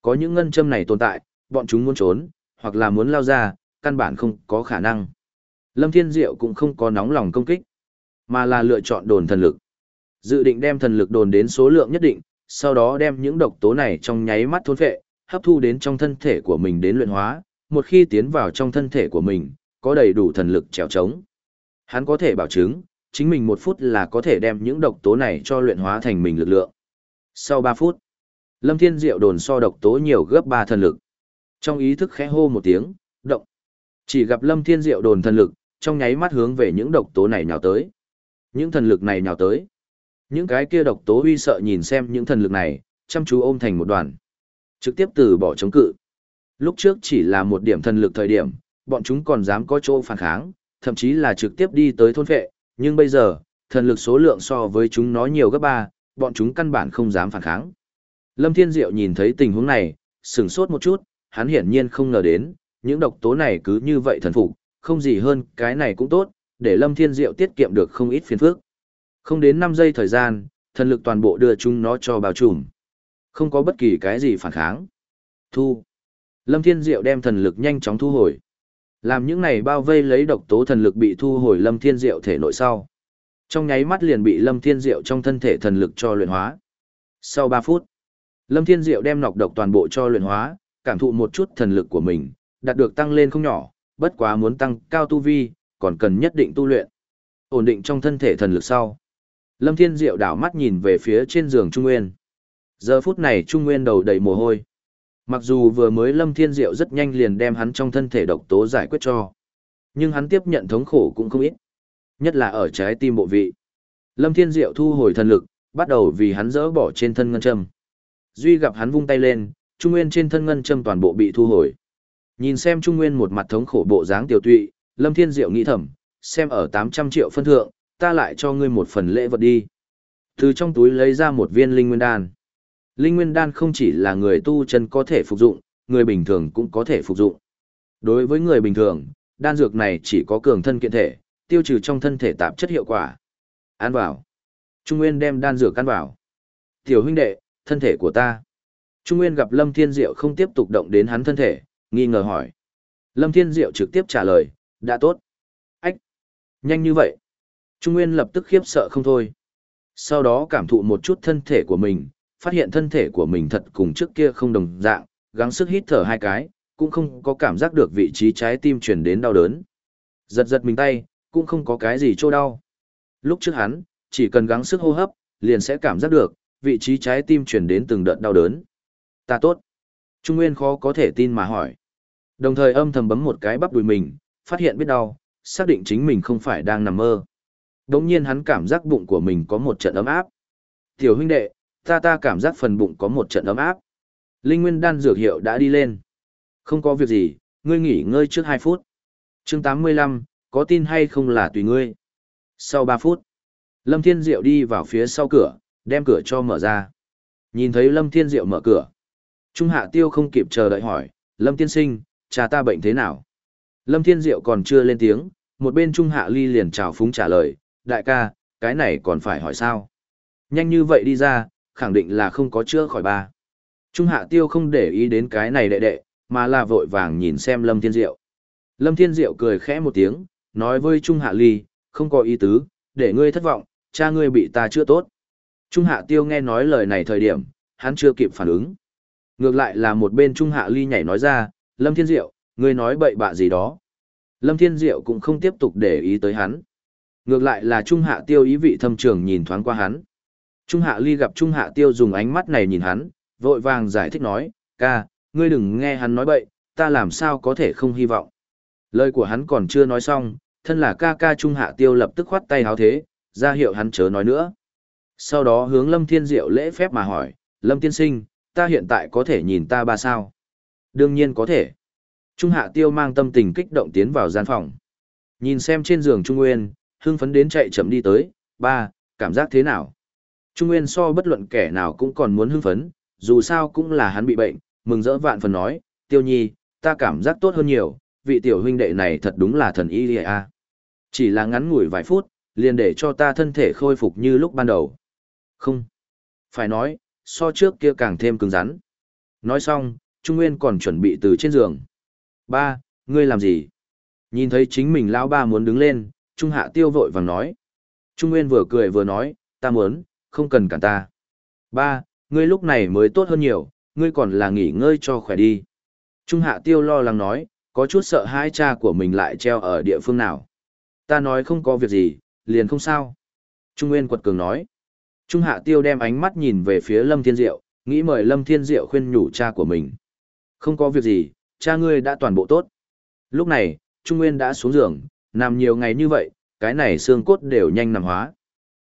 Có những ngân châm này tồn tại, bọn chúng muốn trốn, hoặc là muốn lao ra, căn bản không có khả năng. Lâm Thiên Diệu cũng không có nóng lòng công kích, mà là lựa chọn đồn thần lực. Dự định đem thần lực đồn đến số lượng nhất định, sau đó đem những độc tố này trong nháy mắt thôn phệ, hấp thu đến trong thân thể của mình đến luyện hóa, một khi tiến vào trong thân thể của mình, có đầy đủ thần lực trèo trống. Hắn có thể bảo chứng, chính mình một phút là có thể đem những độc tố này cho luyện hóa thành mình lực lượng. Sau 3 phút, Lâm Thiên Diệu đồn so độc tố nhiều gấp 3 thần lực. Trong ý thức khẽ hô một tiếng, động. Chỉ gặp Lâm Thiên Diệu đồn thần lực, trong nháy mắt hướng về những độc tố này nhào tới. Những thần lực này nhào tới. Những cái kia độc tố uy sợ nhìn xem những thần lực này, chăm chú ôm thành một đoàn. Trực tiếp từ bỏ chống cự. Lúc trước chỉ là một điểm thần lực thời điểm, bọn chúng còn dám có chỗ phản kháng, thậm chí là trực tiếp đi tới thôn vệ, nhưng bây giờ, thần lực số lượng so với chúng nó nhiều gấp ba, bọn chúng căn bản không dám phản kháng. Lâm Thiên Diệu nhìn thấy tình huống này, sửng sốt một chút, hắn hiển nhiên không ngờ đến, những độc tố này cứ như vậy thần phục, không gì hơn, cái này cũng tốt, để Lâm Thiên Diệu tiết kiệm được không ít phiền phức. Không đến 5 giây thời gian, thần lực toàn bộ đưa chúng nó cho bao trùm. Không có bất kỳ cái gì phản kháng. Thu. Lâm Thiên Diệu đem thần lực nhanh chóng thu hồi. Làm những này bao vây lấy độc tố thần lực bị thu hồi Lâm Thiên Diệu thể nội sau. Trong nháy mắt liền bị Lâm Thiên Diệu trong thân thể thần lực cho luyện hóa. Sau 3 phút, Lâm Thiên Diệu đem nọc độc toàn bộ cho luyện hóa, cảm thụ một chút thần lực của mình, đạt được tăng lên không nhỏ, bất quá muốn tăng cao tu vi, còn cần nhất định tu luyện. Ổn định trong thân thể thần lực sau. Lâm Thiên Diệu đảo mắt nhìn về phía trên giường Trung Nguyên. Giờ phút này Trung Nguyên đầu đầy mồ hôi. Mặc dù vừa mới Lâm Thiên Diệu rất nhanh liền đem hắn trong thân thể độc tố giải quyết cho. Nhưng hắn tiếp nhận thống khổ cũng không ít. Nhất là ở trái tim bộ vị. Lâm Thiên Diệu thu hồi thần lực, bắt đầu vì hắn dỡ bỏ trên thân ngân châm. Duy gặp hắn vung tay lên, Trung Nguyên trên thân ngân châm toàn bộ bị thu hồi. Nhìn xem Trung Nguyên một mặt thống khổ bộ dáng tiểu tụy, Lâm Thiên Diệu nghĩ thầm, xem ở 800 triệu phân thượng, ta lại cho ngươi một phần lễ vật đi. Từ trong túi lấy ra một viên linh nguyên đan. Linh nguyên đan không chỉ là người tu chân có thể phục dụng, người bình thường cũng có thể phục dụng. Đối với người bình thường, đan dược này chỉ có cường thân kiện thể, tiêu trừ trong thân thể tạp chất hiệu quả. Ăn vào. Trung Nguyên đem đan dược ăn vào. Tiểu huynh đệ, thân thể của ta. Trung Nguyên gặp Lâm Thiên Diệu không tiếp tục động đến hắn thân thể, nghi ngờ hỏi. Lâm Thiên Diệu trực tiếp trả lời, đã tốt. Ách! Nhanh như vậy. Trung Nguyên lập tức khiếp sợ không thôi. Sau đó cảm thụ một chút thân thể của mình, phát hiện thân thể của mình thật cùng trước kia không đồng dạng, gắng sức hít thở hai cái, cũng không có cảm giác được vị trí trái tim chuyển đến đau đớn. Giật giật mình tay, cũng không có cái gì chỗ đau. Lúc trước hắn, chỉ cần gắng sức hô hấp, liền sẽ cảm giác được, vị trí trái tim chuyển đến từng đợt đau đớn. Ta tốt. Trung Nguyên khó có thể tin mà hỏi. Đồng thời âm thầm bấm một cái bắp đùi mình, phát hiện biết đau, xác định chính mình không phải đang nằm mơ. Đống nhiên hắn cảm giác bụng của mình có một trận ấm áp. Tiểu huynh đệ, ta ta cảm giác phần bụng có một trận ấm áp. Linh nguyên đan dược hiệu đã đi lên. Không có việc gì, ngươi nghỉ ngơi trước 2 phút. chương 85, có tin hay không là tùy ngươi. Sau 3 phút, Lâm Thiên Diệu đi vào phía sau cửa, đem cửa cho mở ra. Nhìn thấy Lâm Thiên Diệu mở cửa. Trung Hạ Tiêu không kịp chờ đợi hỏi, Lâm Tiên Sinh, cha ta bệnh thế nào? Lâm Thiên Diệu còn chưa lên tiếng, một bên Trung Hạ Ly liền chào phúng trả lời, đại ca, cái này còn phải hỏi sao? Nhanh như vậy đi ra, khẳng định là không có chữa khỏi ba. Trung Hạ Tiêu không để ý đến cái này đệ đệ, mà là vội vàng nhìn xem Lâm Thiên Diệu. Lâm Thiên Diệu cười khẽ một tiếng, nói với Trung Hạ Ly, không có ý tứ, để ngươi thất vọng, cha ngươi bị ta chữa tốt. Trung Hạ Tiêu nghe nói lời này thời điểm, hắn chưa kịp phản ứng. Ngược lại là một bên Trung Hạ Ly nhảy nói ra, Lâm Thiên Diệu, ngươi nói bậy bạ gì đó. Lâm Thiên Diệu cũng không tiếp tục để ý tới hắn. Ngược lại là Trung Hạ Tiêu ý vị thâm trường nhìn thoáng qua hắn. Trung Hạ Ly gặp Trung Hạ Tiêu dùng ánh mắt này nhìn hắn, vội vàng giải thích nói, ca, ngươi đừng nghe hắn nói bậy, ta làm sao có thể không hy vọng. Lời của hắn còn chưa nói xong, thân là ca ca Trung Hạ Tiêu lập tức khoát tay háo thế, ra hiệu hắn chớ nói nữa. Sau đó hướng Lâm Thiên Diệu lễ phép mà hỏi, Lâm Tiên Sinh, ta hiện tại có thể nhìn ta ba sao? Đương nhiên có thể. Trung Hạ Tiêu mang tâm tình kích động tiến vào gian phòng. Nhìn xem trên giường Trung Nguyên, hưng phấn đến chạy chậm đi tới, ba, cảm giác thế nào? Trung Nguyên so bất luận kẻ nào cũng còn muốn hưng phấn, dù sao cũng là hắn bị bệnh, mừng rỡ vạn phần nói, Tiêu Nhi, ta cảm giác tốt hơn nhiều, vị tiểu huynh đệ này thật đúng là thần y a. Chỉ là ngắn ngủi vài phút, liền để cho ta thân thể khôi phục như lúc ban đầu. Không. Phải nói, so trước kia càng thêm cứng rắn. Nói xong, Trung Nguyên còn chuẩn bị từ trên giường. Ba, ngươi làm gì? Nhìn thấy chính mình lão ba muốn đứng lên, Trung Hạ Tiêu vội vàng nói. Trung Nguyên vừa cười vừa nói, ta muốn, không cần cản ta. Ba, ngươi lúc này mới tốt hơn nhiều, ngươi còn là nghỉ ngơi cho khỏe đi. Trung Hạ Tiêu lo lắng nói, có chút sợ hai cha của mình lại treo ở địa phương nào. Ta nói không có việc gì, liền không sao. Trung Nguyên quật cường nói. Trung Hạ Tiêu đem ánh mắt nhìn về phía Lâm Thiên Diệu, nghĩ mời Lâm Thiên Diệu khuyên nhủ cha của mình. Không có việc gì, cha ngươi đã toàn bộ tốt. Lúc này, Trung Nguyên đã xuống giường, nằm nhiều ngày như vậy, cái này xương cốt đều nhanh nằm hóa.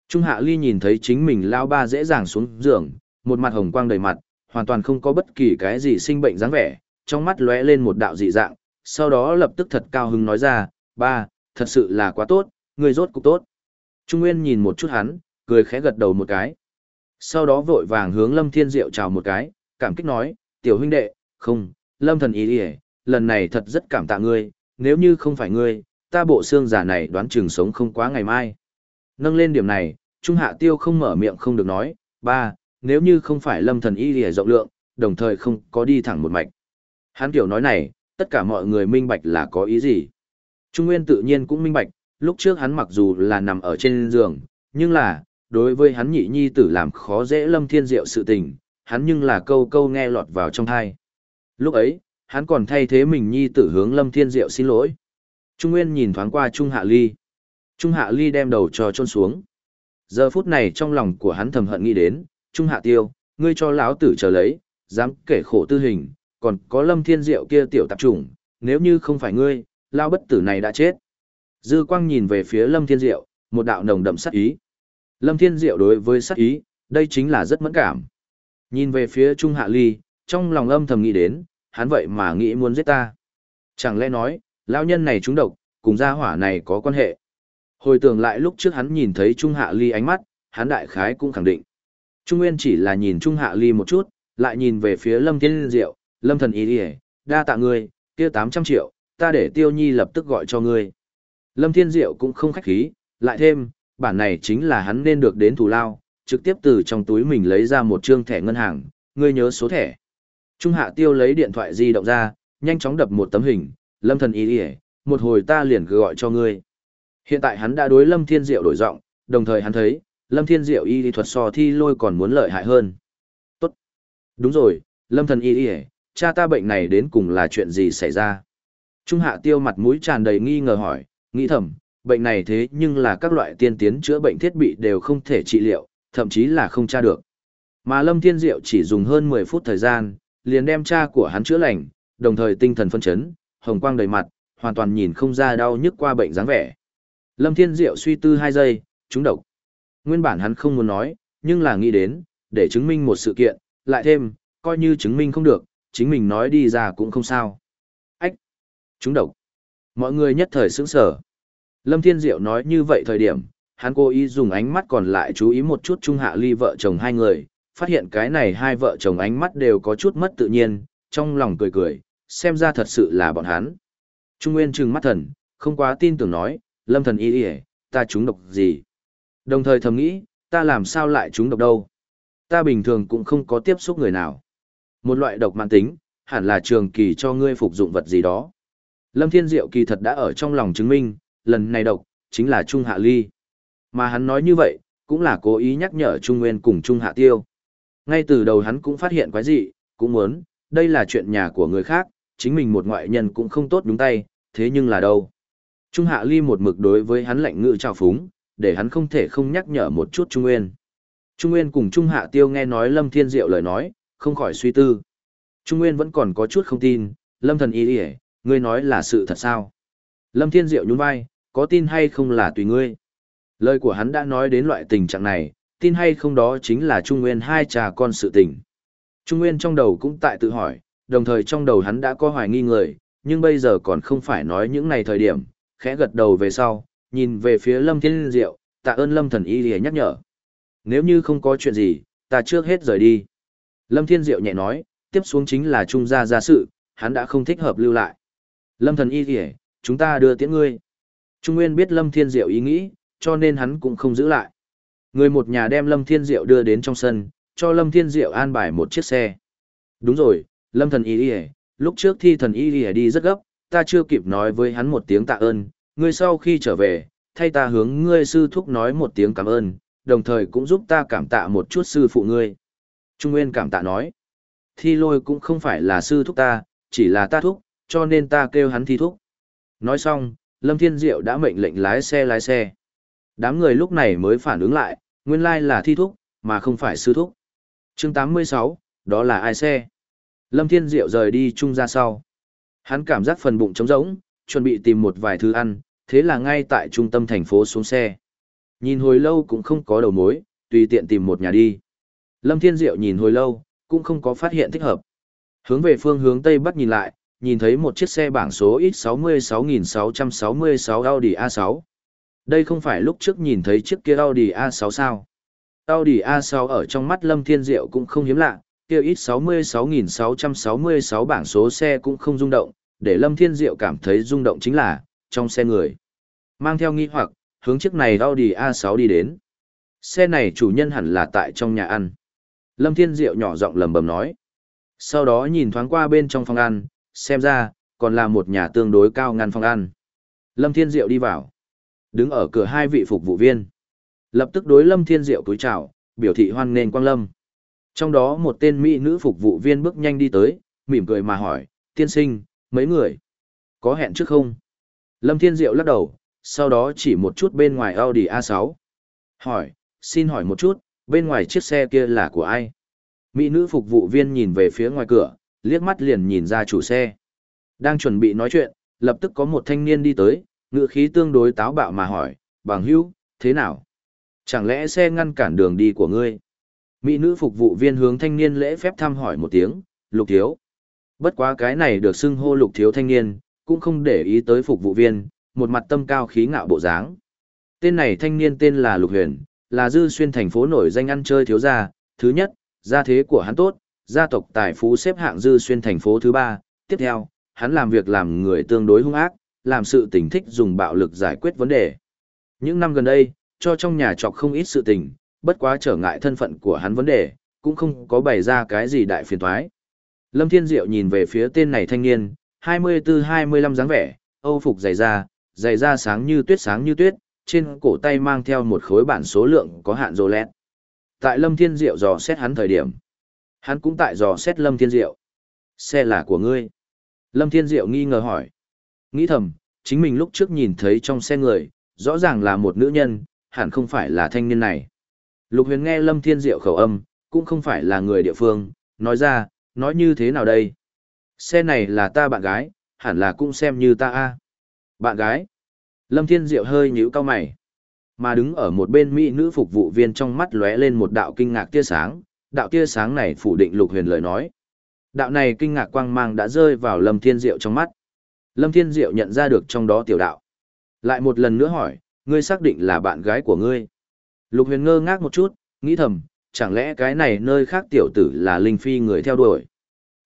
Trung Hạ Ly nhìn thấy chính mình lao ba dễ dàng xuống giường, một mặt hồng quang đầy mặt, hoàn toàn không có bất kỳ cái gì sinh bệnh dáng vẻ, trong mắt lóe lên một đạo dị dạng, sau đó lập tức thật cao hứng nói ra, ba, thật sự là quá tốt, người rốt cục tốt. Trung Nguyên nhìn một chút hắn, cười khẽ gật đầu một cái. Sau đó vội vàng hướng Lâm Thiên Diệu chào một cái, cảm kích nói, tiểu huynh đệ, không, Lâm thần ý đi lần này thật rất cảm tạ ngươi, nếu như không phải ngươi, ta bộ xương giả này đoán chừng sống không quá ngày mai. Nâng lên điểm này, Trung Hạ Tiêu không mở miệng không được nói, ba, nếu như không phải lâm thần y lìa rộng lượng, đồng thời không có đi thẳng một mạch. Hắn kiểu nói này, tất cả mọi người minh bạch là có ý gì. Trung Nguyên tự nhiên cũng minh bạch, lúc trước hắn mặc dù là nằm ở trên giường, nhưng là, đối với hắn nhị nhi tử làm khó dễ lâm thiên diệu sự tình, hắn nhưng là câu câu nghe lọt vào trong thai. Lúc ấy, hắn còn thay thế mình nhi tử hướng lâm thiên diệu xin lỗi. Trung Nguyên nhìn thoáng qua Trung Hạ Ly. Trung Hạ Ly đem đầu cho trôn xuống. Giờ phút này trong lòng của hắn thầm hận nghĩ đến, Trung Hạ Tiêu, ngươi cho lão tử chờ lấy, dám kể khổ tư hình, còn có Lâm Thiên Diệu kia tiểu tạp chủng, nếu như không phải ngươi, lão bất tử này đã chết. Dư Quang nhìn về phía Lâm Thiên Diệu, một đạo nồng đậm sát ý. Lâm Thiên Diệu đối với sát ý, đây chính là rất mẫn cảm. Nhìn về phía Trung Hạ Ly, trong lòng âm thầm nghĩ đến, hắn vậy mà nghĩ muốn giết ta. Chẳng lẽ nói, lão nhân này trúng độc, cùng gia hỏa này có quan hệ. Hồi tưởng lại lúc trước hắn nhìn thấy Trung Hạ Ly ánh mắt, hắn đại khái cũng khẳng định. Trung Nguyên chỉ là nhìn Trung Hạ Ly một chút, lại nhìn về phía Lâm Thiên Diệu, Lâm Thần Ý đi đa tạ ngươi, kia 800 triệu, ta để Tiêu Nhi lập tức gọi cho ngươi. Lâm Thiên Diệu cũng không khách khí, lại thêm, bản này chính là hắn nên được đến thủ lao, trực tiếp từ trong túi mình lấy ra một trương thẻ ngân hàng, ngươi nhớ số thẻ. Trung Hạ Tiêu lấy điện thoại di động ra, nhanh chóng đập một tấm hình, Lâm Thần Ý đi một hồi ta liền gọi cho ngươi. Hiện tại hắn đã đối Lâm Thiên Diệu đổi giọng, đồng thời hắn thấy, Lâm Thiên Diệu y lý thuật so thi lôi còn muốn lợi hại hơn. Tốt. Đúng rồi, Lâm thần y y, cha ta bệnh này đến cùng là chuyện gì xảy ra? Trung hạ tiêu mặt mũi tràn đầy nghi ngờ hỏi, nghĩ thầm, bệnh này thế nhưng là các loại tiên tiến chữa bệnh thiết bị đều không thể trị liệu, thậm chí là không tra được. Mà Lâm Thiên Diệu chỉ dùng hơn 10 phút thời gian, liền đem cha của hắn chữa lành, đồng thời tinh thần phân chấn, hồng quang đầy mặt, hoàn toàn nhìn không ra đau nhức qua bệnh dáng vẻ. Lâm Thiên Diệu suy tư 2 giây, trúng độc. Nguyên bản hắn không muốn nói, nhưng là nghĩ đến, để chứng minh một sự kiện, lại thêm, coi như chứng minh không được, chính mình nói đi ra cũng không sao. Ách! Chúng độc! Mọi người nhất thời sững sở. Lâm Thiên Diệu nói như vậy thời điểm, hắn cố ý dùng ánh mắt còn lại chú ý một chút Trung Hạ Ly vợ chồng hai người, phát hiện cái này hai vợ chồng ánh mắt đều có chút mất tự nhiên, trong lòng cười cười, xem ra thật sự là bọn hắn. Trung Nguyên trừng mắt thần, không quá tin tưởng nói, lâm thần y ỉa, ta trúng độc gì. Đồng thời thầm nghĩ, ta làm sao lại trúng độc đâu. Ta bình thường cũng không có tiếp xúc người nào. Một loại độc mạng tính, hẳn là trường kỳ cho ngươi phục dụng vật gì đó. Lâm Thiên Diệu kỳ thật đã ở trong lòng chứng minh, lần này độc, chính là Trung Hạ Ly. Mà hắn nói như vậy, cũng là cố ý nhắc nhở Trung Nguyên cùng Trung Hạ Tiêu. Ngay từ đầu hắn cũng phát hiện quái dị, cũng muốn, đây là chuyện nhà của người khác, chính mình một ngoại nhân cũng không tốt đúng tay, thế nhưng là đâu. Trung Hạ Ly một mực đối với hắn lạnh ngự trào phúng, để hắn không thể không nhắc nhở một chút Trung Nguyên. Trung Nguyên cùng Trung Hạ Tiêu nghe nói Lâm Thiên Diệu lời nói, không khỏi suy tư. Trung Nguyên vẫn còn có chút không tin, Lâm thần y y ngươi nói là sự thật sao? Lâm Thiên Diệu nhún vai, có tin hay không là tùy ngươi. Lời của hắn đã nói đến loại tình trạng này, tin hay không đó chính là Trung Nguyên hai trà con sự tình. Trung Nguyên trong đầu cũng tại tự hỏi, đồng thời trong đầu hắn đã có hoài nghi người, nhưng bây giờ còn không phải nói những này thời điểm, khẽ gật đầu về sau, nhìn về phía Lâm Thiên Diệu, tạ ơn Lâm thần y lìa nhắc nhở. Nếu như không có chuyện gì, ta trước hết rời đi. Lâm Thiên Diệu nhẹ nói, tiếp xuống chính là trung gia gia sự, hắn đã không thích hợp lưu lại. Lâm thần y lìa, chúng ta đưa tiễn ngươi. Trung Nguyên biết Lâm Thiên Diệu ý nghĩ, cho nên hắn cũng không giữ lại. Người một nhà đem Lâm Thiên Diệu đưa đến trong sân, cho Lâm Thiên Diệu an bài một chiếc xe. Đúng rồi, Lâm thần y lìa, lúc trước thi thần y lìa đi rất gấp, ta chưa kịp nói với hắn một tiếng tạ ơn, ngươi sau khi trở về, thay ta hướng ngươi sư thúc nói một tiếng cảm ơn, đồng thời cũng giúp ta cảm tạ một chút sư phụ ngươi. Trung Nguyên cảm tạ nói, thi lôi cũng không phải là sư thúc ta, chỉ là ta thúc, cho nên ta kêu hắn thi thúc. Nói xong, Lâm Thiên Diệu đã mệnh lệnh lái xe lái xe. Đám người lúc này mới phản ứng lại, nguyên lai là thi thúc, mà không phải sư thúc. chương 86, đó là ai xe? Lâm Thiên Diệu rời đi chung ra sau. Hắn cảm giác phần bụng trống rỗng, chuẩn bị tìm một vài thứ ăn, thế là ngay tại trung tâm thành phố xuống xe. Nhìn hồi lâu cũng không có đầu mối, tùy tiện tìm một nhà đi. Lâm Thiên Diệu nhìn hồi lâu, cũng không có phát hiện thích hợp. Hướng về phương hướng Tây Bắc nhìn lại, nhìn thấy một chiếc xe bảng số X66666 Audi A6. Đây không phải lúc trước nhìn thấy chiếc kia Audi A6 sao. Audi A6 ở trong mắt Lâm Thiên Diệu cũng không hiếm lạ, kia ít 66.666 bảng số xe cũng không rung động, để Lâm Thiên Diệu cảm thấy rung động chính là, trong xe người. Mang theo nghi hoặc, hướng chiếc này Audi A6 đi đến. Xe này chủ nhân hẳn là tại trong nhà ăn. Lâm Thiên Diệu nhỏ giọng lầm bầm nói. Sau đó nhìn thoáng qua bên trong phòng ăn, xem ra, còn là một nhà tương đối cao ngăn phòng ăn. Lâm Thiên Diệu đi vào. Đứng ở cửa hai vị phục vụ viên. Lập tức đối Lâm Thiên Diệu túi chào, biểu thị hoan nghênh quang lâm. Trong đó một tên mỹ nữ phục vụ viên bước nhanh đi tới, mỉm cười mà hỏi, tiên sinh, mấy người? Có hẹn trước không? Lâm Thiên Diệu lắc đầu, sau đó chỉ một chút bên ngoài Audi A6. Hỏi, xin hỏi một chút, bên ngoài chiếc xe kia là của ai? Mỹ nữ phục vụ viên nhìn về phía ngoài cửa, liếc mắt liền nhìn ra chủ xe. Đang chuẩn bị nói chuyện, lập tức có một thanh niên đi tới, ngựa khí tương đối táo bạo mà hỏi, bằng hữu, thế nào? Chẳng lẽ xe ngăn cản đường đi của ngươi? Mỹ nữ phục vụ viên hướng thanh niên lễ phép thăm hỏi một tiếng, lục thiếu. Bất quá cái này được xưng hô lục thiếu thanh niên, cũng không để ý tới phục vụ viên, một mặt tâm cao khí ngạo bộ dáng. Tên này thanh niên tên là Lục Huyền, là dư xuyên thành phố nổi danh ăn chơi thiếu gia, thứ nhất, gia thế của hắn tốt, gia tộc tài phú xếp hạng dư xuyên thành phố thứ ba, tiếp theo, hắn làm việc làm người tương đối hung ác, làm sự tình thích dùng bạo lực giải quyết vấn đề. Những năm gần đây, cho trong nhà trọc không ít sự tình, bất quá trở ngại thân phận của hắn vấn đề, cũng không có bày ra cái gì đại phiền toái. Lâm Thiên Diệu nhìn về phía tên này thanh niên, 24-25 dáng vẻ, âu phục dày da, dày da sáng như tuyết sáng như tuyết, trên cổ tay mang theo một khối bản số lượng có hạn rô lẹt. Tại Lâm Thiên Diệu dò xét hắn thời điểm. Hắn cũng tại dò xét Lâm Thiên Diệu. Xe là của ngươi. Lâm Thiên Diệu nghi ngờ hỏi. Nghĩ thầm, chính mình lúc trước nhìn thấy trong xe người, rõ ràng là một nữ nhân, hẳn không phải là thanh niên này. Lục huyền nghe Lâm Thiên Diệu khẩu âm, cũng không phải là người địa phương, nói ra, nói như thế nào đây? Xe này là ta bạn gái, hẳn là cũng xem như ta a. Bạn gái? Lâm Thiên Diệu hơi nhíu cao mày. Mà đứng ở một bên mỹ nữ phục vụ viên trong mắt lóe lên một đạo kinh ngạc tia sáng, đạo tia sáng này phủ định Lục Huyền lời nói. Đạo này kinh ngạc quang mang đã rơi vào Lâm Thiên Diệu trong mắt. Lâm Thiên Diệu nhận ra được trong đó tiểu đạo. Lại một lần nữa hỏi, ngươi xác định là bạn gái của ngươi. Lục Huyền ngơ ngác một chút, nghĩ thầm, chẳng lẽ cái này nơi khác tiểu tử là Linh Phi người theo đuổi.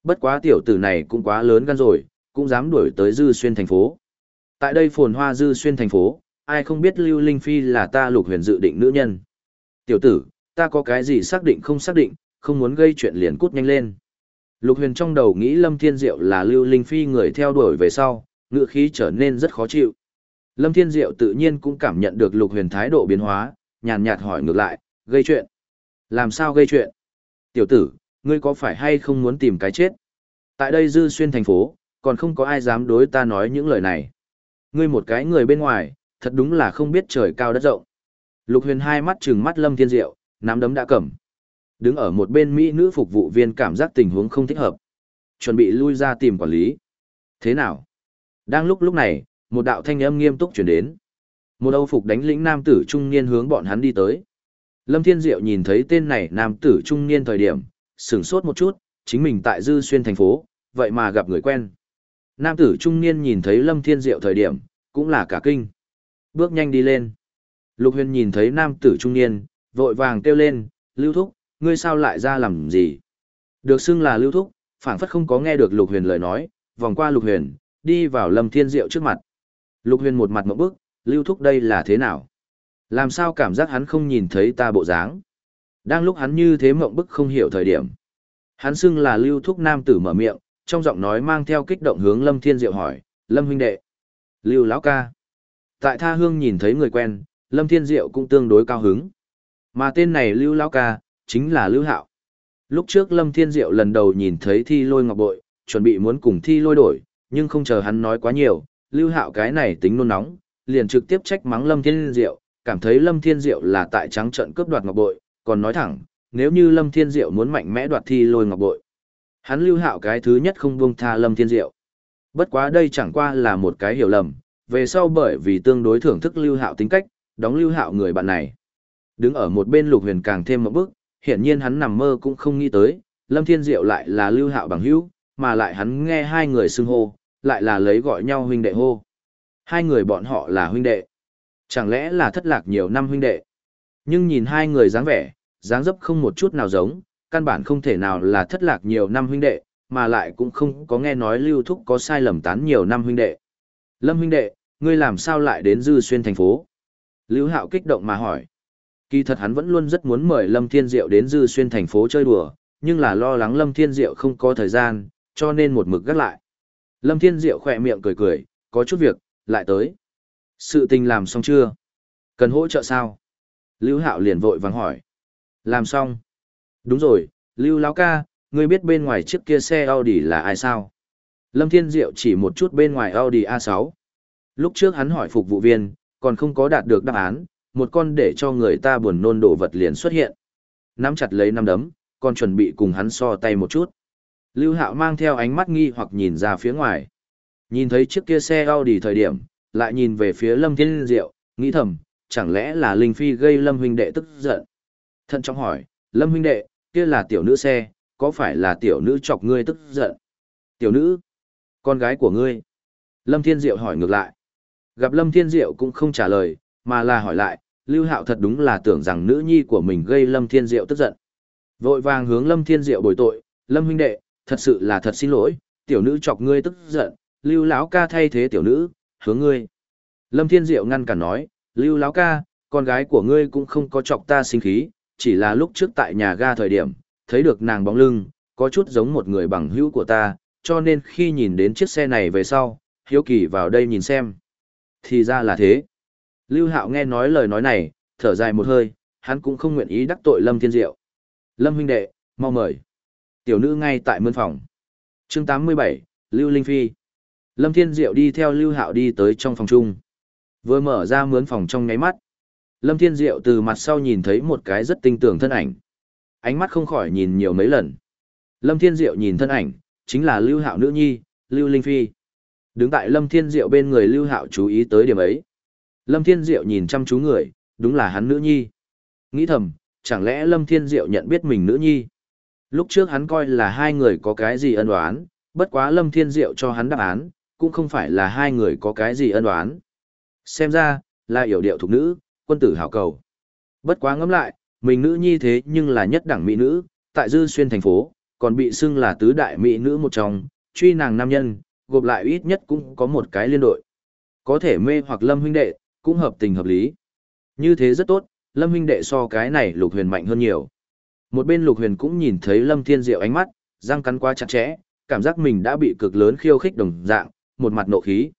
Bất quá tiểu tử này cũng quá lớn gan rồi, cũng dám đuổi tới Dư Xuyên thành phố. Tại đây phồn hoa Dư Xuyên thành phố, ai không biết Lưu Linh Phi là ta lục huyền dự định nữ nhân. Tiểu tử, ta có cái gì xác định không xác định, không muốn gây chuyện liền cút nhanh lên. Lục huyền trong đầu nghĩ Lâm Thiên Diệu là Lưu Linh Phi người theo đuổi về sau, ngựa khí trở nên rất khó chịu. Lâm Thiên Diệu tự nhiên cũng cảm nhận được lục huyền thái độ biến hóa, nhàn nhạt hỏi ngược lại, gây chuyện. Làm sao gây chuyện? Tiểu tử, ngươi có phải hay không muốn tìm cái chết? Tại đây dư xuyên thành phố, còn không có ai dám đối ta nói những lời này. Ngươi một cái người bên ngoài, thật đúng là không biết trời cao đất rộng. Lục huyền hai mắt trừng mắt Lâm Thiên Diệu, nắm đấm đã cầm. Đứng ở một bên Mỹ nữ phục vụ viên cảm giác tình huống không thích hợp. Chuẩn bị lui ra tìm quản lý. Thế nào? Đang lúc lúc này, một đạo thanh âm nghiêm túc chuyển đến. Một âu phục đánh lĩnh nam tử trung niên hướng bọn hắn đi tới. Lâm Thiên Diệu nhìn thấy tên này nam tử trung niên thời điểm, sửng sốt một chút, chính mình tại Dư Xuyên thành phố, vậy mà gặp người quen. Nam tử trung niên nhìn thấy Lâm Thiên Diệu thời điểm, cũng là cả kinh. Bước nhanh đi lên. Lục huyền nhìn thấy nam tử trung niên, vội vàng kêu lên, lưu thúc, ngươi sao lại ra làm gì? Được xưng là lưu thúc, phảng phất không có nghe được lục huyền lời nói, vòng qua lục huyền, đi vào lâm thiên diệu trước mặt. Lục huyền một mặt mộng bức, lưu thúc đây là thế nào? Làm sao cảm giác hắn không nhìn thấy ta bộ dáng? Đang lúc hắn như thế mộng bức không hiểu thời điểm. Hắn xưng là lưu thúc nam tử mở miệng, trong giọng nói mang theo kích động hướng lâm thiên diệu hỏi, lâm huynh đệ. Lưu lão ca. Tại tha hương nhìn thấy người quen, lâm thiên diệu cũng tương đối cao hứng. Mà tên này lưu lão ca, chính là lưu hạo. Lúc trước lâm thiên diệu lần đầu nhìn thấy thi lôi ngọc bội, chuẩn bị muốn cùng thi lôi đổi, nhưng không chờ hắn nói quá nhiều, lưu hạo cái này tính nôn nóng, liền trực tiếp trách mắng Lâm Thiên Diệu, cảm thấy Lâm Thiên Diệu là tại trắng trận cướp đoạt ngọc bội, còn nói thẳng, nếu như Lâm Thiên Diệu muốn mạnh mẽ đoạt thi lôi ngọc bội. Hắn lưu hạo cái thứ nhất không buông tha Lâm Thiên Diệu. Bất quá đây chẳng qua là một cái hiểu lầm, về sau bởi vì tương đối thưởng thức lưu hạo tính cách, đóng lưu hạo người bạn này. Đứng ở một bên lục huyền càng thêm một bước, hiển nhiên hắn nằm mơ cũng không nghĩ tới, Lâm Thiên Diệu lại là lưu hạo bằng hữu, mà lại hắn nghe hai người xưng hô, lại là lấy gọi nhau huynh đệ hô. Hai người bọn họ là huynh đệ. Chẳng lẽ là thất lạc nhiều năm huynh đệ? Nhưng nhìn hai người dáng vẻ, dáng dấp không một chút nào giống, căn bản không thể nào là thất lạc nhiều năm huynh đệ, mà lại cũng không có nghe nói lưu thúc có sai lầm tán nhiều năm huynh đệ. Lâm huynh đệ, ngươi làm sao lại đến dư xuyên thành phố? Lưu hạo kích động mà hỏi. Kỳ thật hắn vẫn luôn rất muốn mời Lâm Thiên Diệu đến dư xuyên thành phố chơi đùa, nhưng là lo lắng Lâm Thiên Diệu không có thời gian, cho nên một mực gác lại. Lâm Thiên Diệu khỏe miệng cười cười, có chút việc, lại tới. Sự tình làm xong chưa? Cần hỗ trợ sao? Lưu Hạo liền vội vàng hỏi. Làm xong. Đúng rồi, Lưu Lão ca, ngươi biết bên ngoài chiếc kia xe Audi là ai sao? Lâm Thiên Diệu chỉ một chút bên ngoài Audi A6. Lúc trước hắn hỏi phục vụ viên, còn không có đạt được đáp án, một con để cho người ta buồn nôn đổ vật liền xuất hiện. Nắm chặt lấy năm đấm, còn chuẩn bị cùng hắn so tay một chút. Lưu Hạo mang theo ánh mắt nghi hoặc nhìn ra phía ngoài. Nhìn thấy chiếc kia xe Audi thời điểm, lại nhìn về phía Lâm Thiên Diệu, nghĩ thầm, chẳng lẽ là Linh Phi gây Lâm huynh đệ tức giận. Thận trọng hỏi, Lâm huynh đệ, kia là tiểu nữ xe, có phải là tiểu nữ chọc ngươi tức giận? Tiểu nữ? Con gái của ngươi? Lâm Thiên Diệu hỏi ngược lại. Gặp Lâm Thiên Diệu cũng không trả lời, mà là hỏi lại, Lưu Hạo thật đúng là tưởng rằng nữ nhi của mình gây Lâm Thiên Diệu tức giận. Vội vàng hướng Lâm Thiên Diệu bồi tội, Lâm huynh đệ, thật sự là thật xin lỗi, tiểu nữ chọc ngươi tức giận, lưu lão ca thay thế tiểu nữ, hướng ngươi. Lâm Thiên Diệu ngăn cản nói, lưu lão ca, con gái của ngươi cũng không có chọc ta sinh khí, chỉ là lúc trước tại nhà ga thời điểm, thấy được nàng bóng lưng, có chút giống một người bằng hữu của ta, cho nên khi nhìn đến chiếc xe này về sau, hiếu kỳ vào đây nhìn xem. Thì ra là thế. Lưu Hạo nghe nói lời nói này, thở dài một hơi, hắn cũng không nguyện ý đắc tội Lâm Thiên Diệu. Lâm huynh đệ, mau mời. Tiểu nữ ngay tại mân phòng. chương 87, Lưu Linh Phi. Lâm Thiên Diệu đi theo Lưu Hạo đi tới trong phòng chung. Vừa mở ra mướn phòng trong ngáy mắt. Lâm Thiên Diệu từ mặt sau nhìn thấy một cái rất tinh tưởng thân ảnh. Ánh mắt không khỏi nhìn nhiều mấy lần. Lâm Thiên Diệu nhìn thân ảnh, chính là Lưu Hạo nữ nhi, Lưu Linh Phi. Đứng tại Lâm Thiên Diệu bên người Lưu Hạo chú ý tới điểm ấy. Lâm Thiên Diệu nhìn chăm chú người, đúng là hắn nữ nhi. Nghĩ thầm, chẳng lẽ Lâm Thiên Diệu nhận biết mình nữ nhi? Lúc trước hắn coi là hai người có cái gì ân oán, bất quá Lâm Thiên Diệu cho hắn đáp án, cũng không phải là hai người có cái gì ân oán. Xem ra, là hiểu điệu thục nữ, quân tử hảo cầu. Bất quá ngẫm lại, mình nữ nhi thế nhưng là nhất đẳng mỹ nữ, tại dư xuyên thành phố, còn bị xưng là tứ đại mỹ nữ một trong, truy nàng nam nhân, gộp lại ít nhất cũng có một cái liên đội. Có thể mê hoặc lâm huynh đệ, cũng hợp tình hợp lý. Như thế rất tốt, lâm huynh đệ so cái này lục huyền mạnh hơn nhiều. Một bên lục huyền cũng nhìn thấy lâm thiên diệu ánh mắt, răng cắn quá chặt chẽ, cảm giác mình đã bị cực lớn khiêu khích đồng dạng, một mặt nộ khí.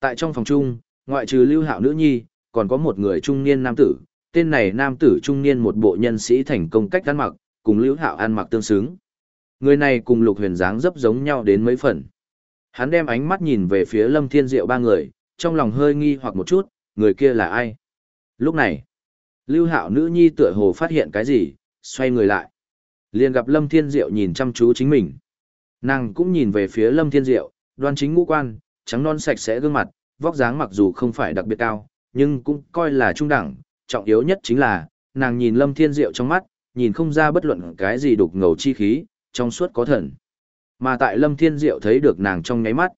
Tại trong phòng chung, ngoại trừ lưu hạo nữ nhi, còn có một người trung niên nam tử, tên này nam tử trung niên một bộ nhân sĩ thành công cách ăn mặc, cùng lưu hạo ăn mặc tương xứng. Người này cùng lục huyền dáng dấp giống nhau đến mấy phần. Hắn đem ánh mắt nhìn về phía lâm thiên diệu ba người, trong lòng hơi nghi hoặc một chút, người kia là ai? Lúc này, lưu hạo nữ nhi tựa hồ phát hiện cái gì, xoay người lại. liền gặp lâm thiên diệu nhìn chăm chú chính mình. Nàng cũng nhìn về phía lâm thiên diệu, đoan chính ngũ quan, trắng non sạch sẽ gương mặt, vóc dáng mặc dù không phải đặc biệt cao, nhưng cũng coi là trung đẳng, trọng yếu nhất chính là, nàng nhìn Lâm Thiên Diệu trong mắt, nhìn không ra bất luận cái gì đục ngầu chi khí, trong suốt có thần. Mà tại Lâm Thiên Diệu thấy được nàng trong nháy mắt,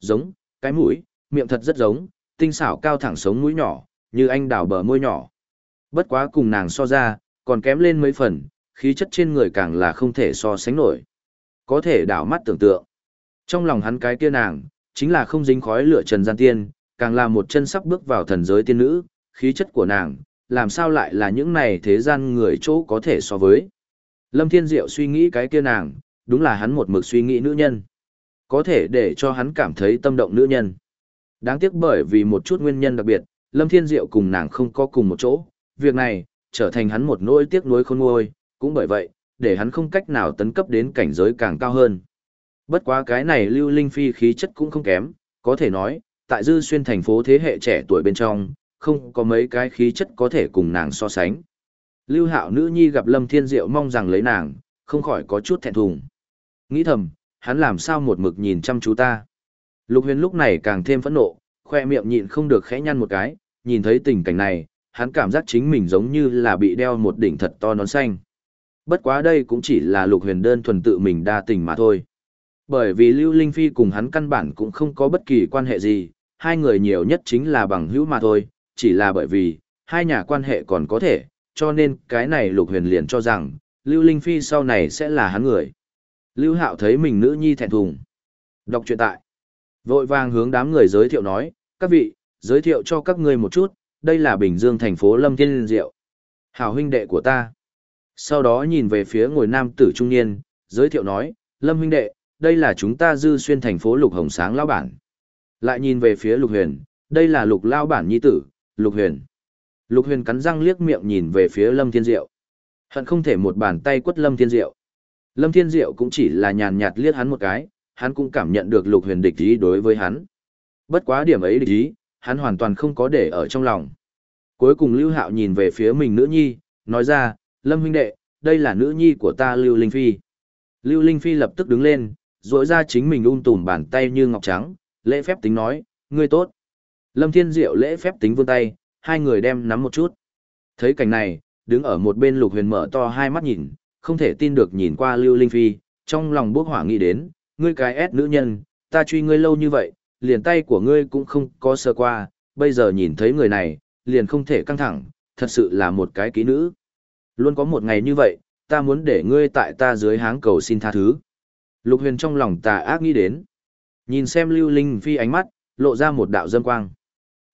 giống, cái mũi, miệng thật rất giống, tinh xảo cao thẳng sống mũi nhỏ, như anh đào bờ môi nhỏ. Bất quá cùng nàng so ra, còn kém lên mấy phần, khí chất trên người càng là không thể so sánh nổi. Có thể đảo mắt tưởng tượng. Trong lòng hắn cái kia nàng, chính là không dính khói lửa trần gian tiên, càng là một chân sắp bước vào thần giới tiên nữ, khí chất của nàng, làm sao lại là những này thế gian người chỗ có thể so với. Lâm Thiên Diệu suy nghĩ cái kia nàng, đúng là hắn một mực suy nghĩ nữ nhân. Có thể để cho hắn cảm thấy tâm động nữ nhân. Đáng tiếc bởi vì một chút nguyên nhân đặc biệt, Lâm Thiên Diệu cùng nàng không có cùng một chỗ, việc này, trở thành hắn một nỗi tiếc nuối khôn nguôi, cũng bởi vậy, để hắn không cách nào tấn cấp đến cảnh giới càng cao hơn. Bất quá cái này Lưu Linh Phi khí chất cũng không kém, có thể nói, tại dư xuyên thành phố thế hệ trẻ tuổi bên trong, không có mấy cái khí chất có thể cùng nàng so sánh. Lưu Hạo nữ nhi gặp Lâm Thiên Diệu mong rằng lấy nàng, không khỏi có chút thẹn thùng. Nghĩ thầm, hắn làm sao một mực nhìn chăm chú ta. Lục huyền lúc này càng thêm phẫn nộ, khoe miệng nhịn không được khẽ nhăn một cái, nhìn thấy tình cảnh này, hắn cảm giác chính mình giống như là bị đeo một đỉnh thật to nón xanh. Bất quá đây cũng chỉ là lục huyền đơn thuần tự mình đa tình mà thôi. Bởi vì Lưu Linh Phi cùng hắn căn bản cũng không có bất kỳ quan hệ gì, hai người nhiều nhất chính là bằng hữu mà thôi, chỉ là bởi vì, hai nhà quan hệ còn có thể, cho nên cái này Lục Huyền liền cho rằng, Lưu Linh Phi sau này sẽ là hắn người. Lưu Hạo thấy mình nữ nhi thẹn thùng. Đọc truyện tại. Vội vàng hướng đám người giới thiệu nói, các vị, giới thiệu cho các ngươi một chút, đây là Bình Dương thành phố Lâm Thiên Diệu. Hảo huynh đệ của ta. Sau đó nhìn về phía ngồi nam tử trung niên, giới thiệu nói, Lâm huynh đệ, đây là chúng ta dư xuyên thành phố Lục Hồng Sáng lão bản. Lại nhìn về phía Lục Huyền, đây là Lục lão bản nhi tử, Lục Huyền. Lục Huyền cắn răng liếc miệng nhìn về phía Lâm Thiên Diệu. Hận không thể một bàn tay quất Lâm Thiên Diệu. Lâm Thiên Diệu cũng chỉ là nhàn nhạt liếc hắn một cái, hắn cũng cảm nhận được Lục Huyền địch ý đối với hắn. Bất quá điểm ấy địch ý, hắn hoàn toàn không có để ở trong lòng. Cuối cùng Lưu Hạo nhìn về phía mình nữ nhi, nói ra, Lâm huynh đệ, đây là nữ nhi của ta Lưu Linh Phi. Lưu Linh Phi lập tức đứng lên, dỗi ra chính mình ung tùm bàn tay như ngọc trắng, lễ phép tính nói, ngươi tốt. Lâm Thiên Diệu lễ phép tính vươn tay, hai người đem nắm một chút. Thấy cảnh này, đứng ở một bên Lục Huyền mở to hai mắt nhìn, không thể tin được nhìn qua Lưu Linh Phi, trong lòng bốc hỏa nghĩ đến, ngươi cái ép nữ nhân, ta truy ngươi lâu như vậy, liền tay của ngươi cũng không có sơ qua, bây giờ nhìn thấy người này, liền không thể căng thẳng, thật sự là một cái ký nữ. Luôn có một ngày như vậy, ta muốn để ngươi tại ta dưới háng cầu xin tha thứ. Lục huyền trong lòng tà ác nghĩ đến. Nhìn xem lưu linh phi ánh mắt, lộ ra một đạo dâm quang.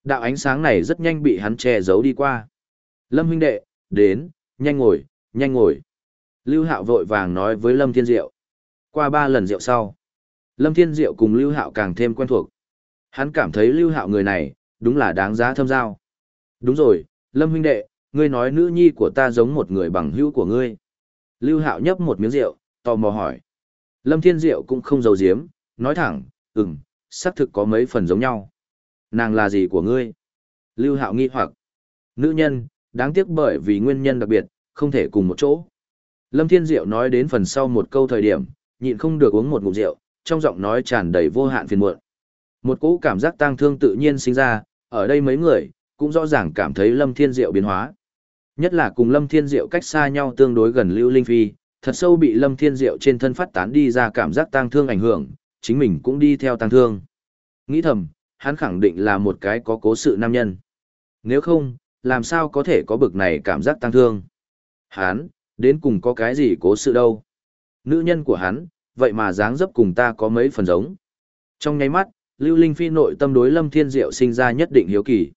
Đạo ánh sáng này rất nhanh bị hắn che giấu đi qua. Lâm huynh đệ, đến, nhanh ngồi, nhanh ngồi. Lưu Hạo vội vàng nói với Lâm Thiên Diệu. Qua ba lần rượu sau, Lâm Thiên Diệu cùng Lưu Hạo càng thêm quen thuộc. Hắn cảm thấy Lưu Hạo người này, đúng là đáng giá thâm giao. Đúng rồi, Lâm huynh đệ, ngươi nói nữ nhi của ta giống một người bằng hữu của ngươi. Lưu Hạo nhấp một miếng rượu, tò mò hỏi. Lâm Thiên Diệu cũng không giấu giếm, nói thẳng, ừm, xác thực có mấy phần giống nhau. Nàng là gì của ngươi? Lưu Hạo nghi hoặc. Nữ nhân, đáng tiếc bởi vì nguyên nhân đặc biệt, không thể cùng một chỗ. Lâm Thiên Diệu nói đến phần sau một câu thời điểm, nhịn không được uống một ngụm rượu, trong giọng nói tràn đầy vô hạn phiền muộn. Một cỗ cảm giác tang thương tự nhiên sinh ra, ở đây mấy người, cũng rõ ràng cảm thấy Lâm Thiên Diệu biến hóa. Nhất là cùng Lâm Thiên Diệu cách xa nhau tương đối gần Lưu Linh Phi, thật sâu bị Lâm Thiên Diệu trên thân phát tán đi ra cảm giác tang thương ảnh hưởng, chính mình cũng đi theo tang thương. Nghĩ thầm, hắn khẳng định là một cái có cố sự nam nhân. Nếu không, làm sao có thể có bực này cảm giác tang thương. Hắn, đến cùng có cái gì cố sự đâu. Nữ nhân của hắn, vậy mà dáng dấp cùng ta có mấy phần giống. Trong nháy mắt, Lưu Linh Phi nội tâm đối Lâm Thiên Diệu sinh ra nhất định hiếu kỳ.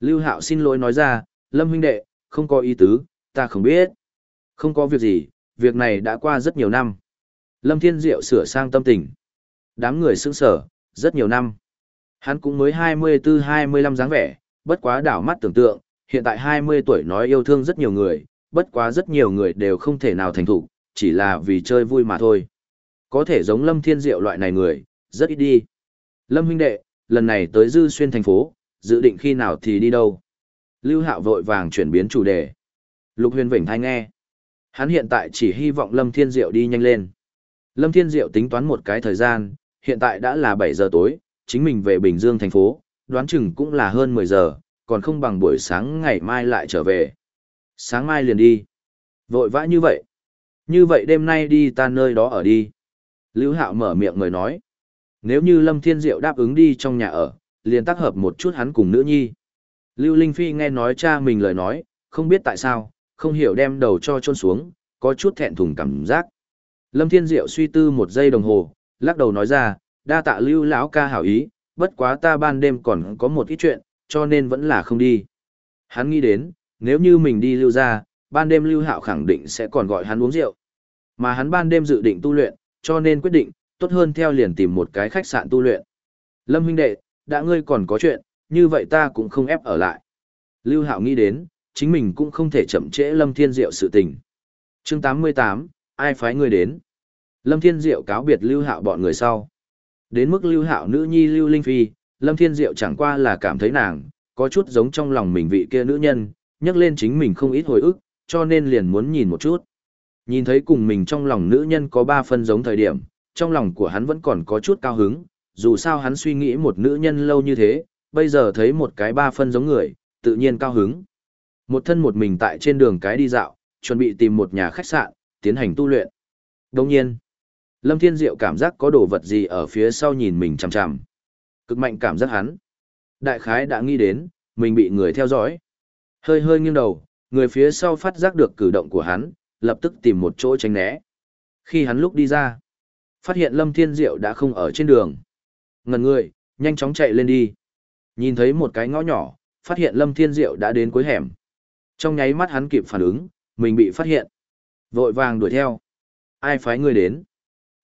Lưu Hạo xin lỗi nói ra, Lâm huynh đệ, không có ý tứ, ta không biết. Không có việc gì, việc này đã qua rất nhiều năm. Lâm Thiên Diệu sửa sang tâm tình. Đám người sững sở, rất nhiều năm. Hắn cũng mới 24-25 dáng vẻ, bất quá đảo mắt tưởng tượng, hiện tại 20 tuổi nói yêu thương rất nhiều người, bất quá rất nhiều người đều không thể nào thành thủ, chỉ là vì chơi vui mà thôi. Có thể giống Lâm Thiên Diệu loại này người, rất ít đi. Lâm huynh đệ, lần này tới Dư Xuyên thành phố, dự định khi nào thì đi đâu? Lưu Hạo vội vàng chuyển biến chủ đề. Lục Huyền Vĩnh thay nghe. Hắn hiện tại chỉ hy vọng Lâm Thiên Diệu đi nhanh lên. Lâm Thiên Diệu tính toán một cái thời gian, hiện tại đã là 7 giờ tối, chính mình về Bình Dương thành phố, đoán chừng cũng là hơn 10 giờ, còn không bằng buổi sáng ngày mai lại trở về. Sáng mai liền đi. Vội vã như vậy. Như vậy đêm nay đi ta nơi đó ở đi. Lưu Hạo mở miệng người nói. Nếu như Lâm Thiên Diệu đáp ứng đi trong nhà ở, liền tác hợp một chút hắn cùng nữ nhi. Lưu Linh Phi nghe nói cha mình lời nói, không biết tại sao, không hiểu đem đầu cho trôn xuống, có chút thẹn thùng cảm giác. Lâm Thiên Diệu suy tư một giây đồng hồ, lắc đầu nói ra, đa tạ Lưu lão ca hảo ý, bất quá ta ban đêm còn có một ít chuyện, cho nên vẫn là không đi. Hắn nghĩ đến, nếu như mình đi lưu ra, ban đêm Lưu Hạo khẳng định sẽ còn gọi hắn uống rượu. Mà hắn ban đêm dự định tu luyện, cho nên quyết định, tốt hơn theo liền tìm một cái khách sạn tu luyện. Lâm huynh đệ, đã ngươi còn có chuyện, như vậy ta cũng không ép ở lại. Lưu Hạo nghĩ đến, chính mình cũng không thể chậm trễ Lâm Thiên Diệu sự tình. Chương 88, ai phái người đến? Lâm Thiên Diệu cáo biệt Lưu Hạo bọn người sau. Đến mức Lưu Hạo nữ nhi Lưu Linh Phi, Lâm Thiên Diệu chẳng qua là cảm thấy nàng, có chút giống trong lòng mình vị kia nữ nhân, nhắc lên chính mình không ít hồi ức, cho nên liền muốn nhìn một chút. Nhìn thấy cùng mình trong lòng nữ nhân có ba phân giống thời điểm, trong lòng của hắn vẫn còn có chút cao hứng, dù sao hắn suy nghĩ một nữ nhân lâu như thế, bây giờ thấy một cái ba phân giống người, tự nhiên cao hứng. Một thân một mình tại trên đường cái đi dạo, chuẩn bị tìm một nhà khách sạn, tiến hành tu luyện. Đồng nhiên, Lâm Thiên Diệu cảm giác có đồ vật gì ở phía sau nhìn mình chằm chằm. Cực mạnh cảm giác hắn. Đại khái đã nghĩ đến, mình bị người theo dõi. Hơi hơi nghiêng đầu, người phía sau phát giác được cử động của hắn, lập tức tìm một chỗ tránh né. Khi hắn lúc đi ra, phát hiện Lâm Thiên Diệu đã không ở trên đường. Ngần người, nhanh chóng chạy lên đi. Nhìn thấy một cái ngõ nhỏ, phát hiện Lâm Thiên Diệu đã đến cuối hẻm. Trong nháy mắt hắn kịp phản ứng, mình bị phát hiện. Vội vàng đuổi theo. Ai phái người đến?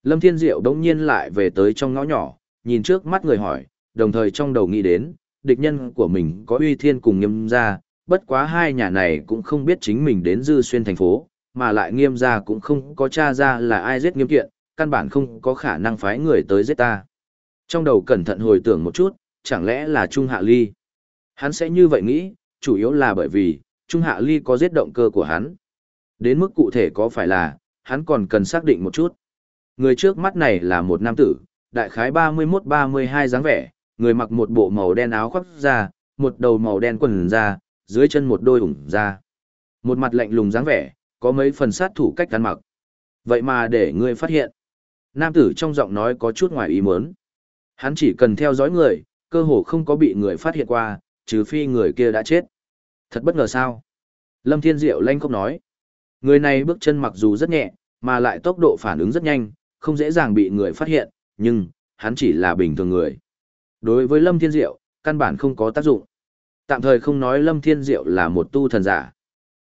Lâm Thiên Diệu đống nhiên lại về tới trong ngõ nhỏ, nhìn trước mắt người hỏi, đồng thời trong đầu nghĩ đến, địch nhân của mình có uy thiên cùng nghiêm gia, bất quá hai nhà này cũng không biết chính mình đến dư xuyên thành phố, mà lại nghiêm gia cũng không có tra ra là ai giết nghiêm kiện, căn bản không có khả năng phái người tới giết ta. Trong đầu cẩn thận hồi tưởng một chút, chẳng lẽ là Trung Hạ Ly? Hắn sẽ như vậy nghĩ, chủ yếu là bởi vì, Trung Hạ Ly có giết động cơ của hắn. Đến mức cụ thể có phải là, hắn còn cần xác định một chút. Người trước mắt này là một nam tử, đại khái 31-32 dáng vẻ, người mặc một bộ màu đen áo khoác da, một đầu màu đen quần da, dưới chân một đôi ủng da. Một mặt lạnh lùng dáng vẻ, có mấy phần sát thủ cách ăn mặc. Vậy mà để ngươi phát hiện. Nam tử trong giọng nói có chút ngoài ý muốn. Hắn chỉ cần theo dõi người, cơ hồ không có bị người phát hiện qua, trừ phi người kia đã chết. Thật bất ngờ sao? Lâm Thiên Diệu lanh không nói. Người này bước chân mặc dù rất nhẹ, mà lại tốc độ phản ứng rất nhanh, không dễ dàng bị người phát hiện, nhưng, hắn chỉ là bình thường người. Đối với Lâm Thiên Diệu, căn bản không có tác dụng. Tạm thời không nói Lâm Thiên Diệu là một tu thần giả.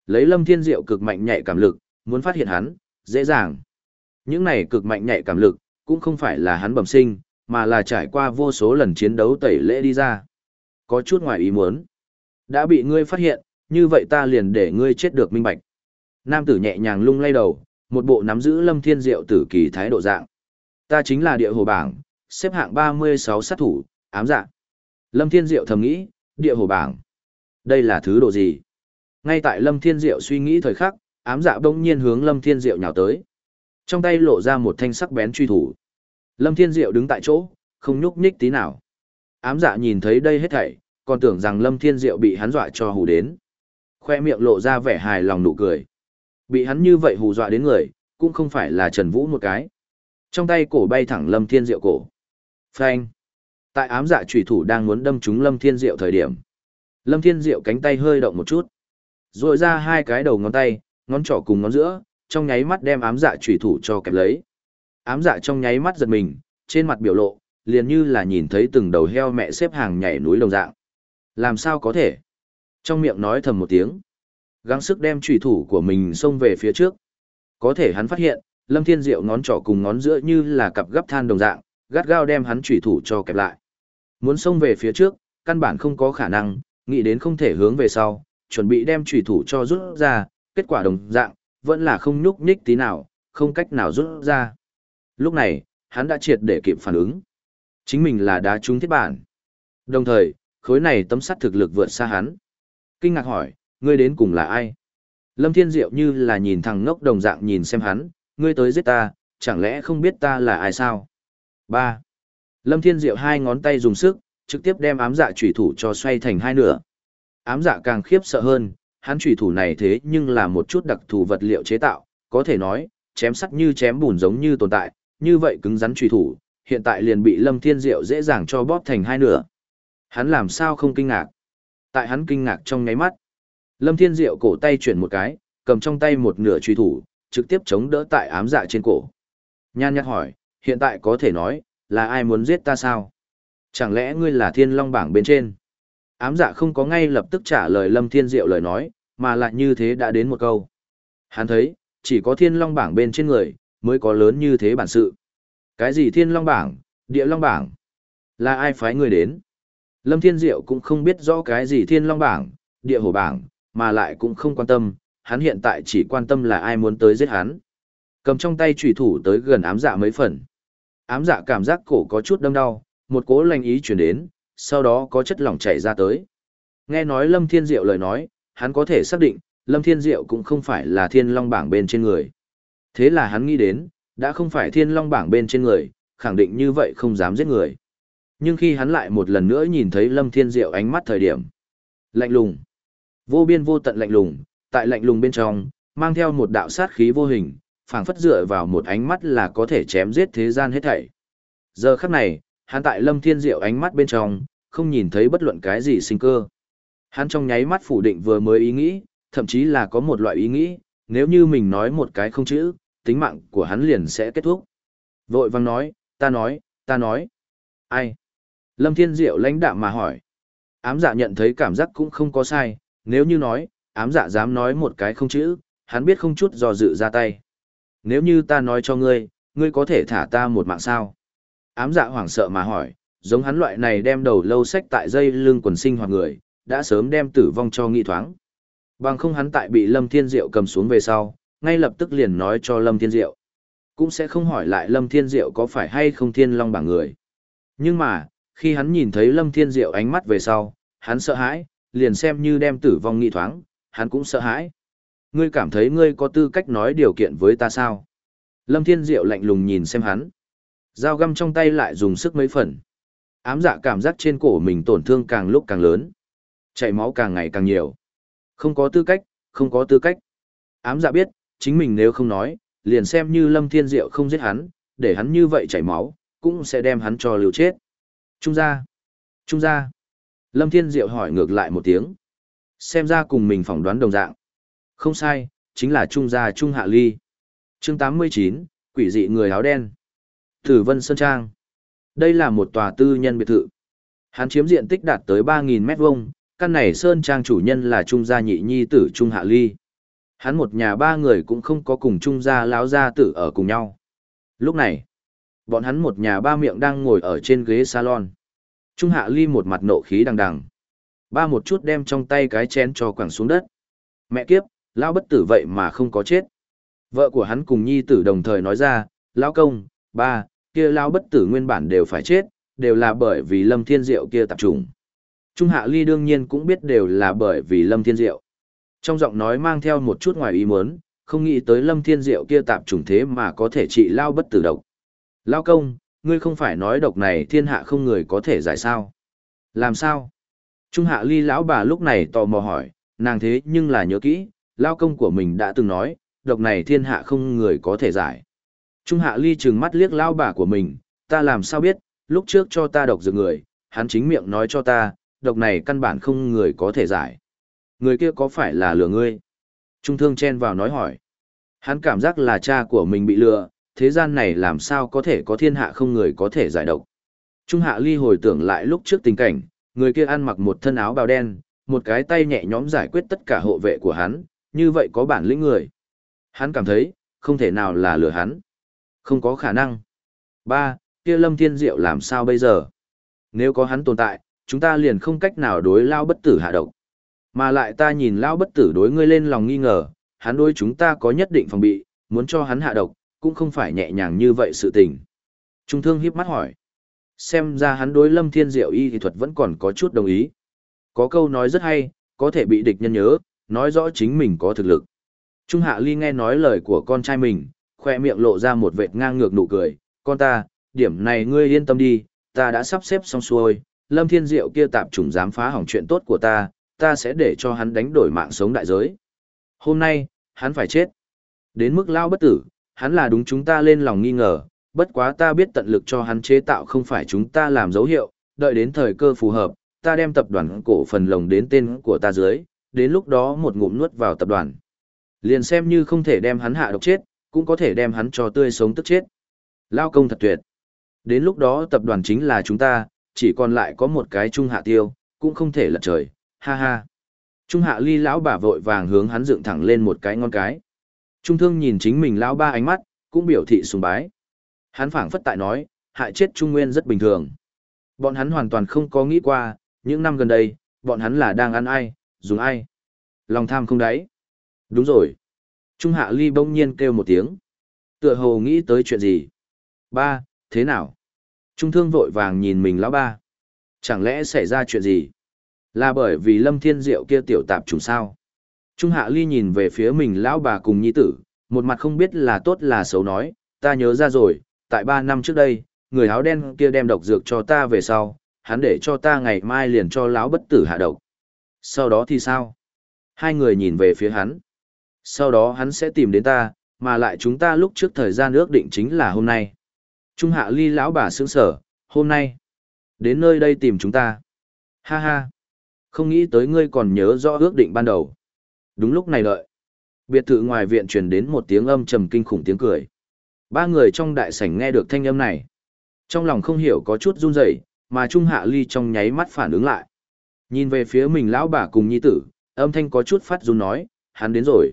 Lấy Lâm Thiên Diệu cực mạnh nhạy cảm lực, muốn phát hiện hắn, dễ dàng. Những này cực mạnh nhạy cảm lực, cũng không phải là hắn bẩm sinh, mà là trải qua vô số lần chiến đấu tẩy lễ đi ra. Có chút ngoài ý muốn. Đã bị ngươi phát hiện, như vậy ta liền để ngươi chết được minh bạch. Nam tử nhẹ nhàng lung lay đầu, một bộ nắm giữ lâm thiên diệu tử kỳ thái độ dạng. Ta chính là địa hồ bảng, xếp hạng 36 sát thủ, ám dạng. Lâm thiên diệu thầm nghĩ, địa hồ bảng. Đây là thứ độ gì? Ngay tại lâm thiên diệu suy nghĩ thời khắc, ám dạ bỗng nhiên hướng lâm thiên diệu nhào tới. Trong tay lộ ra một thanh sắc bén truy thủ. Lâm thiên diệu đứng tại chỗ, không nhúc nhích tí nào. Ám dạ nhìn thấy đây hết thảy, còn tưởng rằng lâm thiên diệu bị hắn dọa cho hù đến. Khoe miệng lộ ra vẻ hài lòng nụ cười. Bị hắn như vậy hù dọa đến người, cũng không phải là Trần Vũ một cái. Trong tay cổ bay thẳng Lâm Thiên Diệu cổ. Phanh. Tại ám dạ trùy thủ đang muốn đâm trúng Lâm Thiên Diệu thời điểm. Lâm Thiên Diệu cánh tay hơi động một chút. Rồi ra hai cái đầu ngón tay, ngón trỏ cùng ngón giữa, trong nháy mắt đem ám dạ chủy thủ cho kẹp lấy. Ám dạ trong nháy mắt giật mình, trên mặt biểu lộ, liền như là nhìn thấy từng đầu heo mẹ xếp hàng nhảy núi đồng dạng. Làm sao có thể? Trong miệng nói thầm một tiếng. Gắng sức đem chủy thủ của mình xông về phía trước. Có thể hắn phát hiện, Lâm Thiên Diệu ngón trỏ cùng ngón giữa như là cặp gấp than đồng dạng, gắt gao đem hắn chủy thủ cho kẹp lại. Muốn xông về phía trước, căn bản không có khả năng, nghĩ đến không thể hướng về sau, chuẩn bị đem chủy thủ cho rút ra, kết quả đồng dạng, vẫn là không nhúc nhích tí nào, không cách nào rút ra. Lúc này, hắn đã triệt để kịp phản ứng. Chính mình là đá trúng thiết bản. Đồng thời, khối này tấm sắt thực lực vượt xa hắn. Kinh ngạc hỏi, ngươi đến cùng là ai? Lâm Thiên Diệu như là nhìn thằng ngốc đồng dạng nhìn xem hắn, ngươi tới giết ta, chẳng lẽ không biết ta là ai sao? 3. Lâm Thiên Diệu hai ngón tay dùng sức, trực tiếp đem ám dạ chủy thủ cho xoay thành hai nửa. Ám dạ càng khiếp sợ hơn, hắn chủy thủ này thế nhưng là một chút đặc thù vật liệu chế tạo, có thể nói, chém sắt như chém bùn giống như tồn tại, như vậy cứng rắn chủy thủ, hiện tại liền bị Lâm Thiên Diệu dễ dàng cho bóp thành hai nửa. Hắn làm sao không kinh ngạc? Tại hắn kinh ngạc trong nháy mắt, Lâm Thiên Diệu cổ tay chuyển một cái, cầm trong tay một nửa truy thủ, trực tiếp chống đỡ tại ám dạ trên cổ. Nhan nhạt hỏi, hiện tại có thể nói, là ai muốn giết ta sao? Chẳng lẽ ngươi là thiên long bảng bên trên? Ám dạ không có ngay lập tức trả lời Lâm Thiên Diệu lời nói, mà lại như thế đã đến một câu. Hắn thấy, chỉ có thiên long bảng bên trên người, mới có lớn như thế bản sự. Cái gì thiên long bảng, địa long bảng? Là ai phái người đến? Lâm Thiên Diệu cũng không biết rõ cái gì thiên long bảng, địa hổ bảng, mà lại cũng không quan tâm, hắn hiện tại chỉ quan tâm là ai muốn tới giết hắn. Cầm trong tay chủy thủ tới gần ám dạ mấy phần. Ám dạ cảm giác cổ có chút đâm đau, một cố lành ý chuyển đến, sau đó có chất lỏng chảy ra tới. Nghe nói Lâm Thiên Diệu lời nói, hắn có thể xác định, Lâm Thiên Diệu cũng không phải là thiên long bảng bên trên người. Thế là hắn nghĩ đến, đã không phải thiên long bảng bên trên người, khẳng định như vậy không dám giết người. Nhưng khi hắn lại một lần nữa nhìn thấy Lâm Thiên Diệu ánh mắt thời điểm, lạnh lùng, vô biên vô tận lạnh lùng, tại lạnh lùng bên trong, mang theo một đạo sát khí vô hình, phảng phất dựa vào một ánh mắt là có thể chém giết thế gian hết thảy. Giờ khắc này, hắn tại Lâm Thiên Diệu ánh mắt bên trong, không nhìn thấy bất luận cái gì sinh cơ. Hắn trong nháy mắt phủ định vừa mới ý nghĩ, thậm chí là có một loại ý nghĩ, nếu như mình nói một cái không chữ, tính mạng của hắn liền sẽ kết thúc. Vội vang nói, ta nói, ta nói. Ai? Lâm Thiên Diệu lãnh đạm mà hỏi. Ám dạ nhận thấy cảm giác cũng không có sai, nếu như nói, ám dạ dám nói một cái không chữ, hắn biết không chút do dự ra tay. Nếu như ta nói cho ngươi, ngươi có thể thả ta một mạng sao? Ám dạ hoảng sợ mà hỏi, giống hắn loại này đem đầu lâu sách tại dây lưng quần sinh hoặc người, đã sớm đem tử vong cho nghị thoáng. Bằng không hắn tại bị Lâm Thiên Diệu cầm xuống về sau, ngay lập tức liền nói cho Lâm Thiên Diệu. Cũng sẽ không hỏi lại Lâm Thiên Diệu có phải hay không thiên long bảng người. Nhưng mà, khi hắn nhìn thấy Lâm Thiên Diệu ánh mắt về sau, hắn sợ hãi, liền xem như đem tử vong nghi thoáng, hắn cũng sợ hãi. Ngươi cảm thấy ngươi có tư cách nói điều kiện với ta sao? Lâm Thiên Diệu lạnh lùng nhìn xem hắn. Dao găm trong tay lại dùng sức mấy phần. Ám dạ cảm giác trên cổ mình tổn thương càng lúc càng lớn. Chảy máu càng ngày càng nhiều. Không có tư cách, không có tư cách. Ám dạ biết, chính mình nếu không nói, liền xem như Lâm Thiên Diệu không giết hắn, để hắn như vậy chảy máu, cũng sẽ đem hắn cho liều chết. Trung gia. Trung gia. Lâm Thiên Diệu hỏi ngược lại một tiếng. Xem ra cùng mình phỏng đoán đồng dạng. Không sai, chính là Trung gia Trung Hạ Ly. chương 89, quỷ dị người áo đen. Tử Vân Sơn Trang. Đây là một tòa tư nhân biệt thự. Hắn chiếm diện tích đạt tới 3.000 mét vuông. căn này Sơn Trang chủ nhân là Trung gia nhị nhi tử Trung Hạ Ly. Hắn một nhà ba người cũng không có cùng Trung gia láo gia tử ở cùng nhau. Lúc này, bọn hắn một nhà ba miệng đang ngồi ở trên ghế salon. Trung Hạ Ly một mặt nộ khí đằng đằng. Ba một chút đem trong tay cái chén cho quẳng xuống đất. Mẹ kiếp, lão bất tử vậy mà không có chết. Vợ của hắn cùng nhi tử đồng thời nói ra, lão công, ba, kia lão bất tử nguyên bản đều phải chết, đều là bởi vì lâm thiên diệu kia tập trùng. Trung Hạ Ly đương nhiên cũng biết đều là bởi vì lâm thiên diệu. Trong giọng nói mang theo một chút ngoài ý muốn, không nghĩ tới lâm thiên diệu kia tạp trùng thế mà có thể trị lao bất tử độc. Lao công, ngươi không phải nói độc này thiên hạ không người có thể giải sao? Làm sao? Trung hạ ly lão bà lúc này tò mò hỏi, nàng thế nhưng là nhớ kỹ, lao công của mình đã từng nói, độc này thiên hạ không người có thể giải. Trung hạ ly trừng mắt liếc lao bà của mình, ta làm sao biết, lúc trước cho ta độc dược người, hắn chính miệng nói cho ta, độc này căn bản không người có thể giải. Người kia có phải là lừa ngươi? Trung thương chen vào nói hỏi. Hắn cảm giác là cha của mình bị lừa, thế gian này làm sao có thể có thiên hạ không người có thể giải độc. Trung hạ ly hồi tưởng lại lúc trước tình cảnh, người kia ăn mặc một thân áo bào đen, một cái tay nhẹ nhõm giải quyết tất cả hộ vệ của hắn, như vậy có bản lĩnh người. Hắn cảm thấy, không thể nào là lừa hắn. Không có khả năng. Ba, kia lâm thiên diệu làm sao bây giờ? Nếu có hắn tồn tại, chúng ta liền không cách nào đối lao bất tử hạ độc. Mà lại ta nhìn lao bất tử đối ngươi lên lòng nghi ngờ, hắn đối chúng ta có nhất định phòng bị, muốn cho hắn hạ độc, cũng không phải nhẹ nhàng như vậy sự tình. Trung thương hiếp mắt hỏi. Xem ra hắn đối lâm thiên diệu y thì thuật vẫn còn có chút đồng ý. Có câu nói rất hay, có thể bị địch nhân nhớ, nói rõ chính mình có thực lực. Trung hạ ly nghe nói lời của con trai mình, khoe miệng lộ ra một vệt ngang ngược nụ cười. Con ta, điểm này ngươi yên tâm đi, ta đã sắp xếp xong xuôi. Lâm thiên diệu kia tạp trùng dám phá hỏng chuyện tốt của ta, ta sẽ để cho hắn đánh đổi mạng sống đại giới. Hôm nay, hắn phải chết. Đến mức lao bất tử, hắn là đúng chúng ta lên lòng nghi ngờ, bất quá ta biết tận lực cho hắn chế tạo không phải chúng ta làm dấu hiệu, đợi đến thời cơ phù hợp, ta đem tập đoàn cổ phần lồng đến tên của ta dưới, đến lúc đó một ngụm nuốt vào tập đoàn. Liền xem như không thể đem hắn hạ độc chết, cũng có thể đem hắn cho tươi sống tức chết. Lao công thật tuyệt. Đến lúc đó tập đoàn chính là chúng ta, chỉ còn lại có một cái trung hạ tiêu, cũng không thể lật trời, ha ha. Trung hạ ly lão bà vội vàng hướng hắn dựng thẳng lên một cái ngon cái. Trung thương nhìn chính mình lão ba ánh mắt, cũng biểu thị sùng bái. Hắn phảng phất tại nói, hại chết Trung Nguyên rất bình thường. Bọn hắn hoàn toàn không có nghĩ qua, những năm gần đây, bọn hắn là đang ăn ai, dùng ai. Lòng tham không đáy. Đúng rồi. Trung Hạ Ly bỗng nhiên kêu một tiếng. Tựa hồ nghĩ tới chuyện gì? Ba, thế nào? Trung thương vội vàng nhìn mình lão ba. Chẳng lẽ xảy ra chuyện gì? Là bởi vì Lâm Thiên Diệu kia tiểu tạp trùng sao? Trung Hạ Ly nhìn về phía mình lão bà cùng nhi tử, một mặt không biết là tốt là xấu nói, ta nhớ ra rồi, tại ba năm trước đây, người áo đen kia đem độc dược cho ta về sau, hắn để cho ta ngày mai liền cho lão bất tử hạ độc. Sau đó thì sao? Hai người nhìn về phía hắn. Sau đó hắn sẽ tìm đến ta, mà lại chúng ta lúc trước thời gian ước định chính là hôm nay. Trung hạ ly lão bà sững sở, hôm nay. Đến nơi đây tìm chúng ta. Ha ha. Không nghĩ tới ngươi còn nhớ rõ ước định ban đầu. Đúng lúc này đợi. Biệt thự ngoài viện truyền đến một tiếng âm trầm kinh khủng tiếng cười. Ba người trong đại sảnh nghe được thanh âm này. Trong lòng không hiểu có chút run rẩy, mà Trung Hạ Ly trong nháy mắt phản ứng lại. Nhìn về phía mình lão bà cùng nhi tử, âm thanh có chút phát run nói, hắn đến rồi.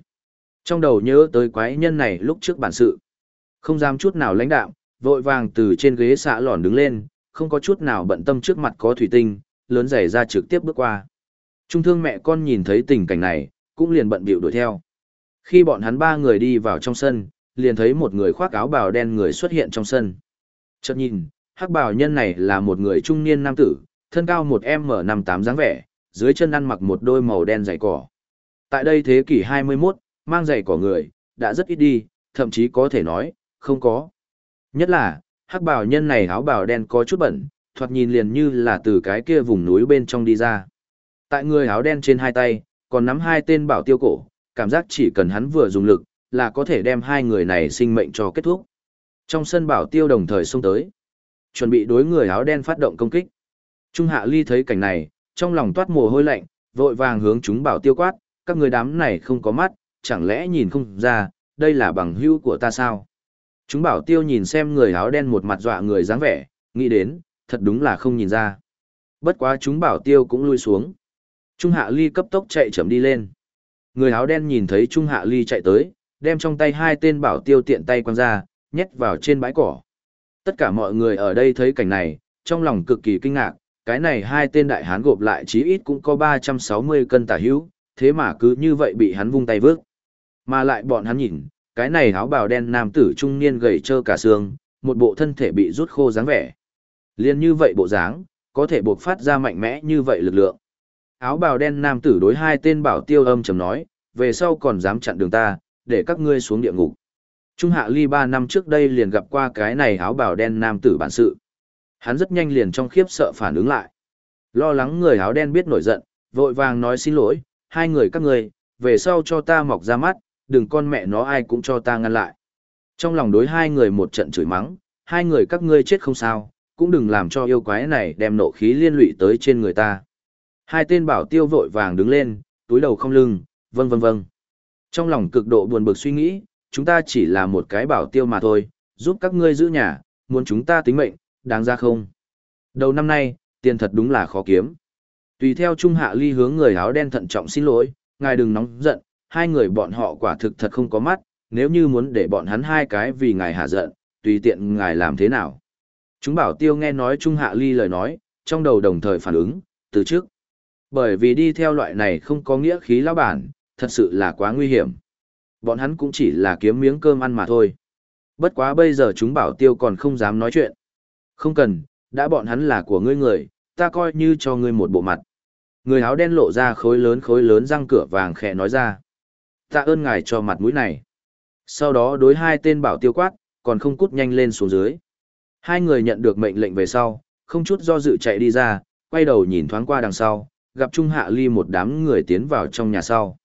Trong đầu nhớ tới quái nhân này lúc trước bản sự. Không dám chút nào lãnh đạo vội vàng từ trên ghế xạ lòn đứng lên, không có chút nào bận tâm trước mặt có thủy tinh, lớn giày ra trực tiếp bước qua. Trung thương mẹ con nhìn thấy tình cảnh này, cũng liền bận bịu đuổi theo. Khi bọn hắn ba người đi vào trong sân, liền thấy một người khoác áo bào đen người xuất hiện trong sân. Chợt nhìn, hắc bào nhân này là một người trung niên nam tử, thân cao một m năm tám dáng vẻ, dưới chân ăn mặc một đôi màu đen giày cỏ. Tại đây thế kỷ 21, mang giày cỏ người, đã rất ít đi, thậm chí có thể nói, không có. Nhất là, hắc bào nhân này áo bào đen có chút bẩn, thoạt nhìn liền như là từ cái kia vùng núi bên trong đi ra. Tại người áo đen trên hai tay, còn nắm hai tên bảo tiêu cổ, cảm giác chỉ cần hắn vừa dùng lực, là có thể đem hai người này sinh mệnh cho kết thúc. Trong sân bảo tiêu đồng thời xông tới, chuẩn bị đối người áo đen phát động công kích. Trung Hạ Ly thấy cảnh này, trong lòng toát mồ hôi lạnh, vội vàng hướng chúng bảo tiêu quát, các người đám này không có mắt, chẳng lẽ nhìn không ra, đây là bằng hữu của ta sao? Chúng bảo tiêu nhìn xem người áo đen một mặt dọa người dáng vẻ, nghĩ đến, thật đúng là không nhìn ra. Bất quá chúng bảo tiêu cũng lui xuống. Trung Hạ Ly cấp tốc chạy chậm đi lên. Người áo đen nhìn thấy Trung Hạ Ly chạy tới, đem trong tay hai tên bảo tiêu tiện tay quăng ra, nhét vào trên bãi cỏ. Tất cả mọi người ở đây thấy cảnh này, trong lòng cực kỳ kinh ngạc, cái này hai tên đại hán gộp lại chí ít cũng có 360 cân tả hữu, thế mà cứ như vậy bị hắn vung tay vước. Mà lại bọn hắn nhìn, cái này áo bào đen nam tử trung niên gầy trơ cả xương, một bộ thân thể bị rút khô dáng vẻ. Liên như vậy bộ dáng, có thể buộc phát ra mạnh mẽ như vậy lực lượng. Áo bào đen nam tử đối hai tên bảo tiêu âm trầm nói, về sau còn dám chặn đường ta, để các ngươi xuống địa ngục. Trung Hạ Ly ba năm trước đây liền gặp qua cái này áo bào đen nam tử bản sự. Hắn rất nhanh liền trong khiếp sợ phản ứng lại. Lo lắng người áo đen biết nổi giận, vội vàng nói xin lỗi, hai người các ngươi, về sau cho ta mọc ra mắt, đừng con mẹ nó ai cũng cho ta ngăn lại. Trong lòng đối hai người một trận chửi mắng, hai người các ngươi chết không sao, cũng đừng làm cho yêu quái này đem nộ khí liên lụy tới trên người ta. Hai tên bảo tiêu vội vàng đứng lên, túi đầu không lưng, vâng vâng vâng. Trong lòng cực độ buồn bực suy nghĩ, chúng ta chỉ là một cái bảo tiêu mà thôi, giúp các ngươi giữ nhà, muốn chúng ta tính mệnh, đáng ra không? Đầu năm nay, tiền thật đúng là khó kiếm. Tùy theo Trung Hạ Ly hướng người áo đen thận trọng xin lỗi, ngài đừng nóng giận, hai người bọn họ quả thực thật không có mắt, nếu như muốn để bọn hắn hai cái vì ngài hạ giận, tùy tiện ngài làm thế nào. Chúng bảo tiêu nghe nói Trung Hạ Ly lời nói, trong đầu đồng thời phản ứng, từ trước. Bởi vì đi theo loại này không có nghĩa khí lão bản, thật sự là quá nguy hiểm. Bọn hắn cũng chỉ là kiếm miếng cơm ăn mà thôi. Bất quá bây giờ chúng bảo tiêu còn không dám nói chuyện. Không cần, đã bọn hắn là của ngươi người, ta coi như cho ngươi một bộ mặt. Người áo đen lộ ra khối lớn khối lớn răng cửa vàng khẽ nói ra. Ta ơn ngài cho mặt mũi này. Sau đó đối hai tên bảo tiêu quát, còn không cút nhanh lên xuống dưới. Hai người nhận được mệnh lệnh về sau, không chút do dự chạy đi ra, quay đầu nhìn thoáng qua đằng sau, gặp Trung Hạ Ly một đám người tiến vào trong nhà sau.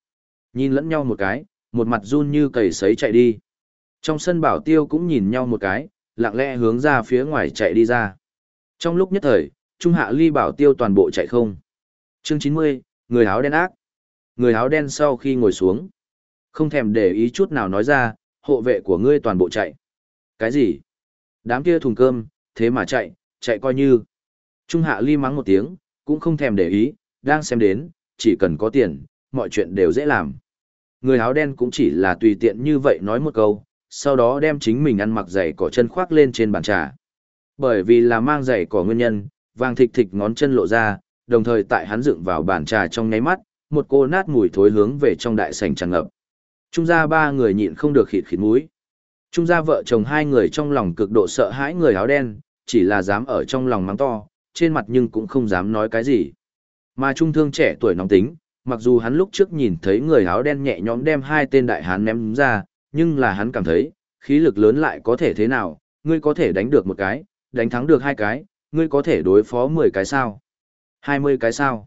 Nhìn lẫn nhau một cái, một mặt run như cầy sấy chạy đi. Trong sân bảo tiêu cũng nhìn nhau một cái, lặng lẽ hướng ra phía ngoài chạy đi ra. Trong lúc nhất thời, Trung Hạ Ly bảo tiêu toàn bộ chạy không. Chương 90, người áo đen ác. Người áo đen sau khi ngồi xuống, không thèm để ý chút nào nói ra, hộ vệ của ngươi toàn bộ chạy. Cái gì? Đám kia thùng cơm, thế mà chạy, chạy coi như. Trung Hạ Ly mắng một tiếng, cũng không thèm để ý, đang xem đến, chỉ cần có tiền, mọi chuyện đều dễ làm. Người áo đen cũng chỉ là tùy tiện như vậy nói một câu, sau đó đem chính mình ăn mặc giày cỏ chân khoác lên trên bàn trà. Bởi vì là mang giày cỏ nguyên nhân, vàng thịt thịt ngón chân lộ ra, đồng thời tại hắn dựng vào bàn trà trong nháy mắt, một cô nát mùi thối hướng về trong đại sảnh tràn ngập. Trung gia ba người nhịn không được khịt khịt mũi. Trung gia vợ chồng hai người trong lòng cực độ sợ hãi người áo đen, chỉ là dám ở trong lòng mắng to, trên mặt nhưng cũng không dám nói cái gì. Mà trung thương trẻ tuổi nóng tính, mặc dù hắn lúc trước nhìn thấy người áo đen nhẹ nhõm đem hai tên đại hán ném ra, nhưng là hắn cảm thấy, khí lực lớn lại có thể thế nào, ngươi có thể đánh được một cái, đánh thắng được hai cái, ngươi có thể đối phó 10 cái sao? 20 cái sao?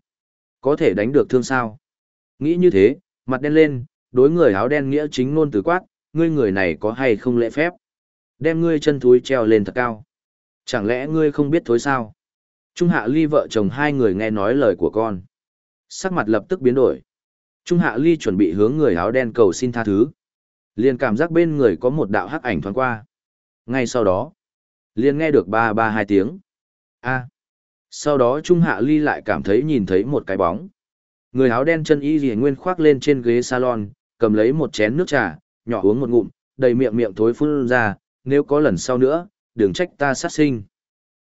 Có thể đánh được thương sao? Nghĩ như thế, mặt đen lên, đối người áo đen nghĩa chính ngôn từ quát, ngươi người này có hay không lễ phép? Đem ngươi chân thúi treo lên thật cao. Chẳng lẽ ngươi không biết thối sao? Trung Hạ Ly vợ chồng hai người nghe nói lời của con. Sắc mặt lập tức biến đổi. Trung Hạ Ly chuẩn bị hướng người áo đen cầu xin tha thứ. Liền cảm giác bên người có một đạo hắc ảnh thoáng qua. Ngay sau đó, liền nghe được ba ba hai tiếng. a Sau đó Trung Hạ Ly lại cảm thấy nhìn thấy một cái bóng. Người áo đen chân y rìa nguyên khoác lên trên ghế salon, cầm lấy một chén nước trà, nhỏ uống một ngụm, đầy miệng miệng thối phun ra, nếu có lần sau nữa, đừng trách ta sát sinh.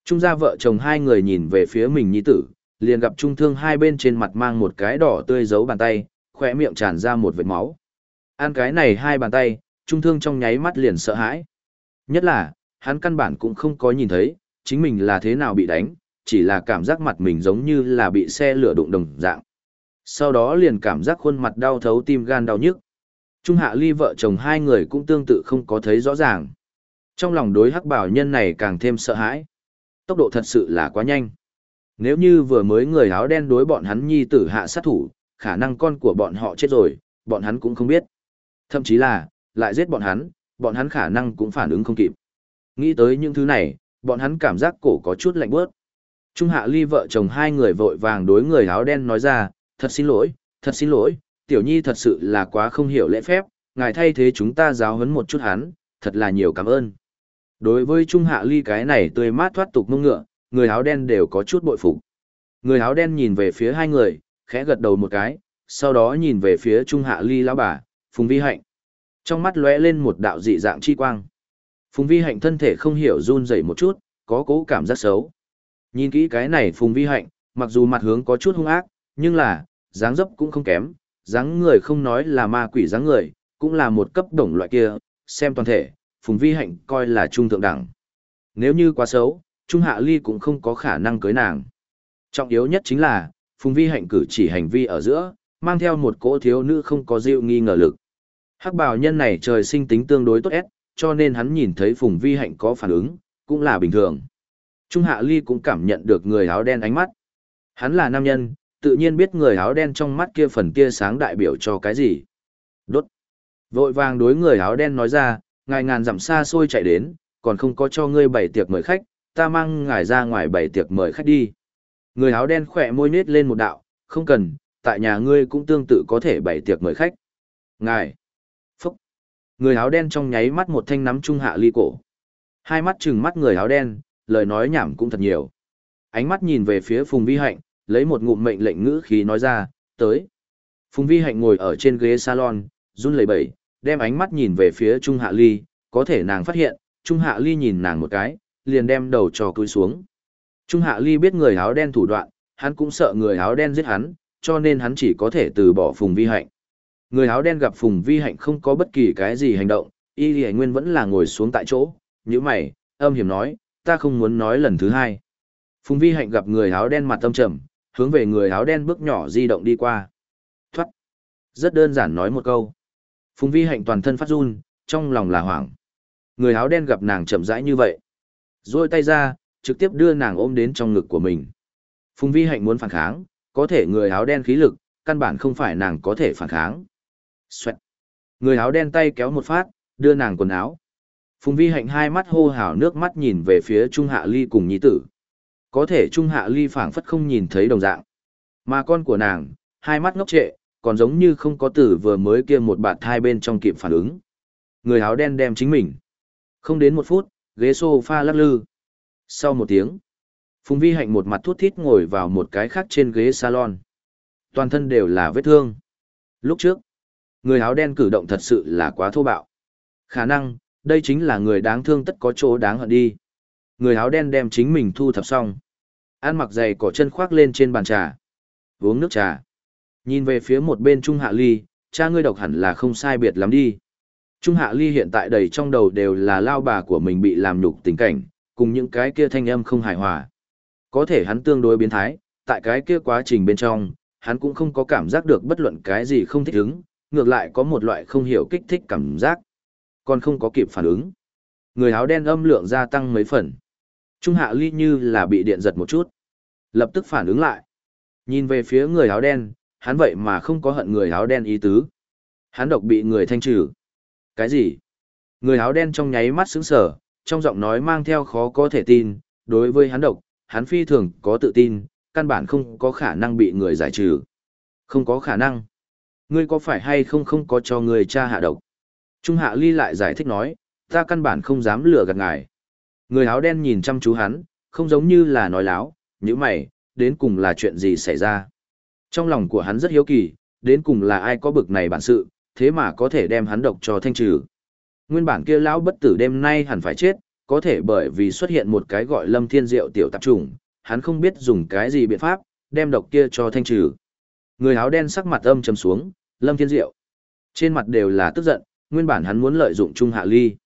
Trung gia vợ chồng hai người nhìn về phía mình nhi tử, liền gặp trung thương hai bên trên mặt mang một cái đỏ tươi giấu bàn tay, khỏe miệng tràn ra một vệt máu. Ăn cái này hai bàn tay, trung thương trong nháy mắt liền sợ hãi. Nhất là, hắn căn bản cũng không có nhìn thấy, chính mình là thế nào bị đánh, chỉ là cảm giác mặt mình giống như là bị xe lửa đụng đồng dạng. Sau đó liền cảm giác khuôn mặt đau thấu tim gan đau nhức. Trung hạ ly vợ chồng hai người cũng tương tự không có thấy rõ ràng. Trong lòng đối hắc bảo nhân này càng thêm sợ hãi. Tốc độ thật sự là quá nhanh. Nếu như vừa mới người áo đen đối bọn hắn nhi tử hạ sát thủ, khả năng con của bọn họ chết rồi, bọn hắn cũng không biết. Thậm chí là, lại giết bọn hắn, bọn hắn khả năng cũng phản ứng không kịp. Nghĩ tới những thứ này, bọn hắn cảm giác cổ có chút lạnh bớt. Trung hạ ly vợ chồng hai người vội vàng đối người áo đen nói ra, thật xin lỗi, thật xin lỗi, tiểu nhi thật sự là quá không hiểu lễ phép, ngài thay thế chúng ta giáo huấn một chút hắn, thật là nhiều cảm ơn. Đối với Trung Hạ Ly cái này tươi mát thoát tục mông ngựa, người áo đen đều có chút bội phục. Người áo đen nhìn về phía hai người, khẽ gật đầu một cái, sau đó nhìn về phía Trung Hạ Ly lão bà, Phùng Vi Hạnh. Trong mắt lóe lên một đạo dị dạng chi quang. Phùng Vi Hạnh thân thể không hiểu run rẩy một chút, có cố cảm giác xấu. Nhìn kỹ cái này Phùng Vi Hạnh, mặc dù mặt hướng có chút hung ác, nhưng là, dáng dấp cũng không kém, dáng người không nói là ma quỷ dáng người, cũng là một cấp đồng loại kia, xem toàn thể, Phùng Vi Hạnh coi là trung thượng đẳng. Nếu như quá xấu, Trung Hạ Ly cũng không có khả năng cưới nàng. Trọng yếu nhất chính là, Phùng Vi Hạnh cử chỉ hành vi ở giữa, mang theo một cỗ thiếu nữ không có dịu nghi ngờ lực. Hắc bào nhân này trời sinh tính tương đối tốt ép, cho nên hắn nhìn thấy Phùng Vi Hạnh có phản ứng, cũng là bình thường. Trung Hạ Ly cũng cảm nhận được người áo đen ánh mắt. Hắn là nam nhân, tự nhiên biết người áo đen trong mắt kia phần tia sáng đại biểu cho cái gì. Đốt. Vội vàng đối người áo đen nói ra, ngài ngàn dặm xa xôi chạy đến, còn không có cho ngươi bảy tiệc mời khách, ta mang ngài ra ngoài bảy tiệc mời khách đi. Người áo đen khỏe môi nết lên một đạo, không cần, tại nhà ngươi cũng tương tự có thể bảy tiệc mời khách. Ngài, phúc. Người áo đen trong nháy mắt một thanh nắm Trung Hạ Ly cổ. Hai mắt trừng mắt người áo đen, lời nói nhảm cũng thật nhiều. Ánh mắt nhìn về phía Phùng Vi Hạnh, lấy một ngụm mệnh lệnh ngữ khí nói ra, tới. Phùng Vi Hạnh ngồi ở trên ghế salon, run lẩy bẩy, đem ánh mắt nhìn về phía Trung Hạ Ly, có thể nàng phát hiện, Trung Hạ Ly nhìn nàng một cái, liền đem đầu trò cúi xuống. Trung Hạ Ly biết người áo đen thủ đoạn, hắn cũng sợ người áo đen giết hắn, cho nên hắn chỉ có thể từ bỏ Phùng Vi Hạnh. Người áo đen gặp Phùng Vi Hạnh không có bất kỳ cái gì hành động, y lì nguyên vẫn là ngồi xuống tại chỗ, như mày, âm hiểm nói, ta không muốn nói lần thứ hai. Phùng Vi Hạnh gặp người áo đen mặt tâm trầm, hướng về người áo đen bước nhỏ di động đi qua. Thoát. Rất đơn giản nói một câu. Phùng Vi Hạnh toàn thân phát run, trong lòng là hoảng. Người áo đen gặp nàng chậm rãi như vậy. Rồi tay ra, trực tiếp đưa nàng ôm đến trong ngực của mình. Phùng Vi Hạnh muốn phản kháng, có thể người áo đen khí lực, căn bản không phải nàng có thể phản kháng. Xoẹt. Người áo đen tay kéo một phát, đưa nàng quần áo. Phùng Vi Hạnh hai mắt hô hào nước mắt nhìn về phía Trung Hạ Ly cùng nhi tử. Có thể Trung Hạ Ly phảng phất không nhìn thấy đồng dạng. Mà con của nàng, hai mắt ngốc trệ, còn giống như không có tử vừa mới kia một bạt hai bên trong kịp phản ứng. Người áo đen đem chính mình. Không đến một phút, ghế sofa lắc lư. Sau một tiếng, Phùng Vi Hạnh một mặt thút thít ngồi vào một cái khác trên ghế salon. Toàn thân đều là vết thương. Lúc trước, người áo đen cử động thật sự là quá thô bạo. Khả năng, đây chính là người đáng thương tất có chỗ đáng hận đi. Người áo đen đem chính mình thu thập xong. Ăn mặc giày cỏ chân khoác lên trên bàn trà. Uống nước trà. Nhìn về phía một bên Trung Hạ Ly, cha ngươi độc hẳn là không sai biệt lắm đi. Trung Hạ Ly hiện tại đầy trong đầu đều là lao bà của mình bị làm nhục tình cảnh, cùng những cái kia thanh âm không hài hòa. Có thể hắn tương đối biến thái, tại cái kia quá trình bên trong, hắn cũng không có cảm giác được bất luận cái gì không thích ứng, ngược lại có một loại không hiểu kích thích cảm giác. Còn không có kịp phản ứng. Người áo đen âm lượng gia tăng mấy phần. Trung Hạ Ly như là bị điện giật một chút. Lập tức phản ứng lại. Nhìn về phía người áo đen, hắn vậy mà không có hận người áo đen ý tứ. Hắn độc bị người thanh trừ. Cái gì? Người áo đen trong nháy mắt sững sờ, trong giọng nói mang theo khó có thể tin, đối với hắn độc, hắn phi thường có tự tin, căn bản không có khả năng bị người giải trừ. Không có khả năng. Ngươi có phải hay không không có cho người cha hạ độc? Trung Hạ Ly lại giải thích nói, ta căn bản không dám lừa gạt ngài. Người áo đen nhìn chăm chú hắn, không giống như là nói láo, như mày, đến cùng là chuyện gì xảy ra. Trong lòng của hắn rất hiếu kỳ, đến cùng là ai có bực này bản sự, thế mà có thể đem hắn độc cho thanh trừ. Nguyên bản kia lão bất tử đêm nay hẳn phải chết, có thể bởi vì xuất hiện một cái gọi lâm thiên diệu tiểu tạp trùng, hắn không biết dùng cái gì biện pháp, đem độc kia cho thanh trừ. Người áo đen sắc mặt âm trầm xuống, lâm thiên diệu. Trên mặt đều là tức giận, nguyên bản hắn muốn lợi dụng trung hạ ly.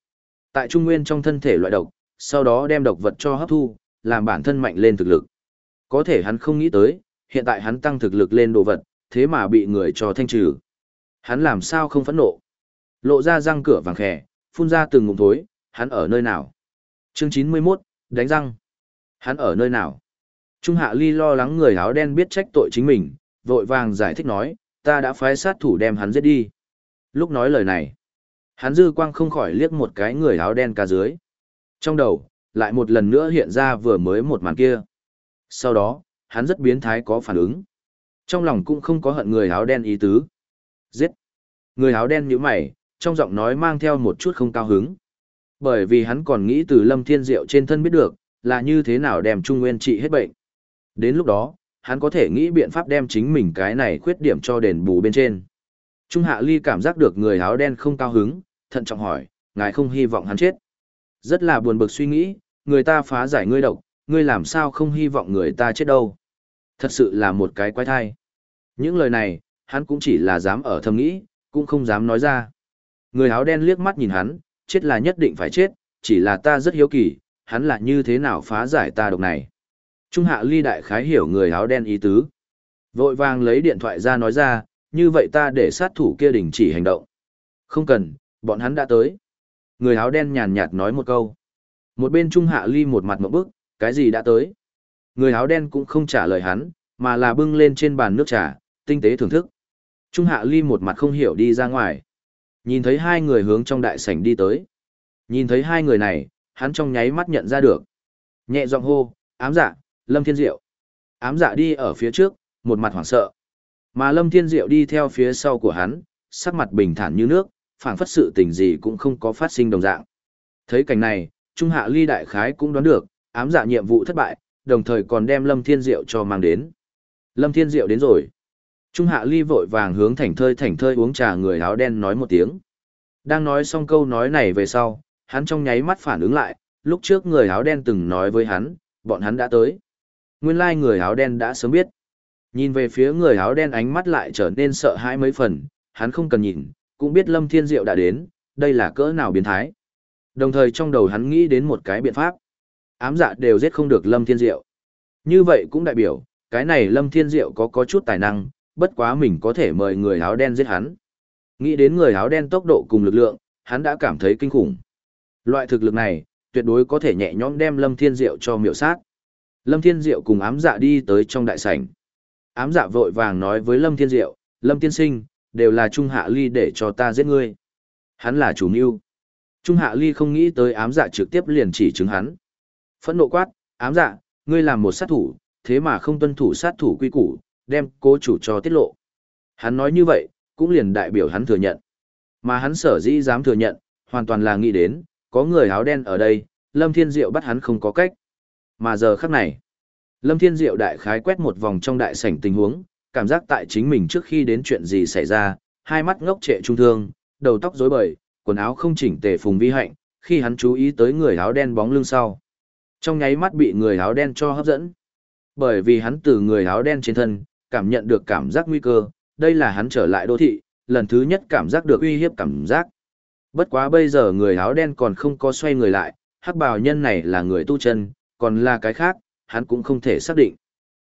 Tại trung nguyên trong thân thể loại độc, sau đó đem độc vật cho hấp thu, làm bản thân mạnh lên thực lực. Có thể hắn không nghĩ tới, hiện tại hắn tăng thực lực lên đồ vật, thế mà bị người cho thanh trừ. Hắn làm sao không phẫn nộ? Lộ ra răng cửa vàng khẻ, phun ra từng ngụm thối, hắn ở nơi nào? Chương 91, đánh răng. Hắn ở nơi nào? Trung Hạ Ly lo lắng người áo đen biết trách tội chính mình, vội vàng giải thích nói, ta đã phái sát thủ đem hắn giết đi. Lúc nói lời này, hắn dư quang không khỏi liếc một cái người áo đen ca dưới. Trong đầu, lại một lần nữa hiện ra vừa mới một màn kia. Sau đó, hắn rất biến thái có phản ứng. Trong lòng cũng không có hận người áo đen ý tứ. Giết. Người áo đen như mày, trong giọng nói mang theo một chút không cao hứng. Bởi vì hắn còn nghĩ từ lâm thiên diệu trên thân biết được, là như thế nào đem Trung Nguyên trị hết bệnh. Đến lúc đó, hắn có thể nghĩ biện pháp đem chính mình cái này khuyết điểm cho đền bù bên trên. Trung Hạ Ly cảm giác được người áo đen không cao hứng, thận trọng hỏi, ngài không hy vọng hắn chết. Rất là buồn bực suy nghĩ, người ta phá giải ngươi độc, ngươi làm sao không hy vọng người ta chết đâu. Thật sự là một cái quái thai. Những lời này, hắn cũng chỉ là dám ở thầm nghĩ, cũng không dám nói ra. Người áo đen liếc mắt nhìn hắn, chết là nhất định phải chết, chỉ là ta rất hiếu kỳ, hắn là như thế nào phá giải ta độc này. Trung hạ ly đại khái hiểu người áo đen ý tứ. Vội vàng lấy điện thoại ra nói ra, như vậy ta để sát thủ kia đình chỉ hành động. Không cần, bọn hắn đã tới. Người áo đen nhàn nhạt nói một câu. Một bên Trung hạ ly một mặt một bức, cái gì đã tới. Người áo đen cũng không trả lời hắn, mà là bưng lên trên bàn nước trà, tinh tế thưởng thức. Trung hạ ly một mặt không hiểu đi ra ngoài. Nhìn thấy hai người hướng trong đại sảnh đi tới. Nhìn thấy hai người này, hắn trong nháy mắt nhận ra được. Nhẹ giọng hô, ám dạ, Lâm Thiên Diệu. Ám dạ đi ở phía trước, một mặt hoảng sợ. Mà Lâm Thiên Diệu đi theo phía sau của hắn, sắc mặt bình thản như nước, phảng phất sự tình gì cũng không có phát sinh đồng dạng. Thấy cảnh này, Trung Hạ Ly đại khái cũng đoán được, ám dạ nhiệm vụ thất bại, đồng thời còn đem Lâm Thiên Diệu cho mang đến. Lâm Thiên Diệu đến rồi. Trung Hạ Ly vội vàng hướng thảnh thơi thảnh thơi uống trà người áo đen nói một tiếng. Đang nói xong câu nói này về sau, hắn trong nháy mắt phản ứng lại, lúc trước người áo đen từng nói với hắn, bọn hắn đã tới. Nguyên lai like người áo đen đã sớm biết. Nhìn về phía người áo đen ánh mắt lại trở nên sợ hãi mấy phần, hắn không cần nhìn, cũng biết Lâm Thiên Diệu đã đến, đây là cỡ nào biến thái. Đồng thời trong đầu hắn nghĩ đến một cái biện pháp. Ám dạ đều giết không được Lâm Thiên Diệu. Như vậy cũng đại biểu, cái này Lâm Thiên Diệu có có chút tài năng, bất quá mình có thể mời người áo đen giết hắn. Nghĩ đến người áo đen tốc độ cùng lực lượng, hắn đã cảm thấy kinh khủng. Loại thực lực này, tuyệt đối có thể nhẹ nhõm đem Lâm Thiên Diệu cho miểu sát. Lâm Thiên Diệu cùng ám dạ đi tới trong đại sảnh. Ám dạ vội vàng nói với Lâm Thiên Diệu, Lâm Tiên Sinh, đều là Trung Hạ Ly để cho ta giết ngươi. Hắn là chủ mưu. Trung Hạ Ly không nghĩ tới ám dạ trực tiếp liền chỉ chứng hắn. Phẫn nộ quát, ám dạ, ngươi làm một sát thủ, thế mà không tuân thủ sát thủ quy củ, đem cố chủ cho tiết lộ. Hắn nói như vậy, cũng liền đại biểu hắn thừa nhận. Mà hắn sở dĩ dám thừa nhận, hoàn toàn là nghĩ đến, có người áo đen ở đây, Lâm Thiên Diệu bắt hắn không có cách. Mà giờ khắc này, Lâm Thiên Diệu đại khái quét một vòng trong đại sảnh tình huống, cảm giác tại chính mình trước khi đến chuyện gì xảy ra, hai mắt ngốc trệ trung thương, đầu tóc rối bời, quần áo không chỉnh tề phùng vi hạnh, khi hắn chú ý tới người áo đen bóng lưng sau. Trong nháy mắt bị người áo đen cho hấp dẫn. Bởi vì hắn từ người áo đen trên thân, cảm nhận được cảm giác nguy cơ, đây là hắn trở lại đô thị, lần thứ nhất cảm giác được uy hiếp cảm giác. Bất quá bây giờ người áo đen còn không có xoay người lại, hắc bào nhân này là người tu chân, còn là cái khác, hắn cũng không thể xác định.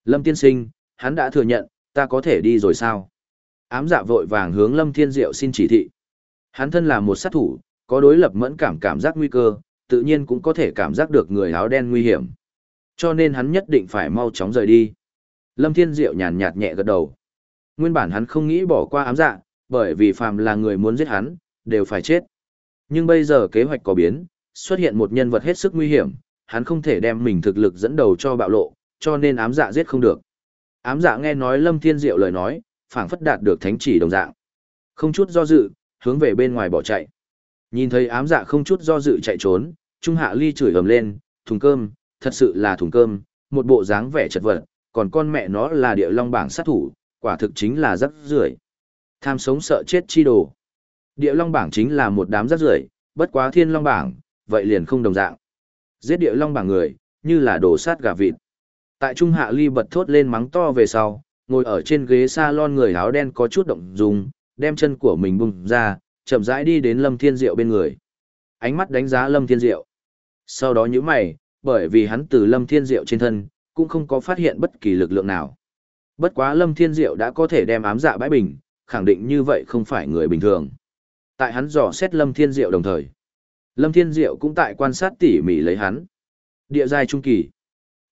Lâm tiên sinh, hắn đã thừa nhận, ta có thể đi rồi sao? Ám dạ vội vàng hướng Lâm Thiên Diệu xin chỉ thị. Hắn thân là một sát thủ, có đối lập mẫn cảm cảm giác nguy cơ, tự nhiên cũng có thể cảm giác được người áo đen nguy hiểm. Cho nên hắn nhất định phải mau chóng rời đi. Lâm Thiên Diệu nhàn nhạt nhẹ gật đầu. Nguyên bản hắn không nghĩ bỏ qua ám dạ, bởi vì phàm là người muốn giết hắn, đều phải chết. Nhưng bây giờ kế hoạch có biến, xuất hiện một nhân vật hết sức nguy hiểm, hắn không thể đem mình thực lực dẫn đầu cho bạo lộ, cho nên ám dạ giết không được. Ám dạ nghe nói Lâm Thiên Diệu lời nói, phảng phất đạt được thánh chỉ đồng dạng. Không chút do dự, hướng về bên ngoài bỏ chạy. Nhìn thấy ám dạ không chút do dự chạy trốn, Trung Hạ Ly chửi ầm lên, thùng cơm, thật sự là thùng cơm, một bộ dáng vẻ chật vật, còn con mẹ nó là địa long bảng sát thủ, quả thực chính là rắc rưởi. Tham sống sợ chết chi đồ. Địa long bảng chính là một đám rắc rưởi, bất quá thiên long bảng, vậy liền không đồng dạng. Giết địa long bảng người, như là đồ sát gà vịt. Tại Trung Hạ Ly bật thốt lên mắng to về sau, ngồi ở trên ghế salon người áo đen có chút động dung, đem chân của mình bung ra, chậm rãi đi đến Lâm Thiên Diệu bên người. Ánh mắt đánh giá Lâm Thiên Diệu. Sau đó nhíu mày, bởi vì hắn từ Lâm Thiên Diệu trên thân, cũng không có phát hiện bất kỳ lực lượng nào. Bất quá Lâm Thiên Diệu đã có thể đem ám dạ bãi bình, khẳng định như vậy không phải người bình thường. Tại hắn dò xét Lâm Thiên Diệu đồng thời. Lâm Thiên Diệu cũng tại quan sát tỉ mỉ lấy hắn. Địa giai trung kỳ.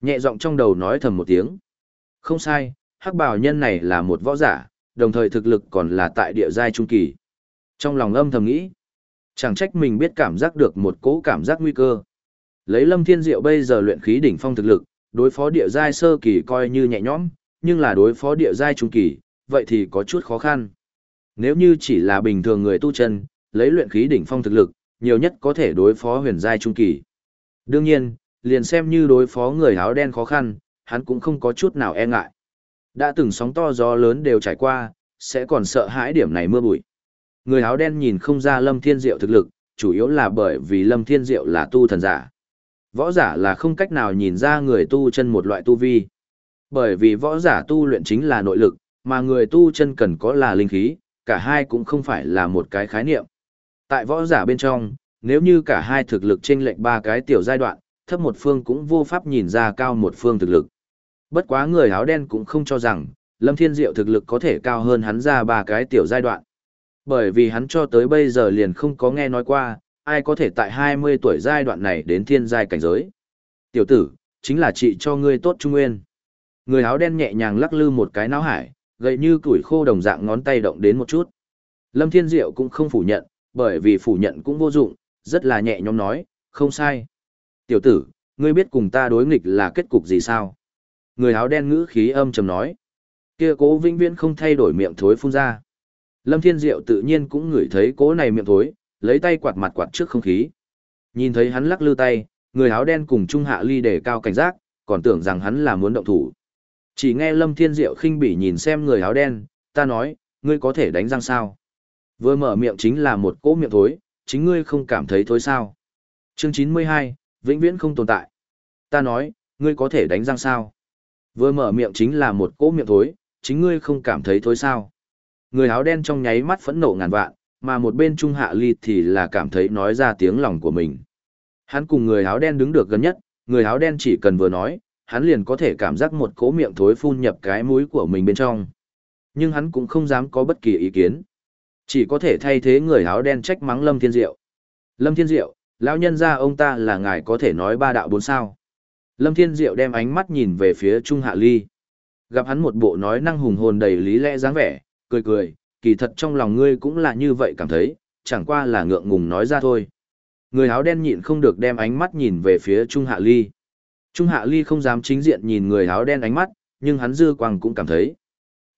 Nhẹ giọng trong đầu nói thầm một tiếng. Không sai, hắc bảo nhân này là một võ giả, đồng thời thực lực còn là tại địa giai trung kỳ. Trong lòng âm thầm nghĩ, chẳng trách mình biết cảm giác được một cỗ cảm giác nguy cơ. Lấy Lâm Thiên Diệu bây giờ luyện khí đỉnh phong thực lực, đối phó địa giai sơ kỳ coi như nhẹ nhõm, nhưng là đối phó địa giai trung kỳ, vậy thì có chút khó khăn. Nếu như chỉ là bình thường người tu chân, lấy luyện khí đỉnh phong thực lực, nhiều nhất có thể đối phó huyền giai trung kỳ. Đương nhiên, liền xem như đối phó người áo đen khó khăn, hắn cũng không có chút nào e ngại. Đã từng sóng to gió lớn đều trải qua, sẽ còn sợ hãi điểm này mưa bụi. Người áo đen nhìn không ra Lâm Thiên Diệu thực lực, chủ yếu là bởi vì Lâm Thiên Diệu là tu thần giả. Võ giả là không cách nào nhìn ra người tu chân một loại tu vi. Bởi vì võ giả tu luyện chính là nội lực, mà người tu chân cần có là linh khí, cả hai cũng không phải là một cái khái niệm. Tại võ giả bên trong, nếu như cả hai thực lực chênh lệch ba cái tiểu giai đoạn, thấp một phương cũng vô pháp nhìn ra cao một phương thực lực. Bất quá người áo đen cũng không cho rằng, Lâm Thiên Diệu thực lực có thể cao hơn hắn ra ba cái tiểu giai đoạn. Bởi vì hắn cho tới bây giờ liền không có nghe nói qua, ai có thể tại 20 tuổi giai đoạn này đến thiên giai cảnh giới. Tiểu tử, chính là chị cho ngươi tốt trung nguyên. Người áo đen nhẹ nhàng lắc lư một cái náo hải, gậy như củi khô đồng dạng ngón tay động đến một chút. Lâm Thiên Diệu cũng không phủ nhận, bởi vì phủ nhận cũng vô dụng, rất là nhẹ nhõm nói, không sai. Tiểu tử, ngươi biết cùng ta đối nghịch là kết cục gì sao? Người áo đen ngữ khí âm trầm nói. Kia cố vĩnh viễn không thay đổi miệng thối phun ra. Lâm Thiên Diệu tự nhiên cũng ngửi thấy cỗ này miệng thối, lấy tay quạt mặt quạt trước không khí. Nhìn thấy hắn lắc lư tay, người áo đen cùng Trung Hạ Ly để cao cảnh giác, còn tưởng rằng hắn là muốn động thủ. Chỉ nghe Lâm Thiên Diệu khinh bỉ nhìn xem người áo đen, ta nói, ngươi có thể đánh răng sao? Vừa mở miệng chính là một cỗ miệng thối, chính ngươi không cảm thấy thối sao? Chương 92, vĩnh viễn không tồn tại. Ta nói, ngươi có thể đánh răng sao? Vừa mở miệng chính là một cỗ miệng thối, chính ngươi không cảm thấy thối sao? Người áo đen trong nháy mắt phẫn nộ ngàn vạn, mà một bên Trung Hạ Ly thì là cảm thấy nói ra tiếng lòng của mình. Hắn cùng người áo đen đứng được gần nhất, người áo đen chỉ cần vừa nói, hắn liền có thể cảm giác một cỗ miệng thối phun nhập cái mũi của mình bên trong. Nhưng hắn cũng không dám có bất kỳ ý kiến. Chỉ có thể thay thế người áo đen trách mắng Lâm Thiên Diệu. Lâm Thiên Diệu, lão nhân gia ông ta là ngài có thể nói ba đạo bốn sao. Lâm Thiên Diệu đem ánh mắt nhìn về phía Trung Hạ Ly. Gặp hắn một bộ nói năng hùng hồn đầy lý lẽ dáng vẻ, cười cười, kỳ thật trong lòng ngươi cũng là như vậy cảm thấy, chẳng qua là ngượng ngùng nói ra thôi. Người áo đen nhịn không được đem ánh mắt nhìn về phía Trung Hạ Ly. Trung Hạ Ly không dám chính diện nhìn người áo đen ánh mắt, nhưng hắn dư quang cũng cảm thấy.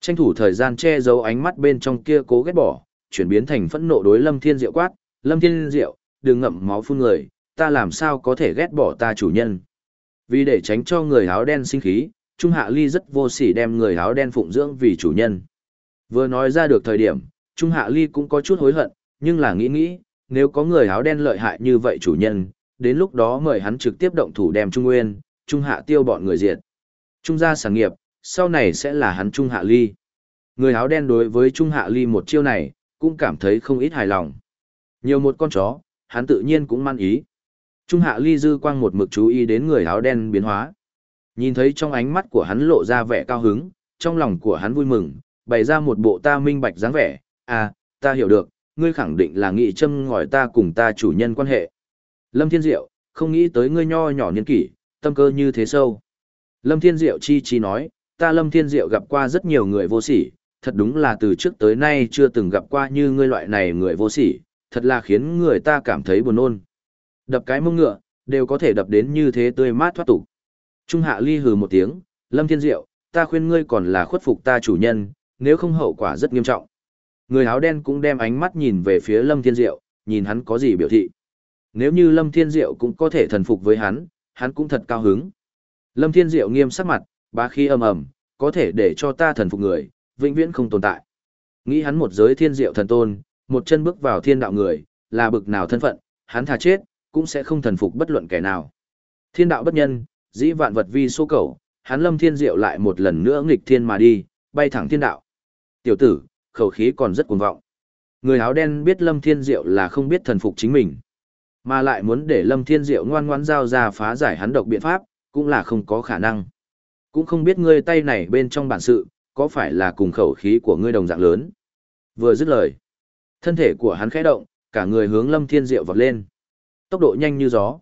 Tranh thủ thời gian che giấu ánh mắt bên trong kia cố ghét bỏ, chuyển biến thành phẫn nộ đối Lâm Thiên Diệu quát, Lâm Thiên Diệu, đừng ngậm máu phun người, ta làm sao có thể ghét bỏ ta chủ nhân. Vì để tránh cho người áo đen sinh khí, Trung Hạ Ly rất vô sỉ đem người áo đen phụng dưỡng vì chủ nhân. Vừa nói ra được thời điểm, Trung Hạ Ly cũng có chút hối hận, nhưng là nghĩ nghĩ, nếu có người áo đen lợi hại như vậy chủ nhân, đến lúc đó mời hắn trực tiếp động thủ đem Trung Nguyên, Trung Hạ tiêu bọn người diệt. Trung gia sản nghiệp, sau này sẽ là hắn Trung Hạ Ly. Người áo đen đối với Trung Hạ Ly một chiêu này, cũng cảm thấy không ít hài lòng. Nhiều một con chó, hắn tự nhiên cũng man ý. Trung Hạ Ly dư quang một mực chú ý đến người áo đen biến hóa. Nhìn thấy trong ánh mắt của hắn lộ ra vẻ cao hứng, trong lòng của hắn vui mừng, bày ra một bộ ta minh bạch dáng vẻ, à, ta hiểu được, ngươi khẳng định là nghị châm ngòi ta cùng ta chủ nhân quan hệ. Lâm Thiên Diệu, không nghĩ tới ngươi nho nhỏ niên kỷ, tâm cơ như thế sâu. Lâm Thiên Diệu chi chi nói, ta Lâm Thiên Diệu gặp qua rất nhiều người vô sỉ, thật đúng là từ trước tới nay chưa từng gặp qua như ngươi loại này người vô sỉ, thật là khiến người ta cảm thấy buồn nôn. Đập cái mông ngựa, đều có thể đập đến như thế tươi mát thoát tục. Trung Hạ Ly hừ một tiếng, Lâm Thiên Diệu, ta khuyên ngươi còn là khuất phục ta chủ nhân, nếu không hậu quả rất nghiêm trọng. Người áo đen cũng đem ánh mắt nhìn về phía Lâm Thiên Diệu, nhìn hắn có gì biểu thị. Nếu như Lâm Thiên Diệu cũng có thể thần phục với hắn, hắn cũng thật cao hứng. Lâm Thiên Diệu nghiêm sắc mặt, ba khi âm ầm, có thể để cho ta thần phục người, vĩnh viễn không tồn tại. Nghĩ hắn một giới thiên diệu thần tôn, một chân bước vào thiên đạo người, là bực nào thân phận, hắn thà chết, cũng sẽ không thần phục bất luận kẻ nào. Thiên đạo bất nhân, dĩ vạn vật vi số cầu, hắn lâm thiên diệu lại một lần nữa nghịch thiên mà đi, bay thẳng thiên đạo. Tiểu tử, khẩu khí còn rất cuồng vọng. Người áo đen biết lâm thiên diệu là không biết thần phục chính mình. Mà lại muốn để lâm thiên diệu ngoan ngoãn giao ra phá giải hắn độc biện pháp, cũng là không có khả năng. Cũng không biết ngươi tay này bên trong bản sự, có phải là cùng khẩu khí của ngươi đồng dạng lớn. Vừa dứt lời, thân thể của hắn khẽ động, cả người hướng lâm thiên diệu vọt lên. Tốc độ nhanh như gió.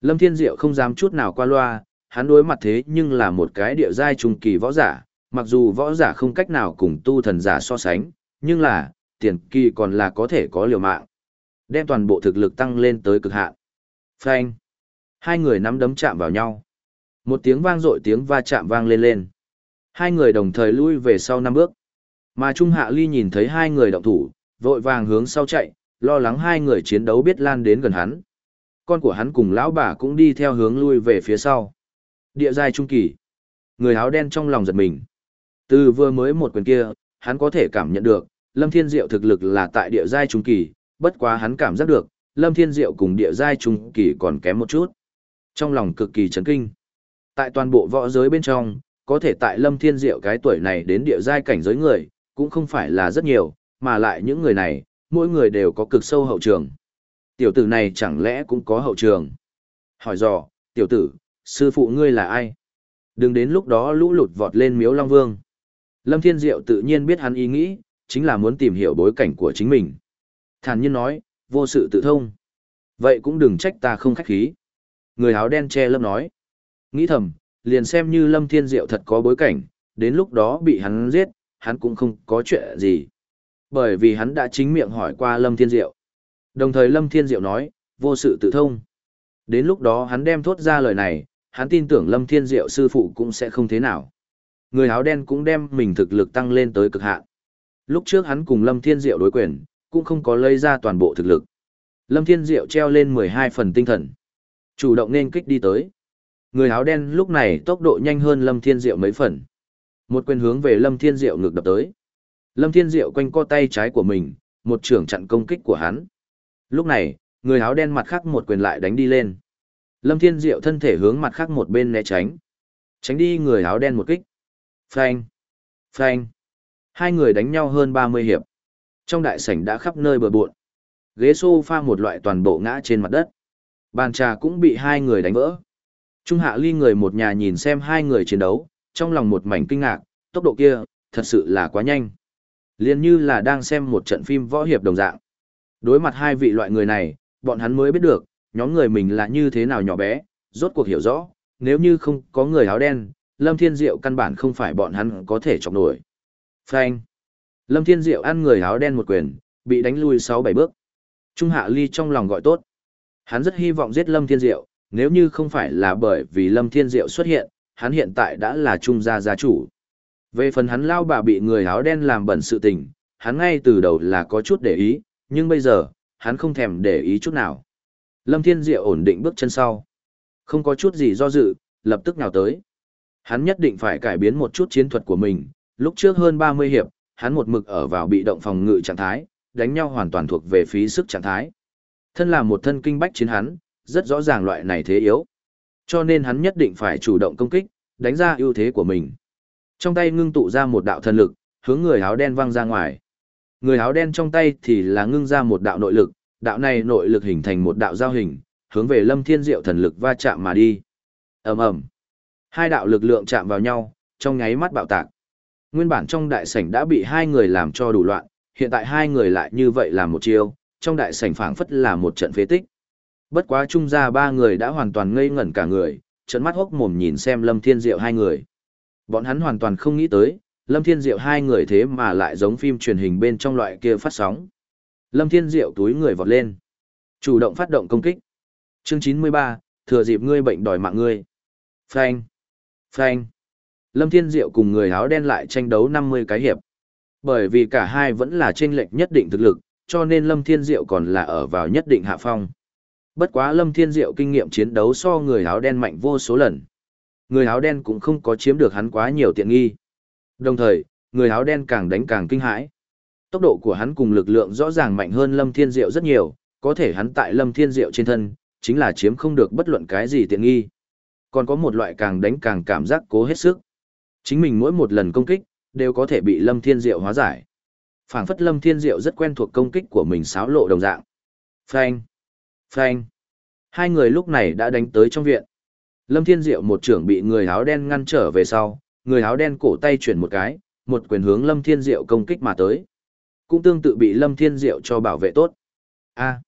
Lâm Thiên Diệu không dám chút nào qua loa, hắn đối mặt thế nhưng là một cái địa giai trung kỳ võ giả, mặc dù võ giả không cách nào cùng tu thần giả so sánh, nhưng là, tiền kỳ còn là có thể có liều mạng. Đem toàn bộ thực lực tăng lên tới cực hạn. Phanh. Hai người nắm đấm chạm vào nhau. Một tiếng vang dội tiếng va chạm vang lên lên. Hai người đồng thời lui về sau năm bước. Mà Trung Hạ Ly nhìn thấy hai người động thủ, vội vàng hướng sau chạy, lo lắng hai người chiến đấu biết lan đến gần hắn. Con của hắn cùng lão bà cũng đi theo hướng lui về phía sau. Địa giai trung kỳ. Người áo đen trong lòng giật mình. Từ vừa mới một quyền kia, hắn có thể cảm nhận được, Lâm Thiên Diệu thực lực là tại địa giai trung kỳ, bất quá hắn cảm giác được, Lâm Thiên Diệu cùng địa giai trung kỳ còn kém một chút. Trong lòng cực kỳ chấn kinh. Tại toàn bộ võ giới bên trong, có thể tại Lâm Thiên Diệu cái tuổi này đến địa giai cảnh giới người, cũng không phải là rất nhiều, mà lại những người này, mỗi người đều có cực sâu hậu trường. Tiểu tử này chẳng lẽ cũng có hậu trường? Hỏi dò, tiểu tử, sư phụ ngươi là ai? Đừng đến lúc đó lũ lụt vọt lên miếu Long Vương. Lâm Thiên Diệu tự nhiên biết hắn ý nghĩ, chính là muốn tìm hiểu bối cảnh của chính mình. Thản nhiên nói, vô sự tự thông. Vậy cũng đừng trách ta không khách khí. Người áo đen che lâm nói. Nghĩ thầm, liền xem như Lâm Thiên Diệu thật có bối cảnh, đến lúc đó bị hắn giết, hắn cũng không có chuyện gì. Bởi vì hắn đã chính miệng hỏi qua Lâm Thiên Diệu. Đồng thời Lâm Thiên Diệu nói, vô sự tự thông. Đến lúc đó hắn đem thốt ra lời này, hắn tin tưởng Lâm Thiên Diệu sư phụ cũng sẽ không thế nào. Người áo đen cũng đem mình thực lực tăng lên tới cực hạn. Lúc trước hắn cùng Lâm Thiên Diệu đối quyền, cũng không có lấy ra toàn bộ thực lực. Lâm Thiên Diệu treo lên 12 phần tinh thần. Chủ động nên kích đi tới. Người áo đen lúc này tốc độ nhanh hơn Lâm Thiên Diệu mấy phần. Một quyền hướng về Lâm Thiên Diệu ngược đập tới. Lâm Thiên Diệu quanh co tay trái của mình, một trưởng chặn công kích của hắn. Lúc này, người áo đen mặt khác một quyền lại đánh đi lên. Lâm Thiên Diệu thân thể hướng mặt khác một bên né tránh. Tránh đi người áo đen một kích. Phanh. Phanh. Hai người đánh nhau hơn 30 hiệp. Trong đại sảnh đã khắp nơi bờ bộn. Ghế sofa một loại toàn bộ ngã trên mặt đất. Bàn trà cũng bị hai người đánh vỡ. Trung hạ ly người một nhà nhìn xem hai người chiến đấu, trong lòng một mảnh kinh ngạc, tốc độ kia, thật sự là quá nhanh. Liên như là đang xem một trận phim võ hiệp đồng dạng. Đối mặt hai vị loại người này, bọn hắn mới biết được, nhóm người mình là như thế nào nhỏ bé, rốt cuộc hiểu rõ, nếu như không có người áo đen, Lâm Thiên Diệu căn bản không phải bọn hắn có thể chọc nổi. Phanh. Lâm Thiên Diệu ăn người áo đen một quyền, bị đánh lui 6-7 bước. Trung Hạ Ly trong lòng gọi tốt. Hắn rất hy vọng giết Lâm Thiên Diệu, nếu như không phải là bởi vì Lâm Thiên Diệu xuất hiện, hắn hiện tại đã là trung gia gia chủ. Về phần hắn lao bà bị người áo đen làm bẩn sự tình, hắn ngay từ đầu là có chút để ý, nhưng bây giờ, hắn không thèm để ý chút nào. Lâm Thiên Diệu ổn định bước chân sau. Không có chút gì do dự, lập tức nào tới. Hắn nhất định phải cải biến một chút chiến thuật của mình, lúc trước hơn 30 hiệp, hắn một mực ở vào bị động phòng ngự trạng thái, đánh nhau hoàn toàn thuộc về phí sức trạng thái. Thân là một thân kinh bách chiến hắn, rất rõ ràng loại này thế yếu. Cho nên hắn nhất định phải chủ động công kích, đánh ra ưu thế của mình. Trong tay ngưng tụ ra một đạo thần lực, hướng người áo đen văng ra ngoài. Người áo đen trong tay thì là ngưng ra một đạo nội lực, đạo này nội lực hình thành một đạo giao hình, hướng về Lâm Thiên Diệu thần lực va chạm mà đi. Ầm ầm. Hai đạo lực lượng chạm vào nhau, trong nháy mắt bạo tạc. Nguyên bản trong đại sảnh đã bị hai người làm cho đủ loạn, hiện tại hai người lại như vậy làm một chiêu, trong đại sảnh phảng phất là một trận phế tích. Bất quá trung ra ba người đã hoàn toàn ngây ngẩn cả người, trận mắt hốc mồm nhìn xem Lâm Thiên Diệu hai người. Bọn hắn hoàn toàn không nghĩ tới, Lâm Thiên Diệu hai người thế mà lại giống phim truyền hình bên trong loại kia phát sóng. Lâm Thiên Diệu túi người vọt lên. Chủ động phát động công kích. Chương 93, thừa dịp ngươi bệnh đòi mạng ngươi. Phanh. Phanh. Lâm Thiên Diệu cùng người áo đen lại tranh đấu 50 cái hiệp. Bởi vì cả hai vẫn là chênh lệch nhất định thực lực, cho nên Lâm Thiên Diệu còn là ở vào nhất định hạ phong. Bất quá Lâm Thiên Diệu kinh nghiệm chiến đấu so người áo đen mạnh vô số lần. Người áo đen cũng không có chiếm được hắn quá nhiều tiện nghi. Đồng thời, người áo đen càng đánh càng kinh hãi. Tốc độ của hắn cùng lực lượng rõ ràng mạnh hơn Lâm Thiên Diệu rất nhiều, có thể hắn tại Lâm Thiên Diệu trên thân, chính là chiếm không được bất luận cái gì tiện nghi. Còn có một loại càng đánh càng cảm giác cố hết sức. Chính mình mỗi một lần công kích, đều có thể bị Lâm Thiên Diệu hóa giải. Phảng phất Lâm Thiên Diệu rất quen thuộc công kích của mình xáo lộ đồng dạng. Phanh! Phanh! Hai người lúc này đã đánh tới trong viện. Lâm Thiên Diệu một trưởng bị người áo đen ngăn trở về sau, người áo đen cổ tay chuyển một cái, một quyền hướng Lâm Thiên Diệu công kích mà tới. Cũng tương tự bị Lâm Thiên Diệu cho bảo vệ tốt. A.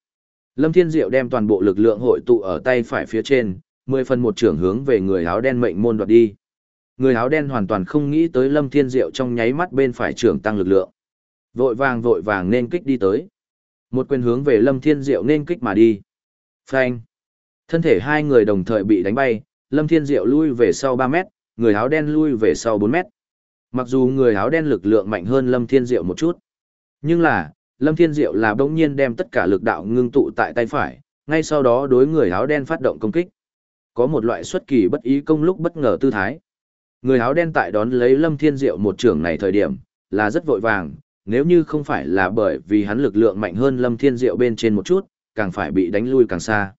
Lâm Thiên Diệu đem toàn bộ lực lượng hội tụ ở tay phải phía trên, mười phần một trưởng hướng về người áo đen mệnh môn đoạt đi. Người áo đen hoàn toàn không nghĩ tới Lâm Thiên Diệu trong nháy mắt bên phải trưởng tăng lực lượng. Vội vàng vội vàng nên kích đi tới. Một quyền hướng về Lâm Thiên Diệu nên kích mà đi. Phanh. Thân thể hai người đồng thời bị đánh bay, Lâm Thiên Diệu lui về sau 3 mét, người áo đen lui về sau 4 mét. Mặc dù người áo đen lực lượng mạnh hơn Lâm Thiên Diệu một chút, nhưng là, Lâm Thiên Diệu là bỗng nhiên đem tất cả lực đạo ngưng tụ tại tay phải, ngay sau đó đối người áo đen phát động công kích. Có một loại xuất kỳ bất ý công lúc bất ngờ tư thái. Người áo đen tại đón lấy Lâm Thiên Diệu một trưởng này thời điểm, là rất vội vàng, nếu như không phải là bởi vì hắn lực lượng mạnh hơn Lâm Thiên Diệu bên trên một chút, càng phải bị đánh lui càng xa.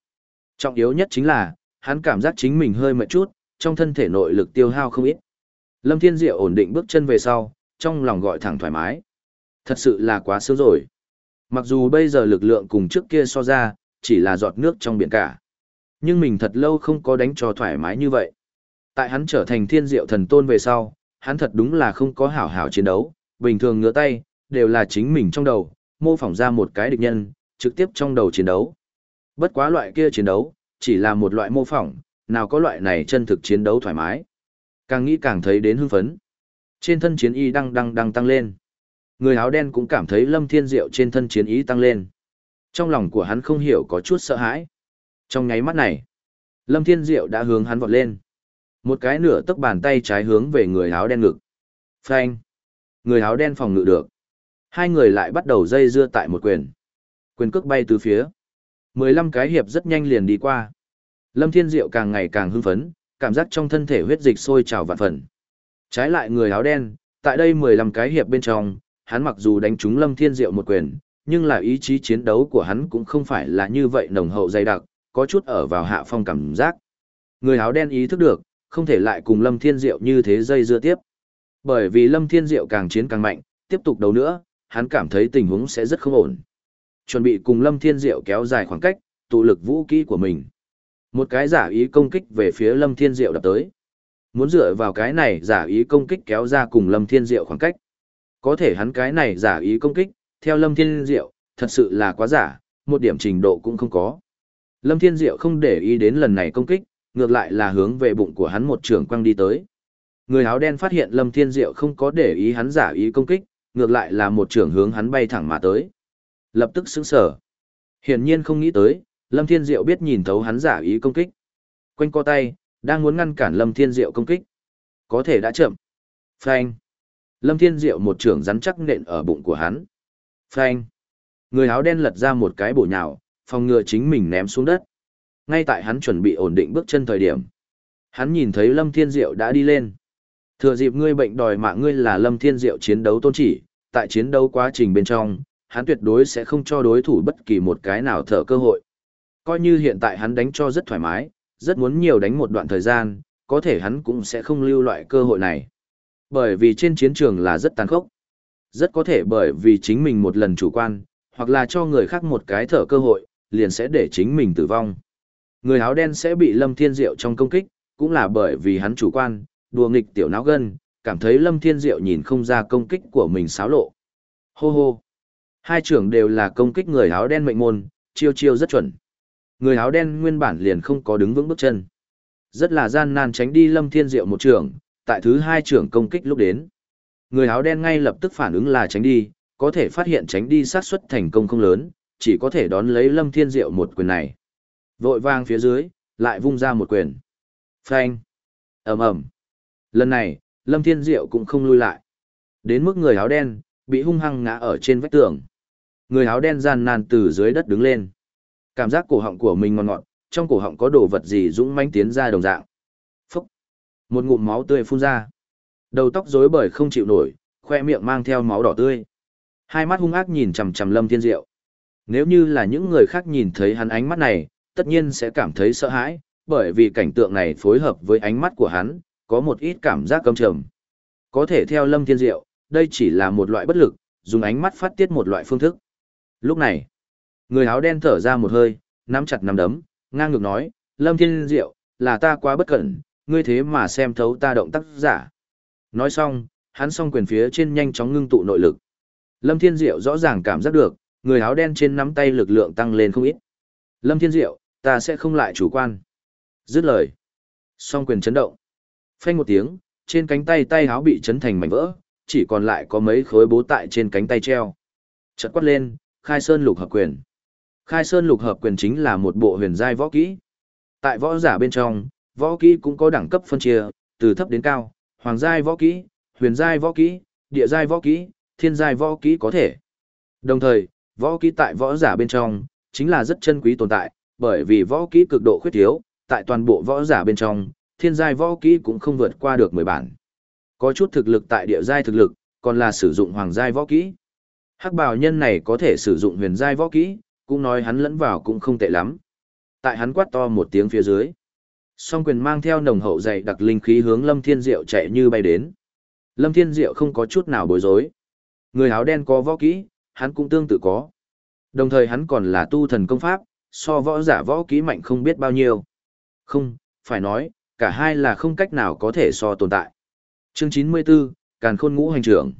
Trọng yếu nhất chính là, hắn cảm giác chính mình hơi mệt chút, trong thân thể nội lực tiêu hao không ít. Lâm Thiên Diệu ổn định bước chân về sau, trong lòng gọi thẳng thoải mái. Thật sự là quá sướng rồi. Mặc dù bây giờ lực lượng cùng trước kia so ra, chỉ là giọt nước trong biển cả. Nhưng mình thật lâu không có đánh trò thoải mái như vậy. Tại hắn trở thành thiên diệu thần tôn về sau, hắn thật đúng là không có hảo hảo chiến đấu, bình thường ngửa tay, đều là chính mình trong đầu, mô phỏng ra một cái địch nhân, trực tiếp trong đầu chiến đấu. Bất quá loại kia chiến đấu, chỉ là một loại mô phỏng, nào có loại này chân thực chiến đấu thoải mái. Càng nghĩ càng thấy đến hưng phấn. Trên thân chiến y đang đang đang tăng lên. Người áo đen cũng cảm thấy lâm thiên diệu trên thân chiến ý tăng lên. Trong lòng của hắn không hiểu có chút sợ hãi. Trong nháy mắt này, lâm thiên diệu đã hướng hắn vọt lên. Một cái nửa tấc bàn tay trái hướng về người áo đen ngực. Phanh. Người áo đen phòng ngự được. Hai người lại bắt đầu dây dưa tại một quyền. Quyền cước bay từ phía. 15 cái hiệp rất nhanh liền đi qua. Lâm Thiên Diệu càng ngày càng hưng phấn, cảm giác trong thân thể huyết dịch sôi trào vạn phần. Trái lại người áo đen, tại đây 15 cái hiệp bên trong, hắn mặc dù đánh trúng Lâm Thiên Diệu một quyền, nhưng là ý chí chiến đấu của hắn cũng không phải là như vậy nồng hậu dày đặc, có chút ở vào hạ phong cảm giác. Người áo đen ý thức được, không thể lại cùng Lâm Thiên Diệu như thế dây dưa tiếp. Bởi vì Lâm Thiên Diệu càng chiến càng mạnh, tiếp tục đấu nữa, hắn cảm thấy tình huống sẽ rất không ổn. Chuẩn bị cùng Lâm Thiên Diệu kéo dài khoảng cách, tụ lực vũ khí của mình. Một cái giả ý công kích về phía Lâm Thiên Diệu đập tới. Muốn dựa vào cái này giả ý công kích kéo ra cùng Lâm Thiên Diệu khoảng cách. Có thể hắn cái này giả ý công kích, theo Lâm Thiên Diệu, thật sự là quá giả, một điểm trình độ cũng không có. Lâm Thiên Diệu không để ý đến lần này công kích, ngược lại là hướng về bụng của hắn một trường quăng đi tới. Người áo đen phát hiện Lâm Thiên Diệu không có để ý hắn giả ý công kích, ngược lại là một trường hướng hắn bay thẳng mà tới. Lập tức sững sờ. Hiển nhiên không nghĩ tới, Lâm Thiên Diệu biết nhìn thấu hắn giả ý công kích. Quanh co tay, đang muốn ngăn cản Lâm Thiên Diệu công kích. Có thể đã chậm. Phanh. Lâm Thiên Diệu một trường rắn chắc nện ở bụng của hắn. Phanh. Người áo đen lật ra một cái bổ nhào, phòng ngừa chính mình ném xuống đất. Ngay tại hắn chuẩn bị ổn định bước chân thời điểm. Hắn nhìn thấy Lâm Thiên Diệu đã đi lên. Thừa dịp ngươi bệnh đòi mạng ngươi là Lâm Thiên Diệu chiến đấu tôn chỉ, tại chiến đấu quá trình bên trong, hắn tuyệt đối sẽ không cho đối thủ bất kỳ một cái nào thở cơ hội. Coi như hiện tại hắn đánh cho rất thoải mái, rất muốn nhiều đánh một đoạn thời gian, có thể hắn cũng sẽ không lưu loại cơ hội này. Bởi vì trên chiến trường là rất tàn khốc. Rất có thể bởi vì chính mình một lần chủ quan, hoặc là cho người khác một cái thở cơ hội, liền sẽ để chính mình tử vong. Người áo đen sẽ bị Lâm Thiên Diệu trong công kích, cũng là bởi vì hắn chủ quan, đùa nghịch tiểu não gân, cảm thấy Lâm Thiên Diệu nhìn không ra công kích của mình xáo lộ. Hô hô. Hai trưởng đều là công kích người áo đen mệnh môn, chiêu chiêu rất chuẩn. Người áo đen nguyên bản liền không có đứng vững bước chân. Rất là gian nan tránh đi Lâm Thiên Diệu một trưởng, tại thứ hai trưởng công kích lúc đến. Người áo đen ngay lập tức phản ứng là tránh đi, có thể phát hiện tránh đi xác suất thành công không lớn, chỉ có thể đón lấy Lâm Thiên Diệu một quyền này. Vội vang phía dưới, lại vung ra một quyền. Phanh. ầm ầm. Lần này, Lâm Thiên Diệu cũng không lui lại. Đến mức người áo đen, bị hung hăng ngã ở trên vách tường. Người áo đen gian nan từ dưới đất đứng lên. Cảm giác cổ họng của mình ngon ngọt, trong cổ họng có đồ vật gì dũng manh tiến ra đồng dạng. Phúc! Một ngụm máu tươi phun ra. Đầu tóc rối bời không chịu nổi, khoe miệng mang theo máu đỏ tươi. Hai mắt hung ác nhìn chằm chằm Lâm Thiên Diệu. Nếu như là những người khác nhìn thấy hắn ánh mắt này, tất nhiên sẽ cảm thấy sợ hãi, bởi vì cảnh tượng này phối hợp với ánh mắt của hắn, có một ít cảm giác căm trầm. Có thể theo Lâm Thiên Diệu, đây chỉ là một loại bất lực, dùng ánh mắt phát tiết một loại phương thức. Lúc này, người áo đen thở ra một hơi, nắm chặt nắm đấm, ngang ngược nói, Lâm Thiên Diệu, là ta quá bất cẩn, ngươi thế mà xem thấu ta động tác giả. Nói xong, hắn song quyền phía trên nhanh chóng ngưng tụ nội lực. Lâm Thiên Diệu rõ ràng cảm giác được, người áo đen trên nắm tay lực lượng tăng lên không ít. Lâm Thiên Diệu, ta sẽ không lại chủ quan. Dứt lời. Song quyền chấn động. Phanh một tiếng, trên cánh tay tay áo bị chấn thành mảnh vỡ, chỉ còn lại có mấy khối bố tại trên cánh tay treo. Chợt quát lên, khai sơn lục hợp quyền. Khai sơn lục hợp quyền chính là một bộ huyền giai võ kỹ. Tại võ giả bên trong, võ kỹ cũng có đẳng cấp phân chia, từ thấp đến cao, hoàng giai võ kỹ, huyền giai võ kỹ, địa giai võ kỹ, thiên giai võ kỹ có thể. Đồng thời, võ kỹ tại võ giả bên trong, chính là rất chân quý tồn tại, bởi vì võ kỹ cực độ khuyết thiếu, tại toàn bộ võ giả bên trong, thiên giai võ kỹ cũng không vượt qua được 10 bản. Có chút thực lực tại địa giai thực lực, còn là sử dụng hoàng giai võ kỹ. Hắc bào nhân này có thể sử dụng huyền giai võ kỹ, cũng nói hắn lẫn vào cũng không tệ lắm. Tại hắn quát to một tiếng phía dưới. Song quyền mang theo nồng hậu dày đặc linh khí hướng Lâm Thiên Diệu chạy như bay đến. Lâm Thiên Diệu không có chút nào bối rối. Người áo đen có võ kỹ, hắn cũng tương tự có. Đồng thời hắn còn là tu thần công pháp, so võ giả võ kỹ mạnh không biết bao nhiêu. Không, phải nói, cả hai là không cách nào có thể so tồn tại. Chương 94, Càn Khôn Ngũ hành trưởng.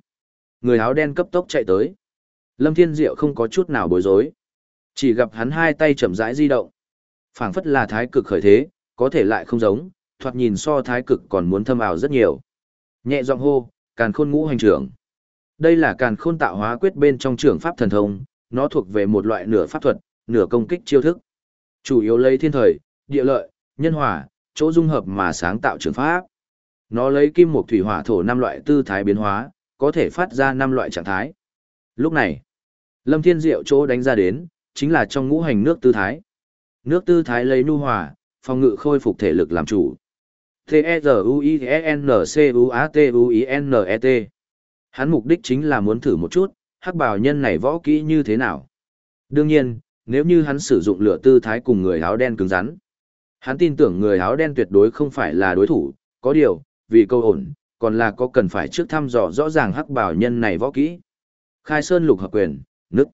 Người áo đen cấp tốc chạy tới. Lâm Thiên Diệu không có chút nào bối rối. Chỉ gặp hắn hai tay chậm rãi di động. phảng phất là thái cực khởi thế, có thể lại không giống, thoạt nhìn so thái cực còn muốn thâm ảo rất nhiều. Nhẹ giọng hô, Càn Khôn Ngũ hành trưởng. Đây là Càn Khôn tạo hóa quyết bên trong trường pháp thần thông, nó thuộc về một loại nửa pháp thuật, nửa công kích chiêu thức. Chủ yếu lấy thiên thời, địa lợi, nhân hòa, chỗ dung hợp mà sáng tạo trường pháp. Nó lấy kim mộc thủy hỏa thổ năm loại tư thái biến hóa, có thể phát ra năm loại trạng thái. Lúc này, Lâm Thiên Diệu chỗ đánh ra đến, chính là trong ngũ hành nước tư thái. Nước tư thái lấy nu hòa, phòng ngự khôi phục thể lực làm chủ. T-E-Z-U-I-N-C-U-A-T-U-I-N-E-T e Hắn mục đích chính là muốn thử một chút, hắc bào nhân này võ kỹ như thế nào. Đương nhiên, nếu như hắn sử dụng lửa tư thái cùng người áo đen cứng rắn, hắn tin tưởng người áo đen tuyệt đối không phải là đối thủ, có điều, vì câu ổn, còn là có cần phải trước thăm dò rõ ràng hắc bào nhân này võ kỹ. Khai sơn lục hợp quyền, nức.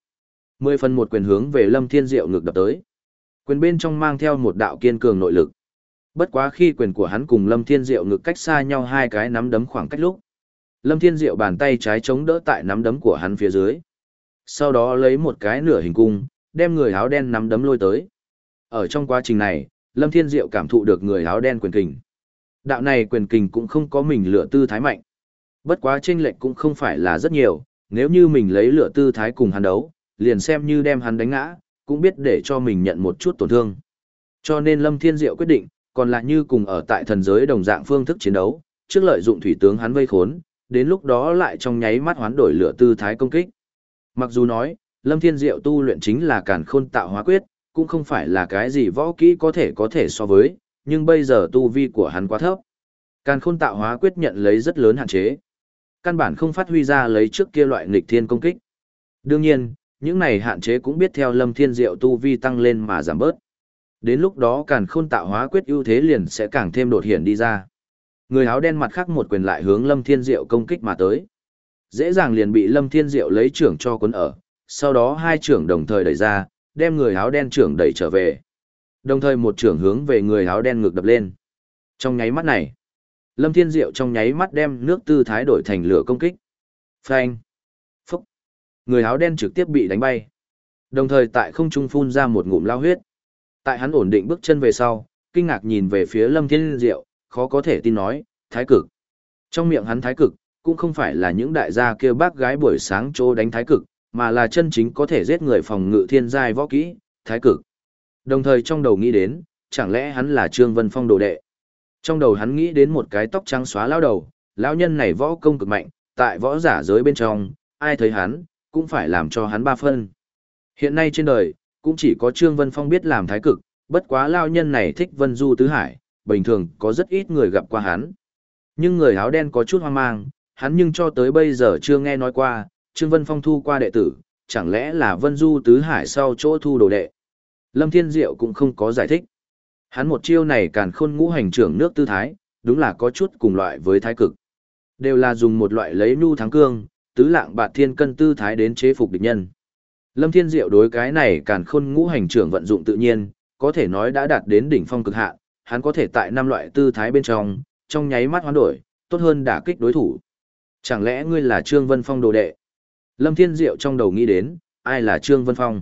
Mười phần một quyền hướng về Lâm Thiên Diệu ngược đập tới. Quyền bên trong mang theo một đạo kiên cường nội lực. Bất quá khi quyền của hắn cùng Lâm Thiên Diệu ngực cách xa nhau hai cái nắm đấm khoảng cách lúc. Lâm Thiên Diệu bàn tay trái chống đỡ tại nắm đấm của hắn phía dưới. Sau đó lấy một cái nửa hình cung, đem người áo đen nắm đấm lôi tới. Ở trong quá trình này, Lâm Thiên Diệu cảm thụ được người áo đen quyền kình. Đạo này quyền kình cũng không có mình lựa tư thái mạnh. Bất quá chênh lệch cũng không phải là rất nhiều, nếu như mình lấy lựa tư thái cùng hắn đấu, liền xem như đem hắn đánh ngã, cũng biết để cho mình nhận một chút tổn thương. Cho nên Lâm Thiên Diệu quyết định, còn là như cùng ở tại thần giới đồng dạng phương thức chiến đấu, trước lợi dụng thủy tướng hắn vây khốn, đến lúc đó lại trong nháy mắt hoán đổi lửa tư thái công kích. Mặc dù nói, Lâm Thiên Diệu tu luyện chính là càn khôn tạo hóa quyết, cũng không phải là cái gì võ kỹ có thể có thể so với, nhưng bây giờ tu vi của hắn quá thấp. Càn khôn tạo hóa quyết nhận lấy rất lớn hạn chế. Căn bản không phát huy ra lấy trước kia loại nghịch thiên công kích. Đương nhiên, những này hạn chế cũng biết theo Lâm Thiên Diệu tu vi tăng lên mà giảm bớt. Đến lúc đó càn khôn tạo hóa quyết ưu thế liền sẽ càng thêm đột hiện đi ra. Người áo đen mặt khác một quyền lại hướng Lâm Thiên Diệu công kích mà tới. Dễ dàng liền bị Lâm Thiên Diệu lấy trưởng cho cuốn ở, sau đó hai trưởng đồng thời đẩy ra, đem người áo đen trưởng đẩy trở về. Đồng thời một trưởng hướng về người áo đen ngược đập lên. Trong nháy mắt này, Lâm Thiên Diệu trong nháy mắt đem nước tư thái đổi thành lửa công kích. Phanh. Phúc. Người áo đen trực tiếp bị đánh bay. Đồng thời tại không trung phun ra một ngụm lao huyết. Tại hắn ổn định bước chân về sau, kinh ngạc nhìn về phía Lâm Thiên Diệu, khó có thể tin nói, thái cực. Trong miệng hắn thái cực, cũng không phải là những đại gia kia bác gái buổi sáng chỗ đánh thái cực, mà là chân chính có thể giết người phòng ngự thiên giai võ kỹ, thái cực. Đồng thời trong đầu nghĩ đến, chẳng lẽ hắn là Trương Vân Phong đồ đệ. Trong đầu hắn nghĩ đến một cái tóc trắng xóa lao đầu, lão nhân này võ công cực mạnh, tại võ giả giới bên trong, ai thấy hắn, cũng phải làm cho hắn ba phân. Hiện nay trên đời, cũng chỉ có Trương Vân Phong biết làm thái cực, bất quá lao nhân này thích Vân Du Tứ Hải, bình thường có rất ít người gặp qua hắn. Nhưng người áo đen có chút hoang mang, hắn nhưng cho tới bây giờ chưa nghe nói qua, Trương Vân Phong thu qua đệ tử, chẳng lẽ là Vân Du Tứ Hải sau chỗ thu đồ đệ. Lâm Thiên Diệu cũng không có giải thích. Hắn một chiêu này càn khôn ngũ hành trưởng nước tư thái, đúng là có chút cùng loại với thái cực. Đều là dùng một loại lấy nu thắng cương, tứ lạng bạt thiên cân tư thái đến chế phục địch nhân. Lâm Thiên Diệu đối cái này càn khôn ngũ hành trưởng vận dụng tự nhiên, có thể nói đã đạt đến đỉnh phong cực hạn, hắn có thể tại năm loại tư thái bên trong, trong nháy mắt hoán đổi, tốt hơn đả kích đối thủ. Chẳng lẽ ngươi là Trương Vân Phong đồ đệ? Lâm Thiên Diệu trong đầu nghĩ đến, ai là Trương Vân Phong?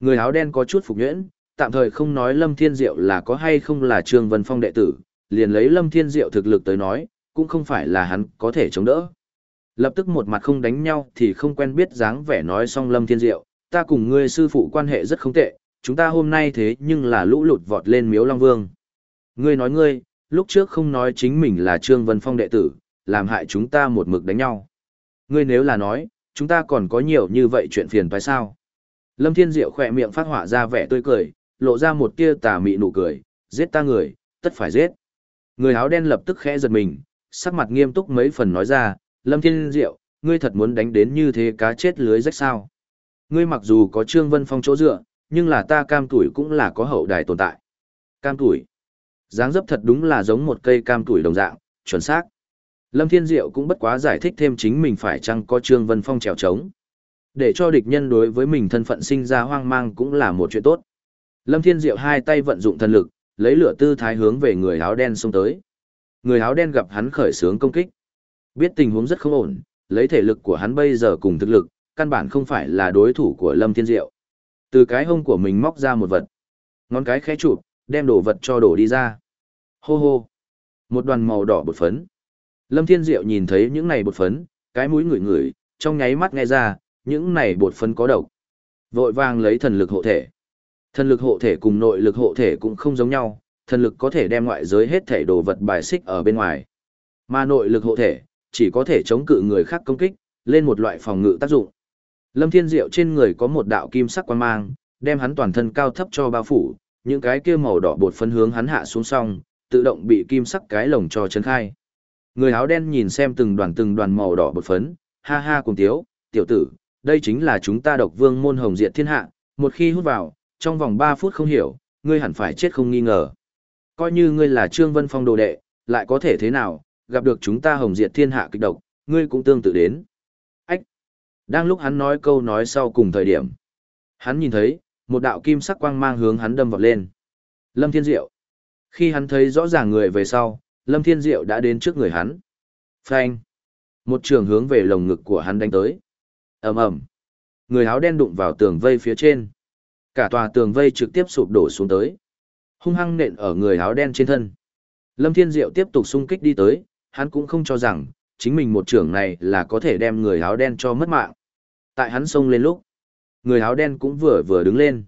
Người áo đen có chút phục nhuyễn, tạm thời không nói Lâm Thiên Diệu là có hay không là Trương Vân Phong đệ tử, liền lấy Lâm Thiên Diệu thực lực tới nói, cũng không phải là hắn có thể chống đỡ. Lập tức một mặt không đánh nhau thì không quen biết dáng vẻ nói xong Lâm Thiên Diệu, ta cùng ngươi sư phụ quan hệ rất không tệ, chúng ta hôm nay thế nhưng là lũ lụt vọt lên miếu Long Vương. Ngươi nói ngươi, lúc trước không nói chính mình là Trương Vân Phong đệ tử, làm hại chúng ta một mực đánh nhau. Ngươi nếu là nói, chúng ta còn có nhiều như vậy chuyện phiền phải sao? Lâm Thiên Diệu khỏe miệng phát hỏa ra vẻ tươi cười, lộ ra một tia tà mị nụ cười, giết ta người, tất phải giết. Người áo đen lập tức khẽ giật mình, sắc mặt nghiêm túc mấy phần nói ra, Lâm Thiên Diệu, ngươi thật muốn đánh đến như thế cá chết lưới rách sao? Ngươi mặc dù có Trương Vân Phong chỗ dựa, nhưng là ta cam tuổi cũng là có hậu đài tồn tại. Cam tuổi dáng dấp thật đúng là giống một cây cam tuổi đồng dạng, chuẩn xác. Lâm Thiên Diệu cũng bất quá giải thích thêm chính mình phải chăng có Trương Vân Phong trèo trống. Để cho địch nhân đối với mình thân phận sinh ra hoang mang cũng là một chuyện tốt. Lâm Thiên Diệu hai tay vận dụng thần lực, lấy lửa tư thái hướng về người áo đen xông tới. Người áo đen gặp hắn khởi sướng công kích. Biết tình huống rất không ổn, lấy thể lực của hắn bây giờ cùng thực lực, căn bản không phải là đối thủ của Lâm Thiên Diệu. Từ cái hông của mình móc ra một vật. Ngón cái khẽ chụp, đem đồ vật cho đổ đi ra. Hô hô. Một đoàn màu đỏ bột phấn. Lâm Thiên Diệu nhìn thấy những này bột phấn, cái mũi ngửi ngửi, trong nháy mắt nghe ra, những này bột phấn có độc. Vội vàng lấy thần lực hộ thể. Thần lực hộ thể cùng nội lực hộ thể cũng không giống nhau, thần lực có thể đem ngoại giới hết thể đồ vật bài xích ở bên ngoài. Mà nội lực hộ thể, chỉ có thể chống cự người khác công kích, lên một loại phòng ngự tác dụng. Lâm Thiên Diệu trên người có một đạo kim sắc quan mang, đem hắn toàn thân cao thấp cho bao phủ, những cái kia màu đỏ bột phấn hướng hắn hạ xuống xong, tự động bị kim sắc cái lồng cho chấn khai. Người áo đen nhìn xem từng đoàn từng đoàn màu đỏ bột phấn, ha ha cùng tiếu, tiểu tử, đây chính là chúng ta độc vương môn hồng diệt thiên hạ, một khi hút vào, trong vòng 3 phút không hiểu, ngươi hẳn phải chết không nghi ngờ. Coi như ngươi là Trương Vân Phong đồ đệ, lại có thể thế nào, gặp được chúng ta hồng diệt thiên hạ kịch độc, ngươi cũng tương tự đến. Ách! Đang lúc hắn nói câu nói sau cùng thời điểm, hắn nhìn thấy, một đạo kim sắc quang mang hướng hắn đâm vọt lên. Lâm Thiên Diệu. Khi hắn thấy rõ ràng người về sau, Lâm Thiên Diệu đã đến trước người hắn. Phanh! Một trường hướng về lồng ngực của hắn đánh tới. ầm ầm, Người áo đen đụng vào tường vây phía trên. Cả tòa tường vây trực tiếp sụp đổ xuống tới. Hung hăng nện ở người áo đen trên thân. Lâm Thiên Diệu tiếp tục xung kích đi tới, hắn cũng không cho rằng, chính mình một trưởng này là có thể đem người áo đen cho mất mạng. Tại hắn xông lên lúc, người áo đen cũng vừa vừa đứng lên.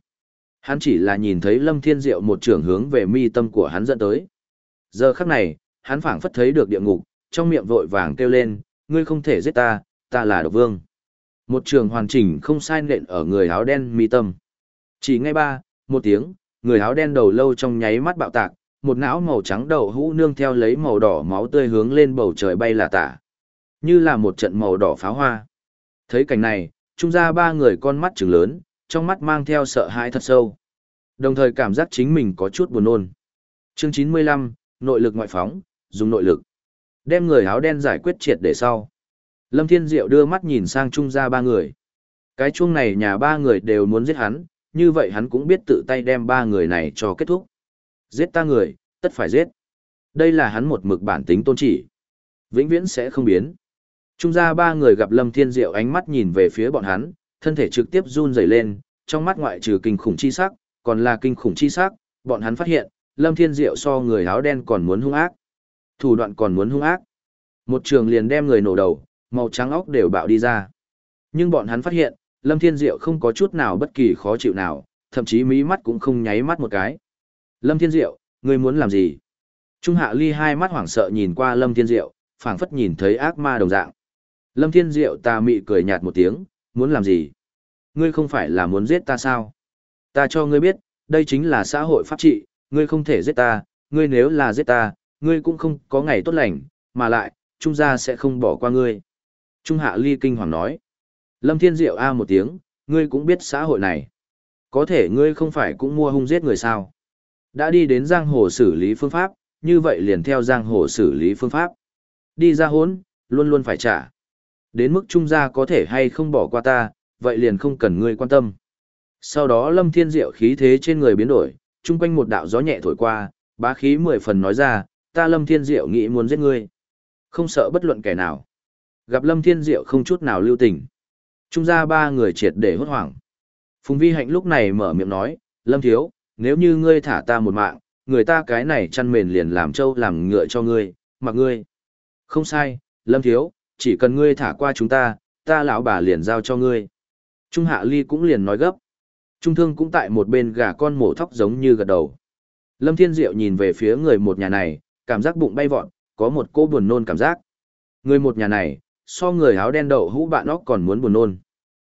Hắn chỉ là nhìn thấy Lâm Thiên Diệu một trưởng hướng về mi tâm của hắn dẫn tới. Giờ khắc này, hắn phảng phất thấy được địa ngục, trong miệng vội vàng kêu lên, ngươi không thể giết ta, ta là độc vương. Một trường hoàn chỉnh không sai nện ở người áo đen mi tâm. Chỉ ngay ba, một tiếng, người áo đen đầu lâu trong nháy mắt bạo tạc, một não màu trắng đầu hũ nương theo lấy màu đỏ máu tươi hướng lên bầu trời bay là tả. Như là một trận màu đỏ pháo hoa. Thấy cảnh này, trung ra ba người con mắt trừng lớn, trong mắt mang theo sợ hãi thật sâu. Đồng thời cảm giác chính mình có chút buồn nôn. Chương 95, nội lực ngoại phóng, dùng nội lực. Đem người áo đen giải quyết triệt để sau. Lâm Thiên Diệu đưa mắt nhìn sang trung ra ba người. Cái chuông này nhà ba người đều muốn giết hắn, như vậy hắn cũng biết tự tay đem ba người này cho kết thúc. Giết ta người, tất phải giết. Đây là hắn một mực bản tính tôn chỉ. Vĩnh viễn sẽ không biến. Trung gia ba người gặp Lâm Thiên Diệu ánh mắt nhìn về phía bọn hắn, thân thể trực tiếp run rẩy lên, trong mắt ngoại trừ kinh khủng chi sắc, còn là kinh khủng chi sắc, bọn hắn phát hiện, Lâm Thiên Diệu so người áo đen còn muốn hung ác. Thủ đoạn còn muốn hung ác. Một trường liền đem người nổ đầu, màu trắng óc đều bạo đi ra. Nhưng bọn hắn phát hiện, Lâm Thiên Diệu không có chút nào bất kỳ khó chịu nào, thậm chí mí mắt cũng không nháy mắt một cái. Lâm Thiên Diệu, ngươi muốn làm gì? Trung Hạ Ly hai mắt hoảng sợ nhìn qua Lâm Thiên Diệu, phảng phất nhìn thấy ác ma đồng dạng. Lâm Thiên Diệu ta mị cười nhạt một tiếng, muốn làm gì? Ngươi không phải là muốn giết ta sao? Ta cho ngươi biết, đây chính là xã hội pháp trị, ngươi không thể giết ta, ngươi nếu là giết ta, ngươi cũng không có ngày tốt lành, mà lại, Trung gia sẽ không bỏ qua ngươi. Trung Hạ Ly kinh hoàng nói. Lâm Thiên Diệu a một tiếng, ngươi cũng biết xã hội này. Có thể ngươi không phải cũng mua hung giết người sao? Đã đi đến giang hồ xử lý phương pháp, như vậy liền theo giang hồ xử lý phương pháp. Đi ra hốn, luôn luôn phải trả. Đến mức trung gia có thể hay không bỏ qua ta, vậy liền không cần ngươi quan tâm. Sau đó lâm thiên diệu khí thế trên người biến đổi, chung quanh một đạo gió nhẹ thổi qua, bá khí mười phần nói ra, ta lâm thiên diệu nghĩ muốn giết ngươi. Không sợ bất luận kẻ nào. Gặp lâm thiên diệu không chút nào lưu tình. Trung gia ba người triệt để hốt hoảng. Phùng vi hạnh lúc này mở miệng nói, lâm thiếu, nếu như ngươi thả ta một mạng, người ta cái này chăn mền liền làm trâu làm ngựa cho ngươi, mặc ngươi. Không sai, lâm thiếu, chỉ cần ngươi thả qua chúng ta, ta lão bà liền giao cho ngươi. Trung hạ ly cũng liền nói gấp. Trung thương cũng tại một bên gà con mổ thóc giống như gật đầu. Lâm Thiên Diệu nhìn về phía người một nhà này, cảm giác bụng bay vọt, có một cô buồn nôn cảm giác. Người một nhà này, so người áo đen đậu hũ bạn óc còn muốn buồn nôn.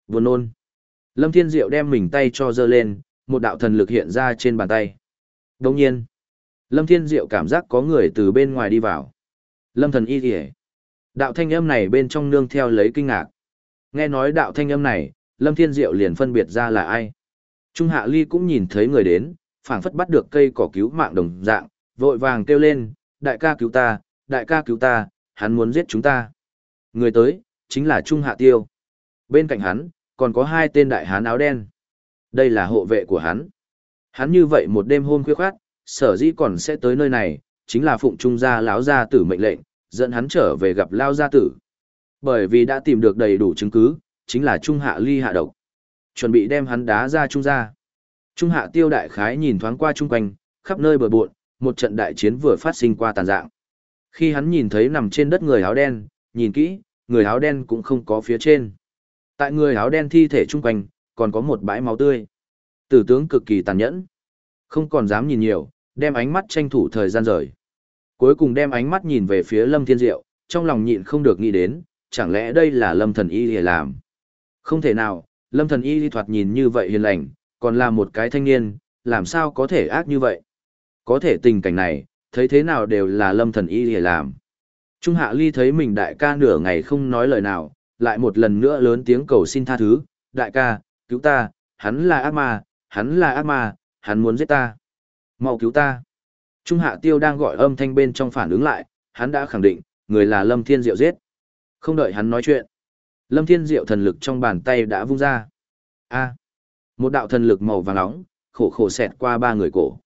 Buồn nôn. Lâm Thiên Diệu đem mình tay cho dơ lên, một đạo thần lực hiện ra trên bàn tay. Đồng nhiên, Lâm Thiên Diệu cảm giác có người từ bên ngoài đi vào. Lâm thần y kìa. Đạo thanh âm này bên trong nương theo lấy kinh ngạc. Nghe nói đạo thanh âm này, Lâm Thiên Diệu liền phân biệt ra là ai. Trung Hạ Ly cũng nhìn thấy người đến, phảng phất bắt được cây cỏ cứu mạng đồng dạng, vội vàng kêu lên, đại ca cứu ta, đại ca cứu ta, hắn muốn giết chúng ta. Người tới, chính là Trung Hạ Tiêu. Bên cạnh hắn, còn có hai tên đại hán áo đen. Đây là hộ vệ của hắn. Hắn như vậy một đêm hôm khuya khoát, sở dĩ còn sẽ tới nơi này, chính là phụng trung gia lão gia tử mệnh lệnh, dẫn hắn trở về gặp lao gia tử. Bởi vì đã tìm được đầy đủ chứng cứ, chính là trung hạ ly hạ độc. Chuẩn bị đem hắn đá ra trung gia. Trung hạ tiêu đại khái nhìn thoáng qua chung quanh, khắp nơi bờ bộn, một trận đại chiến vừa phát sinh qua tàn dạng. Khi hắn nhìn thấy nằm trên đất người áo đen, nhìn kỹ, người áo đen cũng không có phía trên. Tại người áo đen thi thể chung quanh, còn có một bãi máu tươi. Tử tướng cực kỳ tàn nhẫn. Không còn dám nhìn nhiều, đem ánh mắt tranh thủ thời gian rời. Cuối cùng đem ánh mắt nhìn về phía Lâm Thiên Diệu, trong lòng nhịn không được nghĩ đến, chẳng lẽ đây là Lâm Thần Y để làm. Không thể nào, lâm thần y thoạt nhìn như vậy hiền lành, còn là một cái thanh niên, làm sao có thể ác như vậy. Có thể tình cảnh này, thấy thế nào đều là lâm thần y để làm. Trung Hạ Ly thấy mình đại ca nửa ngày không nói lời nào, lại một lần nữa lớn tiếng cầu xin tha thứ, đại ca, cứu ta, hắn là ác ma, hắn là ác ma, hắn muốn giết ta. mau cứu ta. Trung Hạ Tiêu đang gọi âm thanh bên trong phản ứng lại, hắn đã khẳng định, người là Lâm Thiên Diệu giết. Không đợi hắn nói chuyện. Lâm Thiên Diệu thần lực trong bàn tay đã vung ra. A. một đạo thần lực màu vàng nóng, khổ khổ xẹt qua ba người cổ.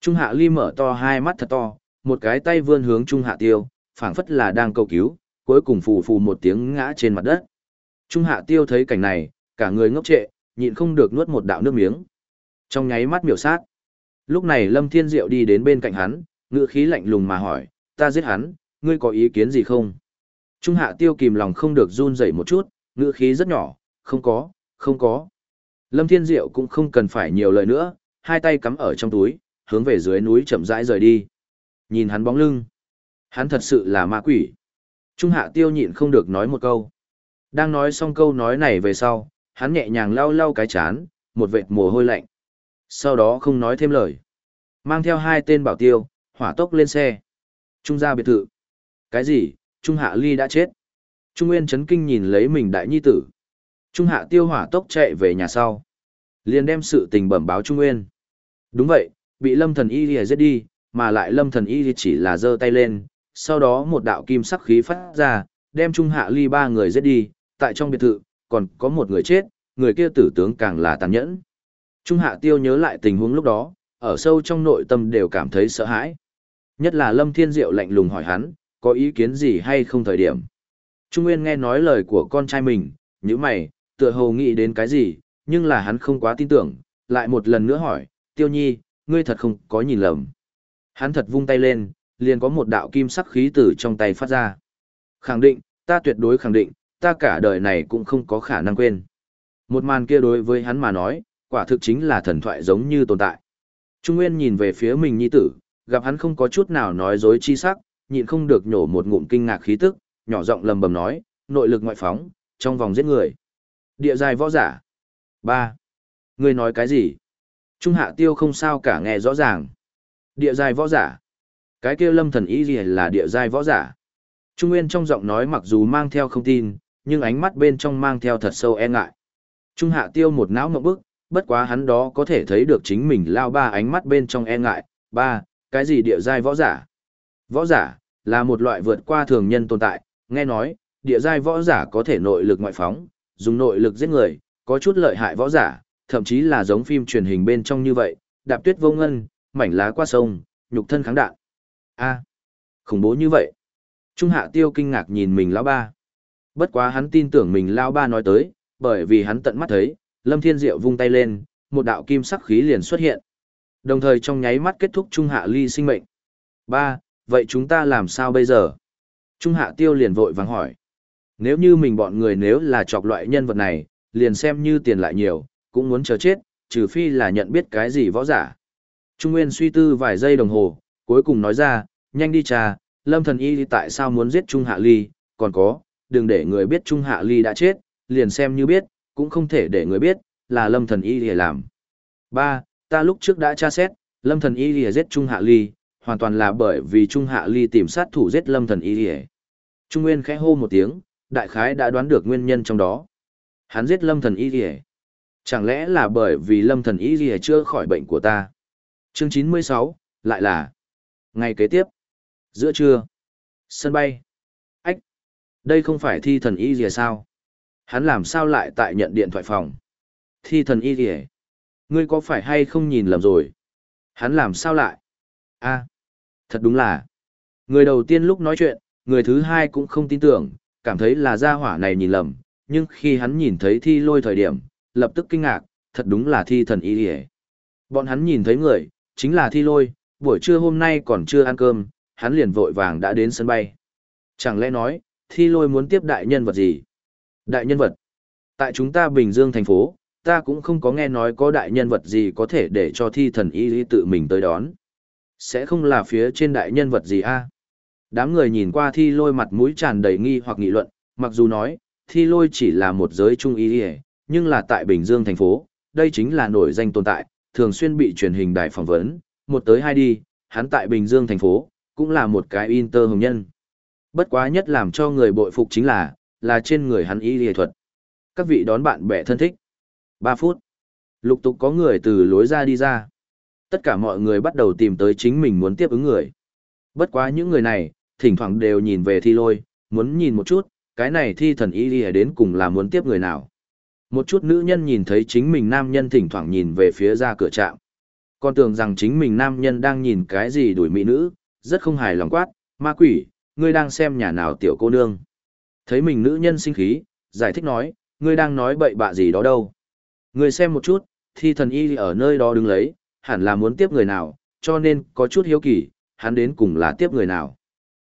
Trung Hạ Ly mở to hai mắt thật to, một cái tay vươn hướng Trung Hạ Tiêu, phảng phất là đang cầu cứu, cuối cùng phù phù một tiếng ngã trên mặt đất. Trung Hạ Tiêu thấy cảnh này, cả người ngốc trệ, nhịn không được nuốt một đạo nước miếng. Trong nháy mắt miểu sát. Lúc này Lâm Thiên Diệu đi đến bên cạnh hắn, ngựa khí lạnh lùng mà hỏi, ta giết hắn, ngươi có ý kiến gì không? Trung Hạ Tiêu kìm lòng không được run rẩy một chút, ngựa khí rất nhỏ, không có, không có. Lâm Thiên Diệu cũng không cần phải nhiều lời nữa, hai tay cắm ở trong túi, hướng về dưới núi chậm rãi rời đi. Nhìn hắn bóng lưng. Hắn thật sự là ma quỷ. Trung hạ tiêu nhịn không được nói một câu. Đang nói xong câu nói này về sau, hắn nhẹ nhàng lau lau cái chán, một vệt mồ hôi lạnh. Sau đó không nói thêm lời. Mang theo hai tên bảo tiêu, hỏa tốc lên xe. Trung ra biệt thự. Cái gì, Trung hạ ly đã chết. Trung Nguyên chấn kinh nhìn lấy mình đại nhi tử. Trung hạ tiêu hỏa tốc chạy về nhà sau. liền đem sự tình bẩm báo Trung Nguyên. Đúng vậy, bị lâm thần y lìa giết đi, mà lại lâm thần y chỉ là giơ tay lên, sau đó một đạo kim sắc khí phát ra, đem Trung Hạ Ly ba người giết đi, tại trong biệt thự, còn có một người chết, người kia tử tướng càng là tàn nhẫn. Trung Hạ Tiêu nhớ lại tình huống lúc đó, ở sâu trong nội tâm đều cảm thấy sợ hãi. Nhất là Lâm Thiên Diệu lạnh lùng hỏi hắn, có ý kiến gì hay không thời điểm. Trung Nguyên nghe nói lời của con trai mình, như mày, tựa hồ nghĩ đến cái gì, nhưng là hắn không quá tin tưởng, lại một lần nữa hỏi, Tiêu Nhi, ngươi thật không có nhìn lầm. Hắn thật vung tay lên, liền có một đạo kim sắc khí từ trong tay phát ra. Khẳng định, ta tuyệt đối khẳng định, ta cả đời này cũng không có khả năng quên. Một màn kia đối với hắn mà nói, quả thực chính là thần thoại giống như tồn tại. Trung Nguyên nhìn về phía mình nhi tử, gặp hắn không có chút nào nói dối chi sắc, nhịn không được nhổ một ngụm kinh ngạc khí tức, nhỏ giọng lầm bầm nói, nội lực ngoại phóng, trong vòng giết người. Địa dài võ giả. 3. Người nói cái gì? Trung hạ tiêu không sao cả nghe rõ ràng. Địa dài võ giả. Cái kia lâm thần ý gì là địa giai võ giả. Trung Nguyên trong giọng nói mặc dù mang theo không tin, nhưng ánh mắt bên trong mang theo thật sâu e ngại. Trung hạ tiêu một não ngậm bức, bất quá hắn đó có thể thấy được chính mình lao ba ánh mắt bên trong e ngại. Ba, cái gì địa giai võ giả? Võ giả, là một loại vượt qua thường nhân tồn tại, nghe nói, địa giai võ giả có thể nội lực ngoại phóng, dùng nội lực giết người, có chút lợi hại võ giả, thậm chí là giống phim truyền hình bên trong như vậy, đạp tuyết vô ngân, mảnh lá qua sông, nhục thân kháng đạn a khủng bố như vậy trung hạ tiêu kinh ngạc nhìn mình lão ba bất quá hắn tin tưởng mình lão ba nói tới bởi vì hắn tận mắt thấy lâm thiên diệu vung tay lên một đạo kim sắc khí liền xuất hiện. Đồng thời trong nháy mắt kết thúc trung hạ ly sinh mệnh. Ba vậy chúng ta làm sao bây giờ? Trung hạ tiêu liền vội vàng hỏi. Nếu như mình bọn người nếu là chọc loại nhân vật này liền xem như tiền lại nhiều cũng muốn chờ chết trừ phi là nhận biết cái gì võ giả. Trung nguyên suy tư vài giây đồng hồ cuối cùng nói ra, nhanh đi trà, lâm thần y tại sao muốn giết Trung Hạ Ly, còn có, đừng để người biết Trung Hạ Ly đã chết, liền xem như biết, cũng không thể để người biết, là lâm thần y lìa làm. Ba, Ta lúc trước đã tra xét, lâm thần y lìa giết Trung Hạ Ly, hoàn toàn là bởi vì Trung Hạ Ly tìm sát thủ giết lâm thần y lìa Trung Nguyên khẽ hô một tiếng, đại khái đã đoán được nguyên nhân trong đó. Hắn giết lâm thần y lìa Chẳng lẽ là bởi vì lâm thần y lìa chưa khỏi bệnh của ta? Chương 96, lại là Ngày kế tiếp, giữa trưa, sân bay. Ách, đây không phải thi thần y gì sao? Hắn làm sao lại tại nhận điện thoại phòng? Thi thần y gì Ngươi có phải hay không nhìn lầm rồi? Hắn làm sao lại? a thật đúng là. Người đầu tiên lúc nói chuyện, người thứ hai cũng không tin tưởng, cảm thấy là gia hỏa này nhìn lầm, nhưng khi hắn nhìn thấy thi lôi thời điểm, lập tức kinh ngạc, thật đúng là thi thần y gì Bọn hắn nhìn thấy người, chính là thi lôi, buổi trưa hôm nay còn chưa ăn cơm, hắn liền vội vàng đã đến sân bay. Chẳng lẽ nói, thi lôi muốn tiếp đại nhân vật gì? Đại nhân vật? Tại chúng ta Bình Dương thành phố, ta cũng không có nghe nói có đại nhân vật gì có thể để cho thi thần y lý tự mình tới đón. Sẽ không là phía trên đại nhân vật gì a? Đám người nhìn qua thi lôi mặt mũi tràn đầy nghi hoặc nghị luận, mặc dù nói, thi lôi chỉ là một giới trung y nhưng là tại Bình Dương thành phố, đây chính là nổi danh tồn tại, thường xuyên bị truyền hình đài phỏng vấn, một tới hai đi, hắn tại Bình Dương thành phố, cũng là một cái inter hồng nhân. Bất quá nhất làm cho người bội phục chính là, là trên người hắn y y thuật. Các vị đón bạn bè thân thích. 3 phút. Lục tục có người từ lối ra đi ra. Tất cả mọi người bắt đầu tìm tới chính mình muốn tiếp ứng người. Bất quá những người này, thỉnh thoảng đều nhìn về thi lôi, muốn nhìn một chút, cái này thi thần y y đến cùng là muốn tiếp người nào. Một chút nữ nhân nhìn thấy chính mình nam nhân thỉnh thoảng nhìn về phía ra cửa trạm. Còn tưởng rằng chính mình nam nhân đang nhìn cái gì đuổi mỹ nữ, rất không hài lòng quát, ma quỷ, ngươi đang xem nhà nào tiểu cô nương. Thấy mình nữ nhân sinh khí, giải thích nói, ngươi đang nói bậy bạ gì đó đâu. Ngươi xem một chút, thi thần y ở nơi đó đứng lấy, hẳn là muốn tiếp người nào, cho nên có chút hiếu kỳ, hắn đến cùng là tiếp người nào.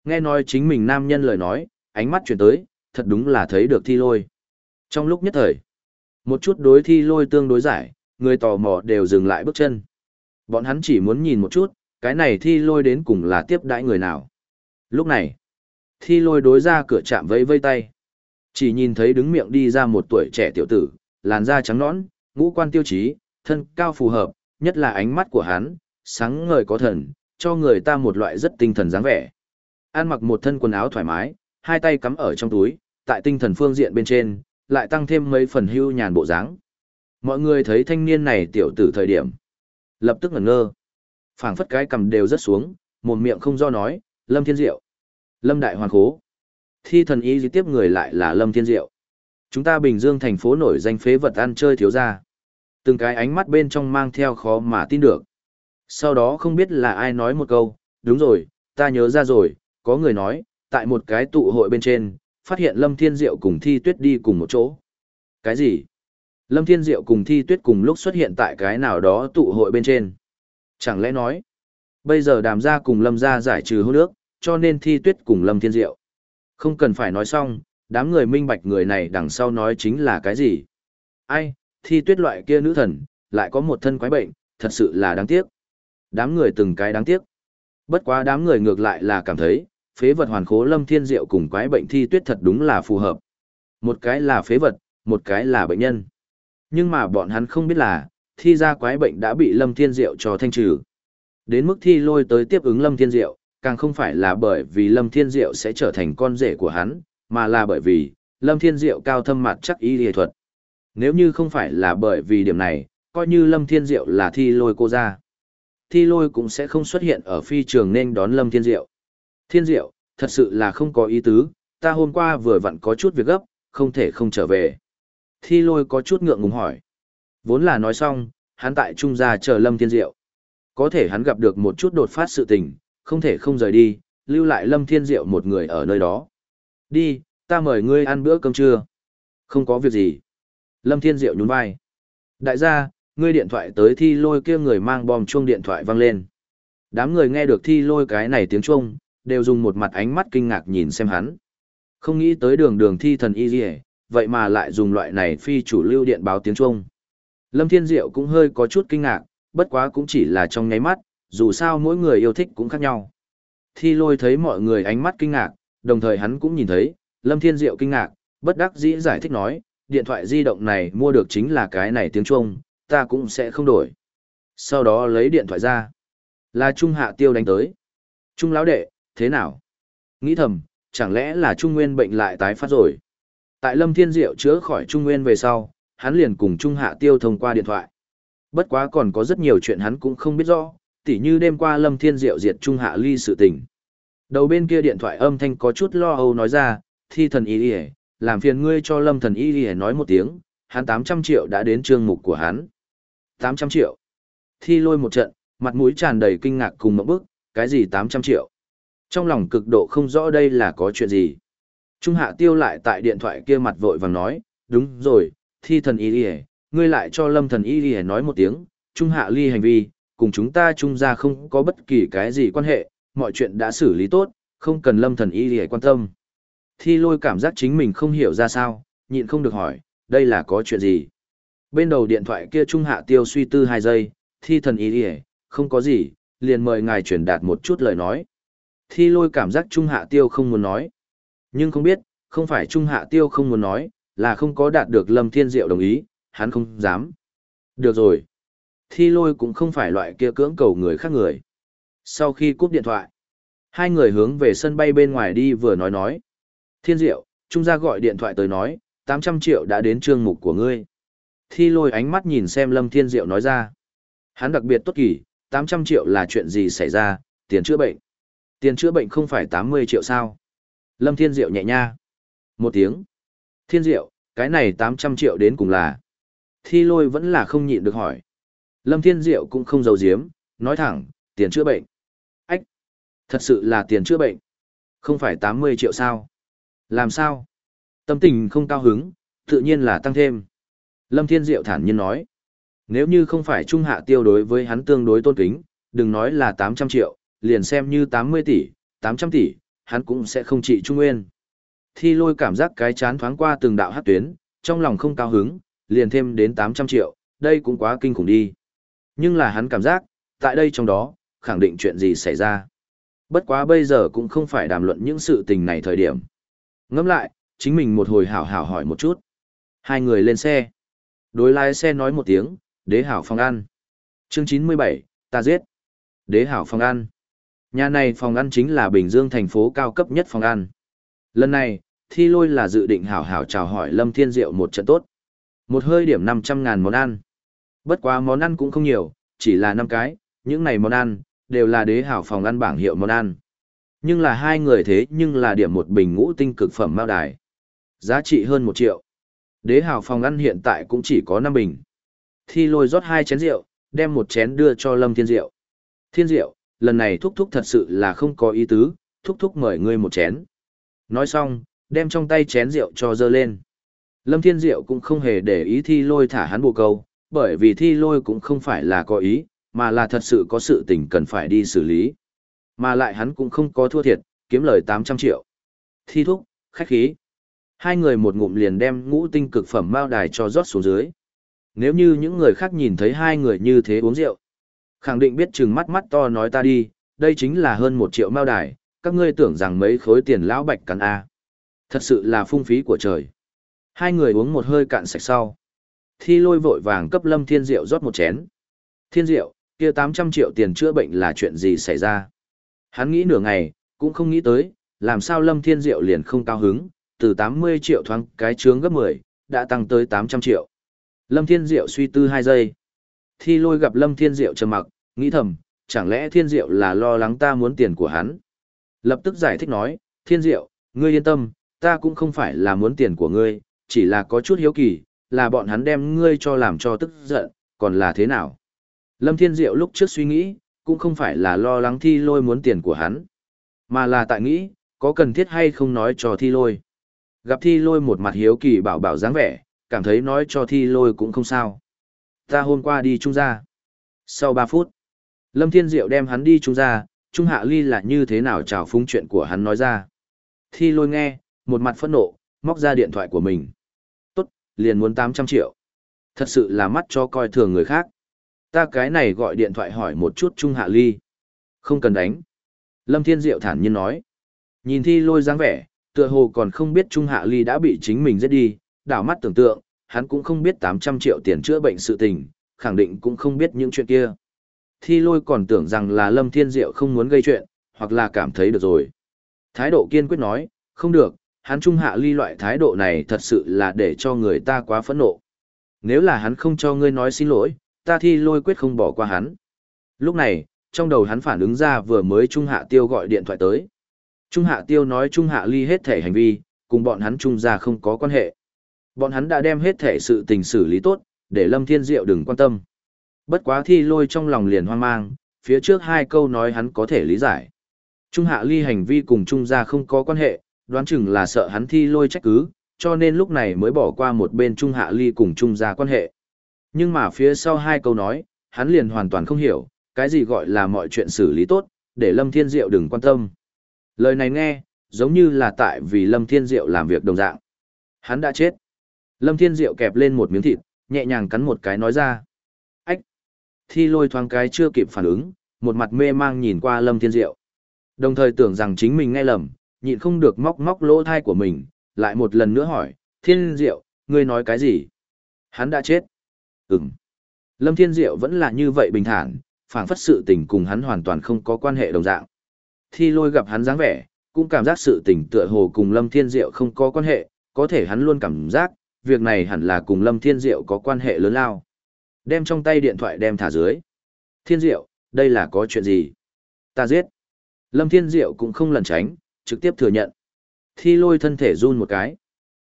Nghe nói chính mình nam nhân lời nói, ánh mắt chuyển tới, thật đúng là thấy được thi lôi. Trong lúc nhất thời, một chút đối thi lôi tương đối giải, người tò mò đều dừng lại bước chân. Bọn hắn chỉ muốn nhìn một chút, cái này thi lôi đến cùng là tiếp đãi người nào. Lúc này, thi lôi đối ra cửa chạm vẫy vây tay. Chỉ nhìn thấy đứng miệng đi ra một tuổi trẻ tiểu tử, làn da trắng nõn, ngũ quan tiêu chí, thân cao phù hợp, nhất là ánh mắt của hắn, sáng ngời có thần, cho người ta một loại rất tinh thần dáng vẻ. An mặc một thân quần áo thoải mái, hai tay cắm ở trong túi, tại tinh thần phương diện bên trên, lại tăng thêm mấy phần hưu nhàn bộ dáng. Mọi người thấy thanh niên này tiểu tử thời điểm, lập tức ngẩn ngơ. phảng phất cái cầm đều rất xuống, một miệng không do nói, Lâm Thiên Diệu. Lâm Đại Hoàn Khố. Thi thần y di tiếp người lại là Lâm Thiên Diệu. Chúng ta Bình Dương thành phố nổi danh phế vật ăn chơi thiếu ra. Từng cái ánh mắt bên trong mang theo khó mà tin được. Sau đó không biết là ai nói một câu, đúng rồi, ta nhớ ra rồi, có người nói, tại một cái tụ hội bên trên, phát hiện Lâm Thiên Diệu cùng Thi Tuyết đi cùng một chỗ. Cái gì? Lâm Thiên Diệu cùng Thi Tuyết cùng lúc xuất hiện tại cái nào đó tụ hội bên trên. Chẳng lẽ nói, bây giờ đàm gia cùng Lâm gia giải trừ hôn nước, cho nên Thi Tuyết cùng Lâm Thiên Diệu. Không cần phải nói xong, đám người minh bạch người này đằng sau nói chính là cái gì. Ai, Thi Tuyết loại kia nữ thần, lại có một thân quái bệnh, thật sự là đáng tiếc. Đám người từng cái đáng tiếc. Bất quá đám người ngược lại là cảm thấy, phế vật hoàn khố lâm thiên diệu cùng quái bệnh thi tuyết thật đúng là phù hợp. Một cái là phế vật, một cái là bệnh nhân. Nhưng mà bọn hắn không biết là, thi ra quái bệnh đã bị lâm thiên diệu cho thanh trừ. Đến mức thi lôi tới tiếp ứng lâm thiên diệu, càng không phải là bởi vì lâm thiên diệu sẽ trở thành con rể của hắn, mà là bởi vì, lâm thiên diệu cao thâm mặt chắc y lý thuật. Nếu như không phải là bởi vì điểm này, coi như lâm thiên diệu là thi lôi cô ra. Thi lôi cũng sẽ không xuất hiện ở phi trường nên đón lâm thiên diệu. Thiên diệu, thật sự là không có ý tứ, ta hôm qua vừa vặn có chút việc gấp, không thể không trở về. Thi lôi có chút ngượng ngùng hỏi. Vốn là nói xong, hắn tại trung gia chờ Lâm Thiên Diệu. Có thể hắn gặp được một chút đột phát sự tình, không thể không rời đi, lưu lại Lâm Thiên Diệu một người ở nơi đó. Đi, ta mời ngươi ăn bữa cơm trưa. Không có việc gì. Lâm Thiên Diệu nhún vai. Đại gia, ngươi điện thoại tới thi lôi kia người mang bom chuông điện thoại vang lên. Đám người nghe được thi lôi cái này tiếng chuông, đều dùng một mặt ánh mắt kinh ngạc nhìn xem hắn. Không nghĩ tới đường đường thi thần y dì vậy mà lại dùng loại này phi chủ lưu điện báo tiếng chuông. Lâm Thiên Diệu cũng hơi có chút kinh ngạc, bất quá cũng chỉ là trong nháy mắt, dù sao mỗi người yêu thích cũng khác nhau. Thi lôi thấy mọi người ánh mắt kinh ngạc, đồng thời hắn cũng nhìn thấy, Lâm Thiên Diệu kinh ngạc, bất đắc dĩ giải thích nói, điện thoại di động này mua được chính là cái này tiếng Trung, ta cũng sẽ không đổi. Sau đó lấy điện thoại ra. Là Trung Hạ Tiêu đánh tới. Trung lão đệ, thế nào? Nghĩ thầm, chẳng lẽ là Trung Nguyên bệnh lại tái phát rồi? Tại Lâm Thiên Diệu chữa khỏi Trung Nguyên về sau, hắn liền cùng Trung Hạ Tiêu thông qua điện thoại. Bất quá còn có rất nhiều chuyện hắn cũng không biết rõ, tỉ như đêm qua Lâm Thiên Diệu diệt Trung Hạ Ly sự tình. Đầu bên kia điện thoại âm thanh có chút lo âu nói ra, thi thần y đi làm phiền ngươi cho Lâm thần y đi nói một tiếng, hắn 800 triệu đã đến trương mục của hắn. 800 triệu. Thi lôi một trận, mặt mũi tràn đầy kinh ngạc cùng một bức, cái gì 800 triệu. Trong lòng cực độ không rõ đây là có chuyện gì. Trung hạ tiêu lại tại điện thoại kia mặt vội vàng nói, đúng rồi, thi thần y đi ngươi lại cho lâm thần y đi nói một tiếng, Trung hạ ly hành vi, cùng chúng ta trung ra không có bất kỳ cái gì quan hệ, mọi chuyện đã xử lý tốt, không cần lâm thần y để quan tâm. Thi lôi cảm giác chính mình không hiểu ra sao, nhịn không được hỏi, đây là có chuyện gì. Bên đầu điện thoại kia Trung hạ tiêu suy tư hai giây, thi thần y để, không có gì, liền mời ngài chuyển đạt một chút lời nói. Thi lôi cảm giác Trung Hạ Tiêu không muốn nói. Nhưng không biết, Không phải Trung Hạ Tiêu không muốn nói, là không có đạt được Lâm Thiên Diệu đồng ý, hắn không dám. Được rồi. Thi lôi cũng không phải loại kia cưỡng cầu người khác người. Sau khi cúp điện thoại, hai người hướng về sân bay bên ngoài đi vừa nói nói. Thiên Diệu, Trung gia gọi điện thoại tới nói, 800 triệu đã đến trương mục của ngươi. Thi lôi ánh mắt nhìn xem Lâm Thiên Diệu nói ra. Hắn đặc biệt tốt kỳ, 800 triệu là chuyện gì xảy ra, tiền chữa bệnh. Tiền chữa bệnh không phải 80 triệu sao? Lâm Thiên Diệu nhẹ nha. Một tiếng. Thiên Diệu, cái này 800 triệu đến cùng là. Thi lôi vẫn là không nhịn được hỏi. Lâm Thiên Diệu cũng không giấu giếm, nói thẳng, tiền chữa bệnh. Ách! Thật sự là tiền chữa bệnh. Không phải 80 triệu sao? Làm sao? Tâm tình không cao hứng, tự nhiên là tăng thêm. Lâm Thiên Diệu thản nhiên nói. Nếu như không phải Trung Hạ tiêu đối với hắn tương đối tôn kính, đừng nói là 800 triệu, liền xem như 80 tỷ, 800 tỷ, hắn cũng sẽ không trị Trung Nguyên. Thi lôi cảm giác cái chán thoáng qua từng đạo hát tuyến, trong lòng không cao hứng, liền thêm đến 800 triệu, đây cũng quá kinh khủng đi. Nhưng là hắn cảm giác, tại đây trong đó, khẳng định chuyện gì xảy ra. Bất quá bây giờ cũng không phải đàm luận những sự tình này thời điểm. Ngẫm lại, chính mình một hồi hảo hảo hỏi một chút. Hai người lên xe. Đối lái xe nói một tiếng, đế hảo phòng ăn. Chương 97, ta giết. Đế hảo phòng ăn. Nhà này phòng ăn chính là Bình Dương thành phố cao cấp nhất phòng ăn. Lần này, thi lôi là dự định hảo hảo chào hỏi Lâm Thiên Diệu một trận tốt. Một hơi điểm 500 ngàn món ăn. Bất quá món ăn cũng không nhiều, chỉ là 5 cái, những này món ăn, đều là đế hảo phòng ăn bảng hiệu món ăn. Nhưng là hai người thế nhưng là điểm một bình ngũ tinh cực phẩm mao đài. Giá trị hơn 1 triệu. Đế hảo phòng ăn hiện tại cũng chỉ có 5 bình. Thi lôi rót hai chén rượu, đem một chén đưa cho Lâm Thiên Diệu. Thiên Diệu, lần này thúc thúc thật sự là không có ý tứ, thúc thúc mời ngươi một chén. Nói xong, đem trong tay chén rượu cho dơ lên. Lâm Thiên Diệu cũng không hề để ý thi lôi thả hắn bồ câu, bởi vì thi lôi cũng không phải là có ý, mà là thật sự có sự tình cần phải đi xử lý. Mà lại hắn cũng không có thua thiệt, kiếm lời 800 triệu. Thi thúc, khách khí. Hai người một ngụm liền đem ngũ tinh cực phẩm mao đài cho rót xuống dưới. Nếu như những người khác nhìn thấy hai người như thế uống rượu, khẳng định biết chừng mắt mắt to nói ta đi, đây chính là hơn một triệu mao đài, các ngươi tưởng rằng mấy khối tiền lão bạch cắn A. Thật sự là phung phí của trời. Hai người uống một hơi cạn sạch sau. Thi lôi vội vàng cấp Lâm Thiên Diệu rót một chén. Thiên Diệu, kia 800 triệu tiền chữa bệnh là chuyện gì xảy ra? Hắn nghĩ nửa ngày, cũng không nghĩ tới, làm sao Lâm Thiên Diệu liền không cao hứng, từ 80 triệu thoáng cái trướng gấp 10, đã tăng tới 800 triệu. Lâm Thiên Diệu suy tư 2 giây. Thi lôi gặp Lâm Thiên Diệu trầm mặc, nghĩ thầm, chẳng lẽ Thiên Diệu là lo lắng ta muốn tiền của hắn? Lập tức giải thích nói, Thiên Diệu, ngươi yên tâm, ta cũng không phải là muốn tiền của ngươi, chỉ là có chút hiếu kỳ, là bọn hắn đem ngươi cho làm cho tức giận, còn là thế nào? Lâm Thiên Diệu lúc trước suy nghĩ, cũng không phải là lo lắng thi lôi muốn tiền của hắn, mà là tại nghĩ, có cần thiết hay không nói cho thi lôi. Gặp thi lôi một mặt hiếu kỳ bảo bảo dáng vẻ, cảm thấy nói cho thi lôi cũng không sao. Ta hôm qua đi trung gia. Sau 3 phút, Lâm Thiên Diệu đem hắn đi trung gia, Trung Hạ Ly là như thế nào trào phúng chuyện của hắn nói ra. Thi lôi nghe, một mặt phẫn nộ, móc ra điện thoại của mình. Liền muốn 800 triệu. Thật sự là mắt cho coi thường người khác. Ta cái này gọi điện thoại hỏi một chút Trung Hạ Ly. Không cần đánh. Lâm Thiên Diệu thản nhiên nói. Nhìn thi lôi dáng vẻ, tựa hồ còn không biết Trung Hạ Ly đã bị chính mình giết đi, đảo mắt tưởng tượng, hắn cũng không biết 800 triệu tiền chữa bệnh sự tình, khẳng định cũng không biết những chuyện kia. Thi lôi còn tưởng rằng là Lâm Thiên Diệu không muốn gây chuyện, hoặc là cảm thấy được rồi. Thái độ kiên quyết nói, không được, hắn Trung Hạ Ly loại thái độ này thật sự là để cho người ta quá phẫn nộ. Nếu là hắn không cho ngươi nói xin lỗi, ta thi lôi quyết không bỏ qua hắn. Lúc này, trong đầu hắn phản ứng ra vừa mới Trung Hạ Tiêu gọi điện thoại tới. Trung Hạ Tiêu nói Trung Hạ Ly hết thể hành vi, cùng bọn hắn Trung ra không có quan hệ. Bọn hắn đã đem hết thể sự tình xử lý tốt, để Lâm Thiên Diệu đừng quan tâm. Bất quá thi lôi trong lòng liền hoang mang, phía trước hai câu nói hắn có thể lý giải. Trung Hạ Ly hành vi cùng Trung ra không có quan hệ, đoán chừng là sợ hắn thi lôi trách cứ, cho nên lúc này mới bỏ qua một bên Trung Hạ Ly cùng Trung gia quan hệ. Nhưng mà phía sau hai câu nói, hắn liền hoàn toàn không hiểu, cái gì gọi là mọi chuyện xử lý tốt, để Lâm Thiên Diệu đừng quan tâm. Lời này nghe, giống như là tại vì Lâm Thiên Diệu làm việc đồng dạng. Hắn đã chết. Lâm Thiên Diệu kẹp lên một miếng thịt, nhẹ nhàng cắn một cái nói ra. Ách! Thi lôi thoáng cái chưa kịp phản ứng, một mặt mê mang nhìn qua Lâm Thiên Diệu. Đồng thời tưởng rằng chính mình nghe lầm, nhịn không được móc móc lỗ thai của mình, lại một lần nữa hỏi, Thiên Diệu, ngươi nói cái gì? Hắn đã chết. Ừm. Lâm Thiên Diệu vẫn là như vậy bình thản, phảng phất sự tình cùng hắn hoàn toàn không có quan hệ đồng dạng. Thi lôi gặp hắn dáng vẻ, cũng cảm giác sự tình tựa hồ cùng Lâm Thiên Diệu không có quan hệ, có thể hắn luôn cảm giác, việc này hẳn là cùng Lâm Thiên Diệu có quan hệ lớn lao. Đem trong tay điện thoại đem thả dưới. Thiên Diệu, đây là có chuyện gì? Ta giết. Lâm Thiên Diệu cũng không lẩn tránh, trực tiếp thừa nhận. Thi lôi thân thể run một cái.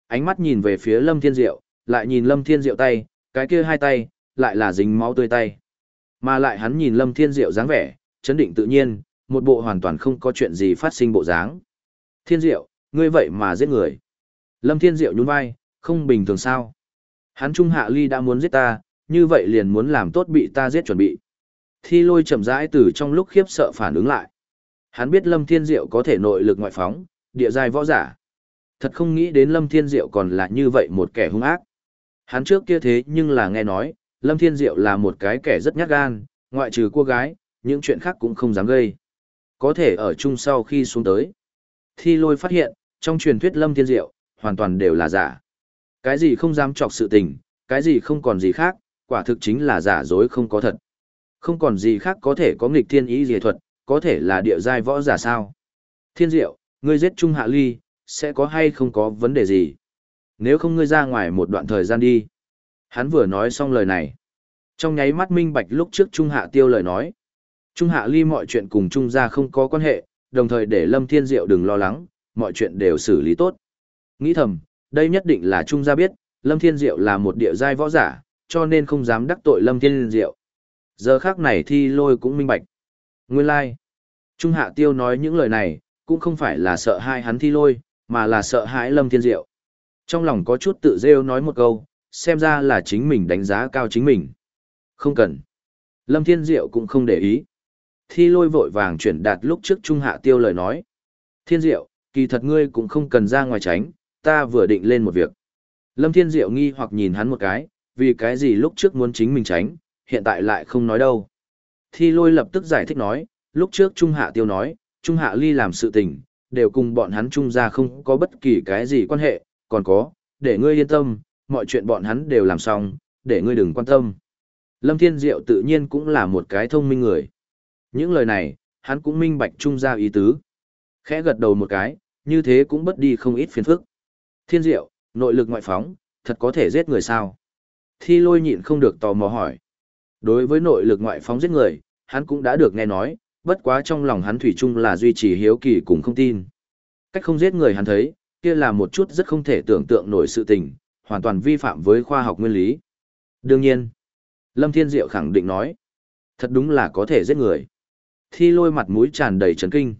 Ánh mắt nhìn về phía Lâm Thiên Diệu, lại nhìn Lâm Thiên Diệu tay, cái kia hai tay, lại là dính máu tươi tay. Mà lại hắn nhìn Lâm Thiên Diệu dáng vẻ, chấn định tự nhiên, một bộ hoàn toàn không có chuyện gì phát sinh bộ dáng. Thiên Diệu, ngươi vậy mà giết người. Lâm Thiên Diệu nhún vai, không bình thường sao. Hắn Trung Hạ Ly đã muốn giết ta, như vậy liền muốn làm tốt bị ta giết chuẩn bị. Thi lôi chậm rãi từ trong lúc khiếp sợ phản ứng lại. Hắn biết Lâm Thiên Diệu có thể nội lực ngoại phóng, địa giai võ giả. Thật không nghĩ đến Lâm Thiên Diệu còn là như vậy một kẻ hung ác. Hắn trước kia thế nhưng là nghe nói, Lâm Thiên Diệu là một cái kẻ rất nhát gan, ngoại trừ cô gái, những chuyện khác cũng không dám gây. Có thể ở chung sau khi xuống tới. Thi lôi phát hiện, trong truyền thuyết Lâm Thiên Diệu, hoàn toàn đều là giả. Cái gì không dám chọc sự tình, cái gì không còn gì khác, quả thực chính là giả dối không có thật. Không còn gì khác có thể có nghịch thiên ý dị thuật, có thể là địa giai võ giả sao. Thiên Diệu, ngươi giết Trung Hạ Ly, sẽ có hay không có vấn đề gì? Nếu không ngươi ra ngoài một đoạn thời gian đi. Hắn vừa nói xong lời này. Trong nháy mắt minh bạch lúc trước Trung Hạ tiêu lời nói. Trung Hạ Ly mọi chuyện cùng Trung gia không có quan hệ, đồng thời để Lâm Thiên Diệu đừng lo lắng, mọi chuyện đều xử lý tốt. Nghĩ thầm, đây nhất định là Trung gia biết, Lâm Thiên Diệu là một địa giai võ giả, cho nên không dám đắc tội Lâm Thiên Diệu. Giờ khác này thi lôi cũng minh bạch. Nguyên lai, like. Trung Hạ Tiêu nói những lời này, cũng không phải là sợ hai hắn thi lôi, mà là sợ hãi Lâm Thiên Diệu. Trong lòng có chút tự rêu nói một câu, xem ra là chính mình đánh giá cao chính mình. Không cần. Lâm Thiên Diệu cũng không để ý. Thi lôi vội vàng chuyển đạt lúc trước Trung Hạ Tiêu lời nói. Thiên Diệu, kỳ thật ngươi cũng không cần ra ngoài tránh, ta vừa định lên một việc. Lâm Thiên Diệu nghi hoặc nhìn hắn một cái, vì cái gì lúc trước muốn chính mình tránh, hiện tại lại không nói đâu. Thi lôi lập tức giải thích nói, lúc trước Trung Hạ Tiêu nói, Trung Hạ Ly làm sự tình, đều cùng bọn hắn Trung ra không có bất kỳ cái gì quan hệ, còn có, để ngươi yên tâm, mọi chuyện bọn hắn đều làm xong, để ngươi đừng quan tâm. Lâm Thiên Diệu tự nhiên cũng là một cái thông minh người. Những lời này, hắn cũng minh bạch Trung ra ý tứ. Khẽ gật đầu một cái, như thế cũng bất đi không ít phiền phức. Thiên Diệu, nội lực ngoại phóng, thật có thể giết người sao? Thi lôi nhịn không được tò mò hỏi. Đối với nội lực ngoại phóng giết người, hắn cũng đã được nghe nói, bất quá trong lòng hắn thủy chung là duy trì hiếu kỳ cùng không tin. Cách không giết người hắn thấy, kia là một chút rất không thể tưởng tượng nổi sự tình, hoàn toàn vi phạm với khoa học nguyên lý. Đương nhiên, Lâm Thiên Diệu khẳng định nói, thật đúng là có thể giết người. Thi lôi mặt mũi tràn đầy chấn kinh.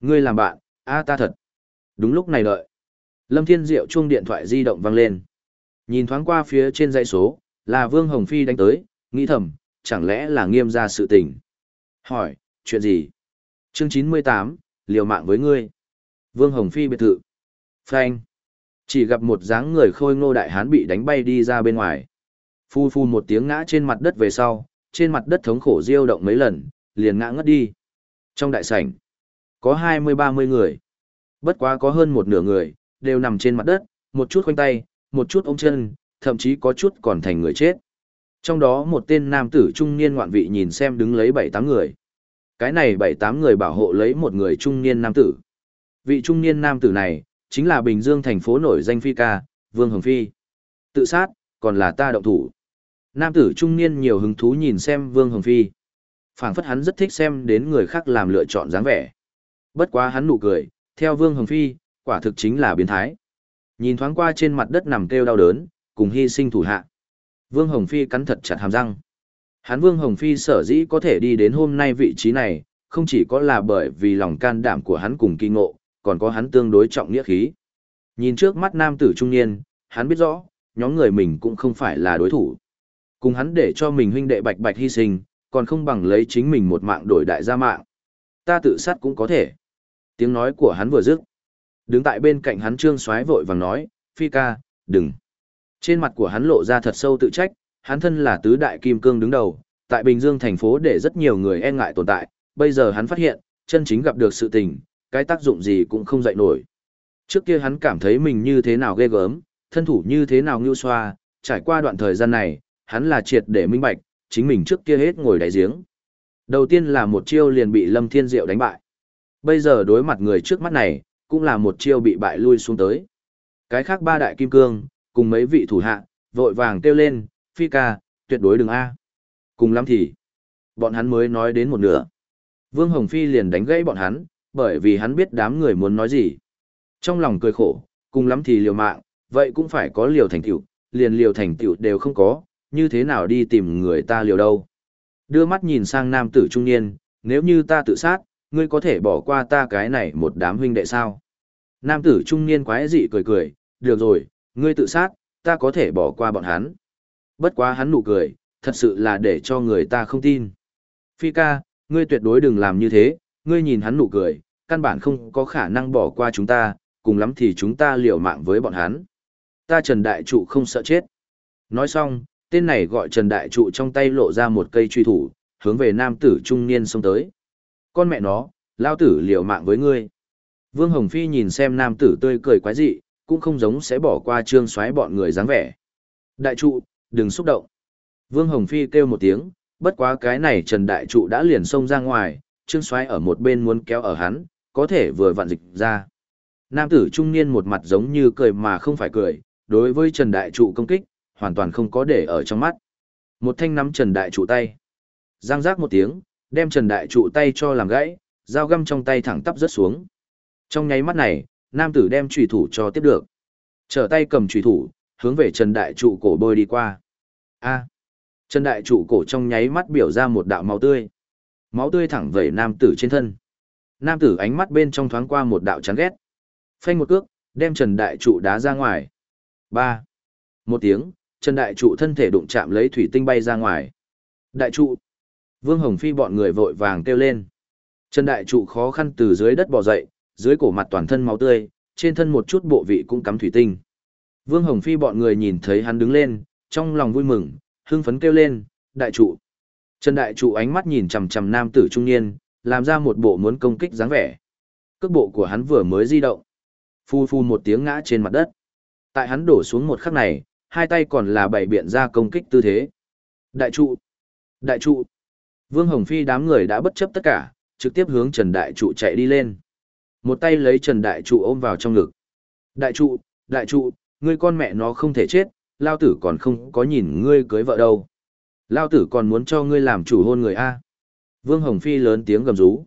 Ngươi làm bạn, a ta thật. Đúng lúc này đợi. Lâm Thiên Diệu chuông điện thoại di động vang lên. Nhìn thoáng qua phía trên dãy số, là Vương Hồng Phi đánh tới, nghĩ thầm, chẳng lẽ là nghiêm ra sự tình. Hỏi, chuyện gì? Chương 98, liều mạng với ngươi. Vương Hồng Phi biệt thự. Frank. Chỉ gặp một dáng người khôi ngô đại hán bị đánh bay đi ra bên ngoài. Phu phu một tiếng ngã trên mặt đất về sau, trên mặt đất thống khổ diêu động mấy lần, liền ngã ngất đi. Trong đại sảnh, có 20-30 người. Bất quá có hơn một nửa người, đều nằm trên mặt đất, một chút khoanh tay, một chút ôm chân, thậm chí có chút còn thành người chết. Trong đó một tên nam tử trung niên ngoạn vị nhìn xem đứng lấy 7-8 người. Cái này 7-8 người bảo hộ lấy một người trung niên nam tử. Vị trung niên nam tử này, chính là Bình Dương thành phố nổi danh phi ca, Vương Hồng Phi. Tự sát, còn là ta động thủ. Nam tử trung niên nhiều hứng thú nhìn xem Vương Hồng Phi. phảng phất hắn rất thích xem đến người khác làm lựa chọn dáng vẻ. Bất quá hắn nụ cười, theo Vương Hồng Phi, quả thực chính là biến thái. Nhìn thoáng qua trên mặt đất nằm kêu đau đớn, cùng hy sinh thủ hạ. Vương Hồng Phi cắn thật chặt hàm răng. Hắn Vương Hồng Phi sở dĩ có thể đi đến hôm nay vị trí này, không chỉ có là bởi vì lòng can đảm của hắn cùng kỳ ngộ, còn có hắn tương đối trọng nghĩa khí. Nhìn trước mắt nam tử trung niên, hắn biết rõ, nhóm người mình cũng không phải là đối thủ. Cùng hắn để cho mình huynh đệ bạch bạch hy sinh, còn không bằng lấy chính mình một mạng đổi đại gia mạng. Ta tự sát cũng có thể. Tiếng nói của hắn vừa dứt. Đứng tại bên cạnh hắn trương xoái vội vàng nói, Phi ca, đừng. Trên mặt của hắn lộ ra thật sâu tự trách, hắn thân là tứ đại kim cương đứng đầu, tại Bình Dương thành phố để rất nhiều người e ngại tồn tại, bây giờ hắn phát hiện, chân chính gặp được sự tình, cái tác dụng gì cũng không dậy nổi. Trước kia hắn cảm thấy mình như thế nào ghê gớm, thân thủ như thế nào ngưu xoa, trải qua đoạn thời gian này, hắn là triệt để minh bạch, chính mình trước kia hết ngồi đáy giếng. Đầu tiên là một chiêu liền bị Lâm Thiên Diệu đánh bại. Bây giờ đối mặt người trước mắt này, cũng là một chiêu bị bại lui xuống tới. Cái khác ba đại kim cương, cùng mấy vị thủ hạ, vội vàng kêu lên, phi ca, tuyệt đối đừng A. Cùng lắm thì, bọn hắn mới nói đến một nửa. Vương Hồng Phi liền đánh gãy bọn hắn, bởi vì hắn biết đám người muốn nói gì. Trong lòng cười khổ, cùng lắm thì liều mạng, vậy cũng phải có liều thành tựu, liền liều thành tựu đều không có, như thế nào đi tìm người ta liều đâu. Đưa mắt nhìn sang nam tử trung niên, nếu như ta tự sát, ngươi có thể bỏ qua ta cái này một đám huynh đệ sao? Nam tử trung niên quái dị cười cười, được rồi, ngươi tự sát, ta có thể bỏ qua bọn hắn. Bất quá hắn nụ cười, thật sự là để cho người ta không tin. Phi ca, ngươi tuyệt đối đừng làm như thế, ngươi nhìn hắn nụ cười, căn bản không có khả năng bỏ qua chúng ta, cùng lắm thì chúng ta liều mạng với bọn hắn. Ta Trần Đại Trụ không sợ chết. Nói xong, tên này gọi Trần Đại Trụ trong tay lộ ra một cây truy thủ, hướng về nam tử trung niên xông tới. Con mẹ nó, lao tử liều mạng với ngươi. Vương Hồng Phi nhìn xem nam tử tươi cười quái dị, cũng không giống sẽ bỏ qua trương xoáy bọn người dáng vẻ. Đại trụ, đừng xúc động. Vương Hồng Phi kêu một tiếng, bất quá cái này Trần Đại trụ đã liền xông ra ngoài, trương xoáy ở một bên muốn kéo ở hắn, có thể vừa vặn dịch ra. Nam tử trung niên một mặt giống như cười mà không phải cười, đối với Trần Đại trụ công kích, hoàn toàn không có để ở trong mắt. Một thanh nắm Trần Đại trụ tay. Giang giác một tiếng, đem Trần Đại trụ tay cho làm gãy, dao găm trong tay thẳng tắp rớt xuống. Trong nháy mắt này, nam tử đem trùy thủ cho tiếp được. Trở tay cầm trùy thủ, hướng về Trần Đại trụ cổ bôi đi qua. A. Trần Đại trụ cổ trong nháy mắt biểu ra một đạo máu tươi. Máu tươi thẳng vẩy nam tử trên thân. Nam tử ánh mắt bên trong thoáng qua một đạo chán ghét. Phanh một cước, đem Trần Đại trụ đá ra ngoài. Ba. Một tiếng, Trần Đại trụ thân thể đụng chạm lấy thủy tinh bay ra ngoài. Đại trụ. Vương Hồng Phi bọn người vội vàng kêu lên. Trần Đại trụ khó khăn từ dưới đất bò dậy, dưới cổ mặt toàn thân máu tươi, trên thân một chút bộ vị cũng cắm thủy tinh. Vương Hồng Phi bọn người nhìn thấy hắn đứng lên, trong lòng vui mừng, hưng phấn kêu lên, đại trụ. Trần đại trụ ánh mắt nhìn chằm chằm nam tử trung niên, làm ra một bộ muốn công kích dáng vẻ. Cước bộ của hắn vừa mới di động. Phu phu một tiếng ngã trên mặt đất. Tại hắn đổ xuống một khắc này, hai tay còn là bảy biện ra công kích tư thế. Đại trụ! Đại trụ! Vương Hồng Phi đám người đã bất chấp tất cả, trực tiếp hướng Trần Đại Trụ chạy đi lên. Một tay lấy Trần Đại Trụ ôm vào trong ngực. Đại Trụ, Đại Trụ, ngươi con mẹ nó không thể chết, Lao tử còn không có nhìn ngươi cưới vợ đâu. Lao tử còn muốn cho ngươi làm chủ hôn người A. Vương Hồng Phi lớn tiếng gầm rú.